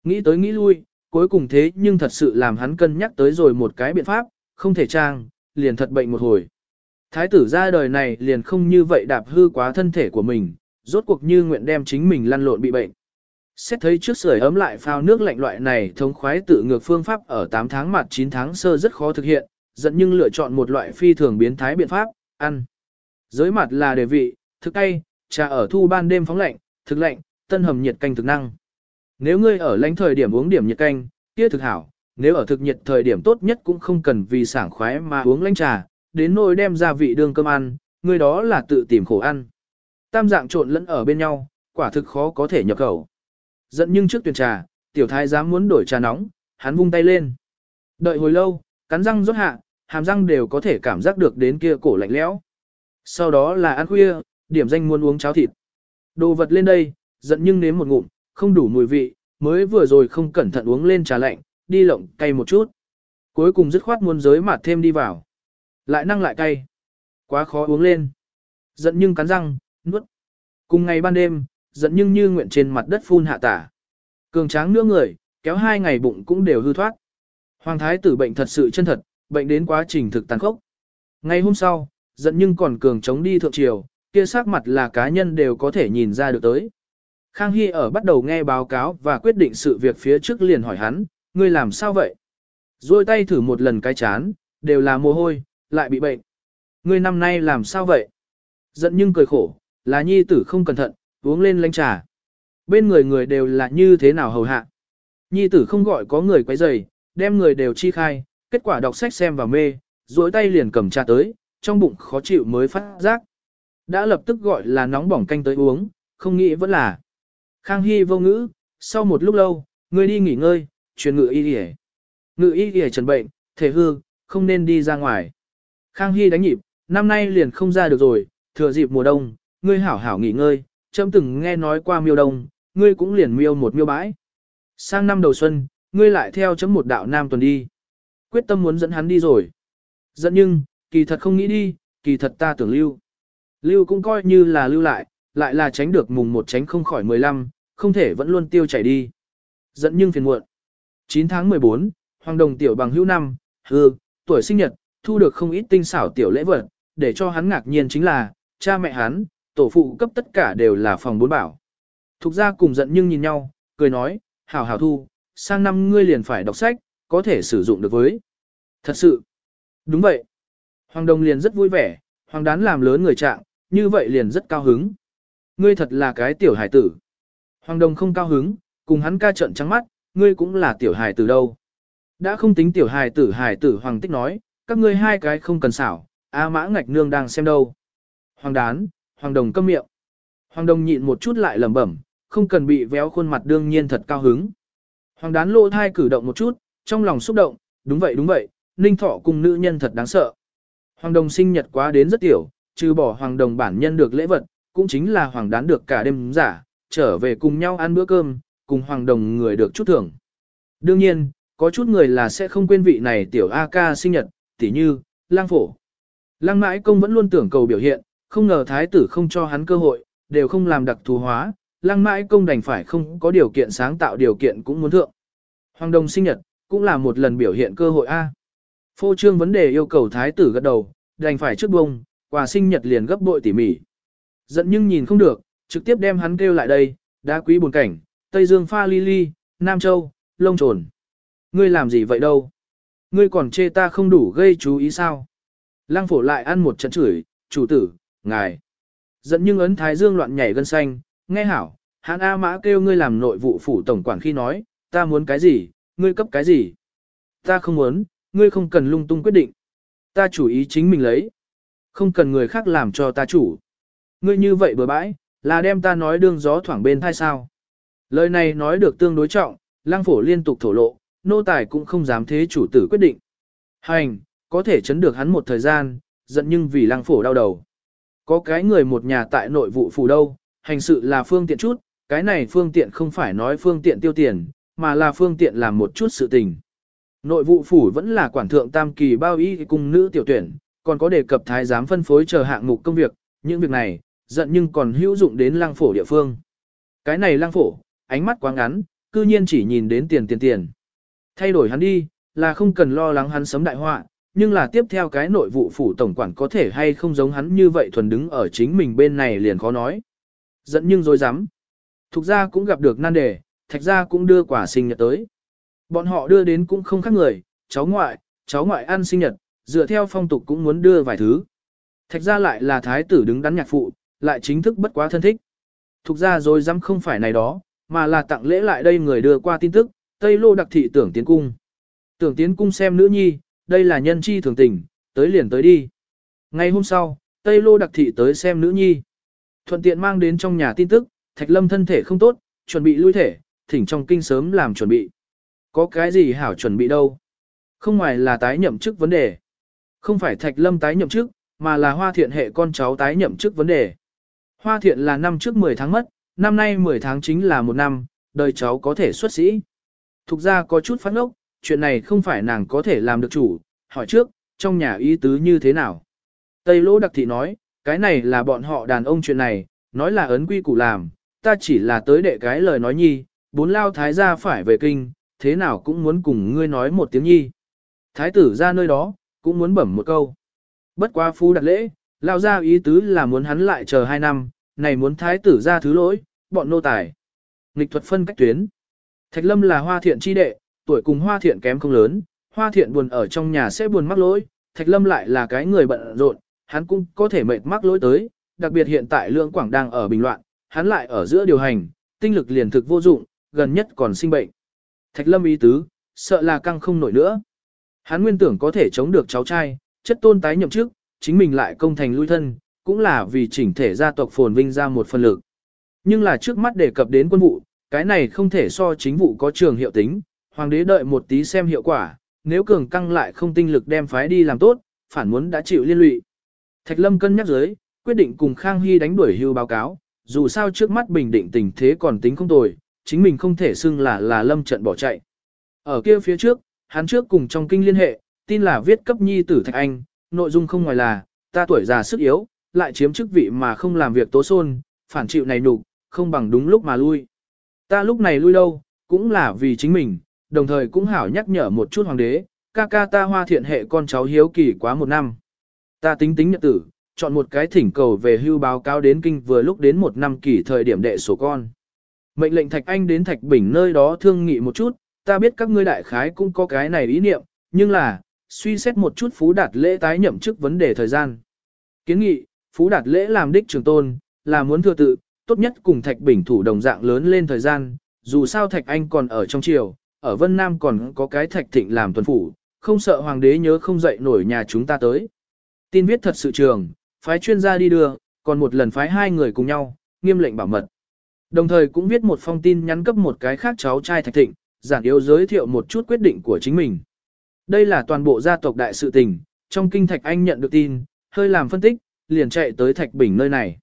Nghĩ tới nghĩ lui, cuối cùng thế nhưng thật sự làm hắn cân nhắc tới rồi một cái biện pháp, không thể trang, liền thật bệnh một hồi. Thái tử ra đời này liền không như vậy đạp hư quá thân thể của mình, rốt cuộc như nguyện đem chính mình lăn lộn bị bệnh. Xét thấy trước sưởi ấm lại phao nước lạnh loại này thống khoái tự ngược phương pháp ở 8 tháng mặt 9 tháng sơ rất khó thực hiện, dẫn nhưng lựa chọn một loại phi thường biến thái biện pháp, ăn. Giới mặt là đề vị, thực tay, trà ở thu ban đêm phóng lạnh, thực lạnh, tân hầm nhiệt canh thực năng. Nếu ngươi ở lãnh thời điểm uống điểm nhiệt canh, kia thực hảo, nếu ở thực nhiệt thời điểm tốt nhất cũng không cần vì sảng khoái mà uống lãnh trà, đến nỗi đem gia vị đường cơm ăn, ngươi đó là tự tìm khổ ăn. Tam dạng trộn lẫn ở bên nhau, quả thực khó có thể nhập khẩu. Giận nhưng trước tuyển trà, tiểu thái dám muốn đổi trà nóng, hắn vung tay lên. Đợi hồi lâu, cắn răng rốt hạ, hàm răng đều có thể cảm giác được đến kia cổ lạnh lẽo. Sau đó là ăn khuya, điểm danh muốn uống cháo thịt. Đồ vật lên đây, giận nhưng nếm một ngụm, không đủ mùi vị, mới vừa rồi không cẩn thận uống lên trà lạnh, đi lộng cay một chút. Cuối cùng dứt khoát muôn giới mà thêm đi vào. Lại năng lại cay. Quá khó uống lên. Giận nhưng cắn răng, nuốt. Cùng ngày ban đêm, giận nhưng như nguyện trên mặt đất phun hạ tả. Cường tráng nữa người, kéo hai ngày bụng cũng đều hư thoát. Hoàng thái tử bệnh thật sự chân thật, bệnh đến quá trình thực tàn khốc. Ngày hôm sau, giận nhưng còn cường chống đi thượng triều, kia sắc mặt là cá nhân đều có thể nhìn ra được tới. Khang Hy ở bắt đầu nghe báo cáo và quyết định sự việc phía trước liền hỏi hắn, ngươi làm sao vậy? Rồi tay thử một lần cái chán, đều là mồ hôi, lại bị bệnh. Ngươi năm nay làm sao vậy? Giận nhưng cười khổ, là nhi tử không cẩn thận, uống lên lanh trà. Bên người người đều là như thế nào hầu hạ. Nhi tử không gọi có người quấy rầy, đem người đều chi khai, kết quả đọc sách xem và mê, duỗi tay liền cầm trà tới, trong bụng khó chịu mới phát giác. Đã lập tức gọi là nóng bỏng canh tới uống, không nghĩ vẫn là. Khang Hy vô ngữ, sau một lúc lâu, người đi nghỉ ngơi, truyền ngự y y Ngự y y trần bệnh, thể hư, không nên đi ra ngoài. Khang Hy đánh nhịp, năm nay liền không ra được rồi, thừa dịp mùa đông, ngươi hảo hảo nghỉ ngơi, chấm từng nghe nói qua miêu đông, ngươi cũng liền miêu một miêu bãi. Sang năm đầu xuân, ngươi lại theo chấm một đạo nam tuần đi. Quyết tâm muốn dẫn hắn đi rồi. Dẫn nhưng, kỳ thật không nghĩ đi, kỳ thật ta tưởng lưu. Lưu cũng coi như là lưu lại, lại là tránh được mùng một tránh không khỏi 15, không thể vẫn luôn tiêu chảy đi. Dẫn nhưng phiền muộn. 9 tháng 14, Hoàng Đồng tiểu bằng hữu năm, hư, tuổi sinh nhật, thu được không ít tinh xảo tiểu lễ vật, để cho hắn ngạc nhiên chính là, cha mẹ hắn, tổ phụ cấp tất cả đều là phòng bốn bảo. Thục ra cùng giận nhưng nhìn nhau, cười nói, hảo hảo thu, sang năm ngươi liền phải đọc sách, có thể sử dụng được với. Thật sự, đúng vậy. Hoàng Đồng liền rất vui vẻ, Hoàng Đán làm lớn người trạng, như vậy liền rất cao hứng. Ngươi thật là cái tiểu hải tử. Hoàng Đồng không cao hứng, cùng hắn ca trận trắng mắt, ngươi cũng là tiểu hải tử đâu. Đã không tính tiểu hải tử hải tử Hoàng Tích nói, các ngươi hai cái không cần xảo, A mã ngạch nương đang xem đâu. Hoàng Đán, Hoàng Đồng câm miệng. Hoàng Đồng nhịn một chút lại lẩm bẩm, không cần bị véo khuôn mặt đương nhiên thật cao hứng. Hoàng Đán lộ thai cử động một chút, trong lòng xúc động, đúng vậy đúng vậy, Ninh Thọ cùng nữ nhân thật đáng sợ. Hoàng Đồng sinh nhật quá đến rất tiểu, trừ bỏ Hoàng Đồng bản nhân được lễ vật, cũng chính là Hoàng Đán được cả đêm giả, trở về cùng nhau ăn bữa cơm, cùng Hoàng Đồng người được chút thưởng. Đương nhiên, có chút người là sẽ không quên vị này tiểu A ca sinh nhật, tỉ như, lang phổ. Lang mãi công vẫn luôn tưởng cầu biểu hiện, không ngờ thái tử không cho hắn cơ hội, đều không làm đặc thù hóa, lang mãi công đành phải không có điều kiện sáng tạo điều kiện cũng muốn thượng. Hoàng Đồng sinh nhật, cũng là một lần biểu hiện cơ hội A. Phô trương vấn đề yêu cầu thái tử gật đầu, đành phải trước bông, quà sinh nhật liền gấp bội tỉ mỉ. Giận nhưng nhìn không được, trực tiếp đem hắn kêu lại đây, đá quý buồn cảnh, Tây Dương pha ly ly, Nam Châu, lông trồn. Ngươi làm gì vậy đâu? Ngươi còn chê ta không đủ gây chú ý sao? Lăng phổ lại ăn một trận chửi, chủ tử, ngài. Giận nhưng ấn thái dương loạn nhảy gân xanh, nghe hảo, hãn A mã kêu ngươi làm nội vụ phủ tổng quản khi nói, ta muốn cái gì, ngươi cấp cái gì. Ta không muốn, ngươi không cần lung tung quyết định. Ta chủ ý chính mình lấy. Không cần người khác làm cho ta chủ. Ngươi như vậy bừa bãi, là đem ta nói đương gió thoảng bên thai sao. Lời này nói được tương đối trọng, lang phổ liên tục thổ lộ, nô tài cũng không dám thế chủ tử quyết định. Hành, có thể chấn được hắn một thời gian, giận nhưng vì lang phổ đau đầu. Có cái người một nhà tại nội vụ phủ đâu, hành sự là phương tiện chút, cái này phương tiện không phải nói phương tiện tiêu tiền, mà là phương tiện làm một chút sự tình. Nội vụ phủ vẫn là quản thượng tam kỳ bao y cùng nữ tiểu tuyển, còn có đề cập thái giám phân phối chờ hạng mục công việc, những việc này, giận nhưng còn hữu dụng đến lang phổ địa phương. Cái này lang phổ, ánh mắt quá ngắn, cư nhiên chỉ nhìn đến tiền tiền tiền. Thay đổi hắn đi, là không cần lo lắng hắn sấm đại họa, nhưng là tiếp theo cái nội vụ phủ tổng quản có thể hay không giống hắn như vậy thuần đứng ở chính mình bên này liền khó nói. Giận nhưng dối dám. Thục ra cũng gặp được nan đề, thạch gia cũng đưa quả sinh nhật tới. Bọn họ đưa đến cũng không khác người, cháu ngoại, cháu ngoại ăn sinh nhật, dựa theo phong tục cũng muốn đưa vài thứ. Thạch gia lại là thái tử đứng đắn nhạc phụ, lại chính thức bất quá thân thích. Thục ra rồi dám không phải này đó, mà là tặng lễ lại đây người đưa qua tin tức, Tây Lô đặc thị tưởng tiến cung. Tưởng tiến cung xem nữ nhi, đây là nhân chi thường tình, tới liền tới đi. Ngày hôm sau, Tây Lô đặc thị tới xem nữ nhi. Thuận tiện mang đến trong nhà tin tức, Thạch Lâm thân thể không tốt, chuẩn bị lui thể, thỉnh trong kinh sớm làm chuẩn bị. Có cái gì hảo chuẩn bị đâu. Không ngoài là tái nhậm chức vấn đề. Không phải Thạch Lâm tái nhậm chức, mà là Hoa Thiện hệ con cháu tái nhậm chức vấn đề. Hoa Thiện là năm trước 10 tháng mất, năm nay 10 tháng chính là một năm, đời cháu có thể xuất sĩ. Thục ra có chút phát ngốc, chuyện này không phải nàng có thể làm được chủ, hỏi trước, trong nhà ý tứ như thế nào. Tây Lô Đặc Thị nói, cái này là bọn họ đàn ông chuyện này, nói là ấn quy củ làm, ta chỉ là tới đệ cái lời nói nhi, bốn lao thái gia phải về kinh, thế nào cũng muốn cùng ngươi nói một tiếng nhi. Thái tử ra nơi đó, cũng muốn bẩm một câu. Bất quá phu đặt lễ, lao ra ý tứ là muốn hắn lại chờ hai năm, này muốn thái tử ra thứ lỗi, bọn nô tài. Nghịch thuật phân cách tuyến. Thạch lâm là hoa thiện chi đệ, tuổi cùng hoa thiện kém không lớn, hoa thiện buồn ở trong nhà sẽ buồn mắc lỗi, thạch lâm lại là cái người bận rộn, hắn cũng có thể mệt mắc lỗi tới, đặc biệt hiện tại lượng quảng đang ở bình loạn, hắn lại ở giữa điều hành, tinh lực liền thực vô dụng, gần nhất còn sinh bệnh. Thạch lâm ý tứ, sợ là căng không nổi nữa. Hắn nguyên tưởng có thể chống được cháu trai, chất tôn tái nhậm chức, chính mình lại công thành lui thân, cũng là vì chỉnh thể gia tộc phồn vinh ra một phần lực. Nhưng là trước mắt đề cập đến quân vụ, cái này không thể so chính vụ có trường hiệu tính, hoàng đế đợi một tí xem hiệu quả, nếu cường căng lại không tinh lực đem phái đi làm tốt, phản muốn đã chịu liên lụy. Thạch Lâm cân nhắc dưới, quyết định cùng Khang Hy đánh đuổi hưu báo cáo, dù sao trước mắt bình định tình thế còn tính không tồi, chính mình không thể xưng là là Lâm trận bỏ chạy. Ở kia phía trước, hắn trước cùng trong kinh liên hệ, tin là viết cấp nhi tử Thạch Anh, nội dung không ngoài là, ta tuổi già sức yếu, lại chiếm chức vị mà không làm việc tố xôn, phản chịu này nhục, không bằng đúng lúc mà lui. Ta lúc này lui đâu, cũng là vì chính mình, đồng thời cũng hảo nhắc nhở một chút hoàng đế, ca ca ta hoa thiện hệ con cháu hiếu kỳ quá một năm. Ta tính tính nhật tử, chọn một cái thỉnh cầu về hưu báo cáo đến kinh vừa lúc đến một năm kỳ thời điểm đệ số con. Mệnh lệnh Thạch Anh đến Thạch Bình nơi đó thương nghị một chút, ta biết các ngươi đại khái cũng có cái này ý niệm, nhưng là, suy xét một chút phú đạt lễ tái nhậm chức vấn đề thời gian. Kiến nghị, phú đạt lễ làm đích trường tôn, là muốn thừa tự, tốt nhất cùng Thạch Bình thủ đồng dạng lớn lên thời gian, dù sao Thạch Anh còn ở trong triều, ở Vân Nam còn có cái Thạch Thịnh làm tuần phủ, không sợ hoàng đế nhớ không dậy nổi nhà chúng ta tới. Tin viết thật sự trường, phái chuyên gia đi đưa, còn một lần phái hai người cùng nhau, nghiêm lệnh bảo mật. Đồng thời cũng viết một phong tin nhắn cấp một cái khác cháu trai Thạch Thịnh, giản yếu giới thiệu một chút quyết định của chính mình. Đây là toàn bộ gia tộc đại sự tình, trong kinh Thạch Anh nhận được tin, hơi làm phân tích, liền chạy tới Thạch Bình nơi này.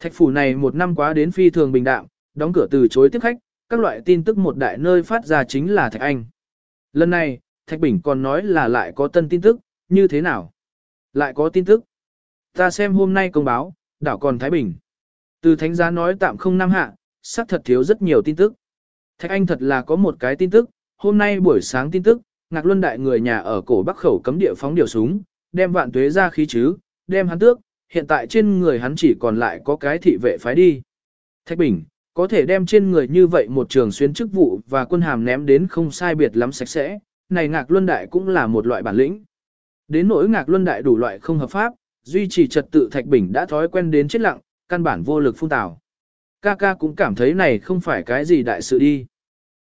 Thạch phủ này một năm quá đến phi thường bình đạm, đóng cửa từ chối tiếp khách, các loại tin tức một đại nơi phát ra chính là Thạch Anh. Lần này, Thạch Bình còn nói là lại có tân tin tức, như thế nào? Lại có tin tức. Ta xem hôm nay công báo, đảo còn Thái Bình. Từ thánh giá nói tạm không năm hạ, xác thật thiếu rất nhiều tin tức. Thạch Anh thật là có một cái tin tức, hôm nay buổi sáng tin tức, Ngạc Luân đại người nhà ở cổ Bắc khẩu cấm địa phóng điều súng, đem vạn tuế ra khí chứ, đem hắn tước, hiện tại trên người hắn chỉ còn lại có cái thị vệ phái đi. Thạch Bình, có thể đem trên người như vậy một trường xuyên chức vụ và quân hàm ném đến không sai biệt lắm sạch sẽ, này Ngạc Luân Đại cũng là một loại bản lĩnh. Đến nỗi Ngạc Luân Đại đủ loại không hợp pháp, duy trì trật tự Thạch Bình đã thói quen đến chết lặng, căn bản vô lực phun tào. Ca ca cũng cảm thấy này không phải cái gì đại sự đi.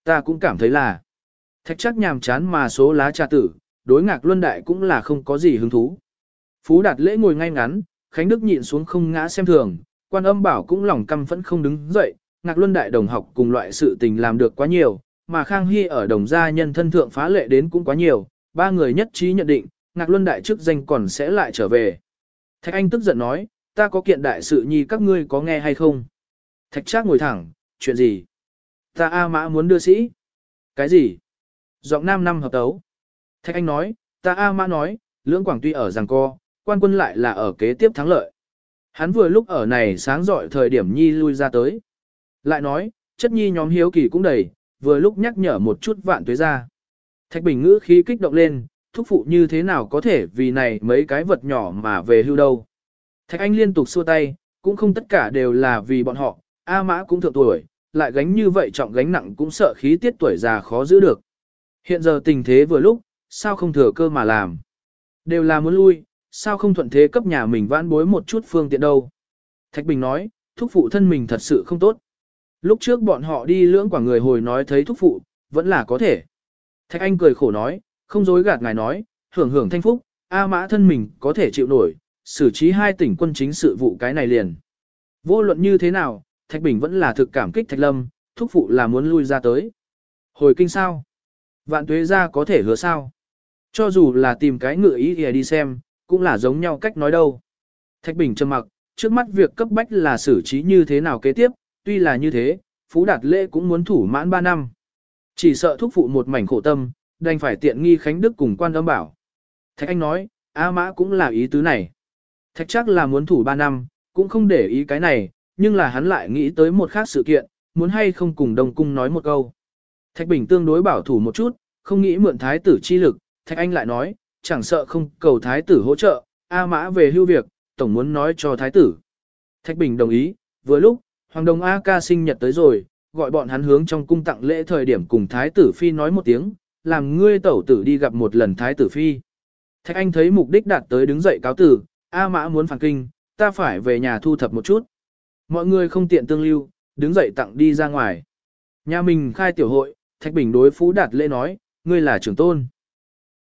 Ta cũng cảm thấy là. Thạch chắc nhàm chán mà số lá trà tử, đối Ngạc Luân Đại cũng là không có gì hứng thú. Phú Đạt lễ ngồi ngay ngắn, Khánh Đức nhịn xuống không ngã xem thường, quan âm bảo cũng lòng căm phẫn không đứng dậy, Ngạc Luân Đại đồng học cùng loại sự tình làm được quá nhiều, mà Khang Hy ở đồng gia nhân thân thượng phá lệ đến cũng quá nhiều, ba người nhất trí nhận định, Ngạc Luân Đại chức danh còn sẽ lại trở về. Thạch Anh tức giận nói, ta có kiện đại sự nhi các ngươi có nghe hay không? Thạch Trác ngồi thẳng, chuyện gì? Ta A Mã muốn đưa sĩ. Cái gì? Giọng nam năm hợp tấu. Thạch Anh nói, ta A Mã nói, lưỡng quảng tuy ở rằng co, quan quân lại là ở kế tiếp thắng lợi. Hắn vừa lúc ở này sáng dọi thời điểm nhi lui ra tới. Lại nói, chất nhi nhóm hiếu kỳ cũng đầy, vừa lúc nhắc nhở một chút vạn tuế ra. Thạch Bình ngữ khí kích động lên, thúc phụ như thế nào có thể vì này mấy cái vật nhỏ mà về hưu đâu. Thạch Anh liên tục xua tay, cũng không tất cả đều là vì bọn họ, A Mã cũng thượng tuổi, lại gánh như vậy trọng gánh nặng cũng sợ khí tiết tuổi già khó giữ được. Hiện giờ tình thế vừa lúc, sao không thừa cơ mà làm. Đều là muốn lui, sao không thuận thế cấp nhà mình vãn bối một chút phương tiện đâu. Thạch Bình nói, thúc phụ thân mình thật sự không tốt. Lúc trước bọn họ đi lưỡng quả người hồi nói thấy thúc phụ, vẫn là có thể. Thạch Anh cười khổ nói, không dối gạt ngài nói, hưởng hưởng thanh phúc, A mã thân mình có thể chịu nổi, xử trí hai tỉnh quân chính sự vụ cái này liền. Vô luận như thế nào, Thạch Bình vẫn là thực cảm kích Thạch Lâm, thúc phụ là muốn lui ra tới. Hồi kinh sao? Vạn tuế ra có thể hứa sao? Cho dù là tìm cái ngựa ý thì đi xem, cũng là giống nhau cách nói đâu. Thạch Bình trầm mặc, trước mắt việc cấp bách là xử trí như thế nào kế tiếp, tuy là như thế, Phú Đạt Lễ cũng muốn thủ mãn 3 năm. Chỉ sợ thúc phụ một mảnh khổ tâm, đành phải tiện nghi Khánh Đức cùng quan âm bảo. Thạch Anh nói, A Mã cũng là ý tứ này. Thạch chắc là muốn thủ 3 năm, cũng không để ý cái này, nhưng là hắn lại nghĩ tới một khác sự kiện, muốn hay không cùng Đông Cung nói một câu. Thạch Bình tương đối bảo thủ một chút, không nghĩ mượn thái tử chi lực, Thạch Anh lại nói, chẳng sợ không cầu thái tử hỗ trợ, A Mã về hưu việc, tổng muốn nói cho thái tử. Thạch Bình đồng ý, vừa lúc, Hoàng Đồng A ca sinh nhật tới rồi, gọi bọn hắn hướng trong cung tặng lễ thời điểm cùng thái tử phi nói một tiếng, làm ngươi tẩu tử đi gặp một lần thái tử phi. Thạch Anh thấy mục đích đạt tới đứng dậy cáo tử, A Mã muốn phản kinh, ta phải về nhà thu thập một chút. Mọi người không tiện tương lưu, đứng dậy tặng đi ra ngoài. Nhà mình khai tiểu hội, Thạch Bình đối Phú Đạt lễ nói, ngươi là trưởng tôn.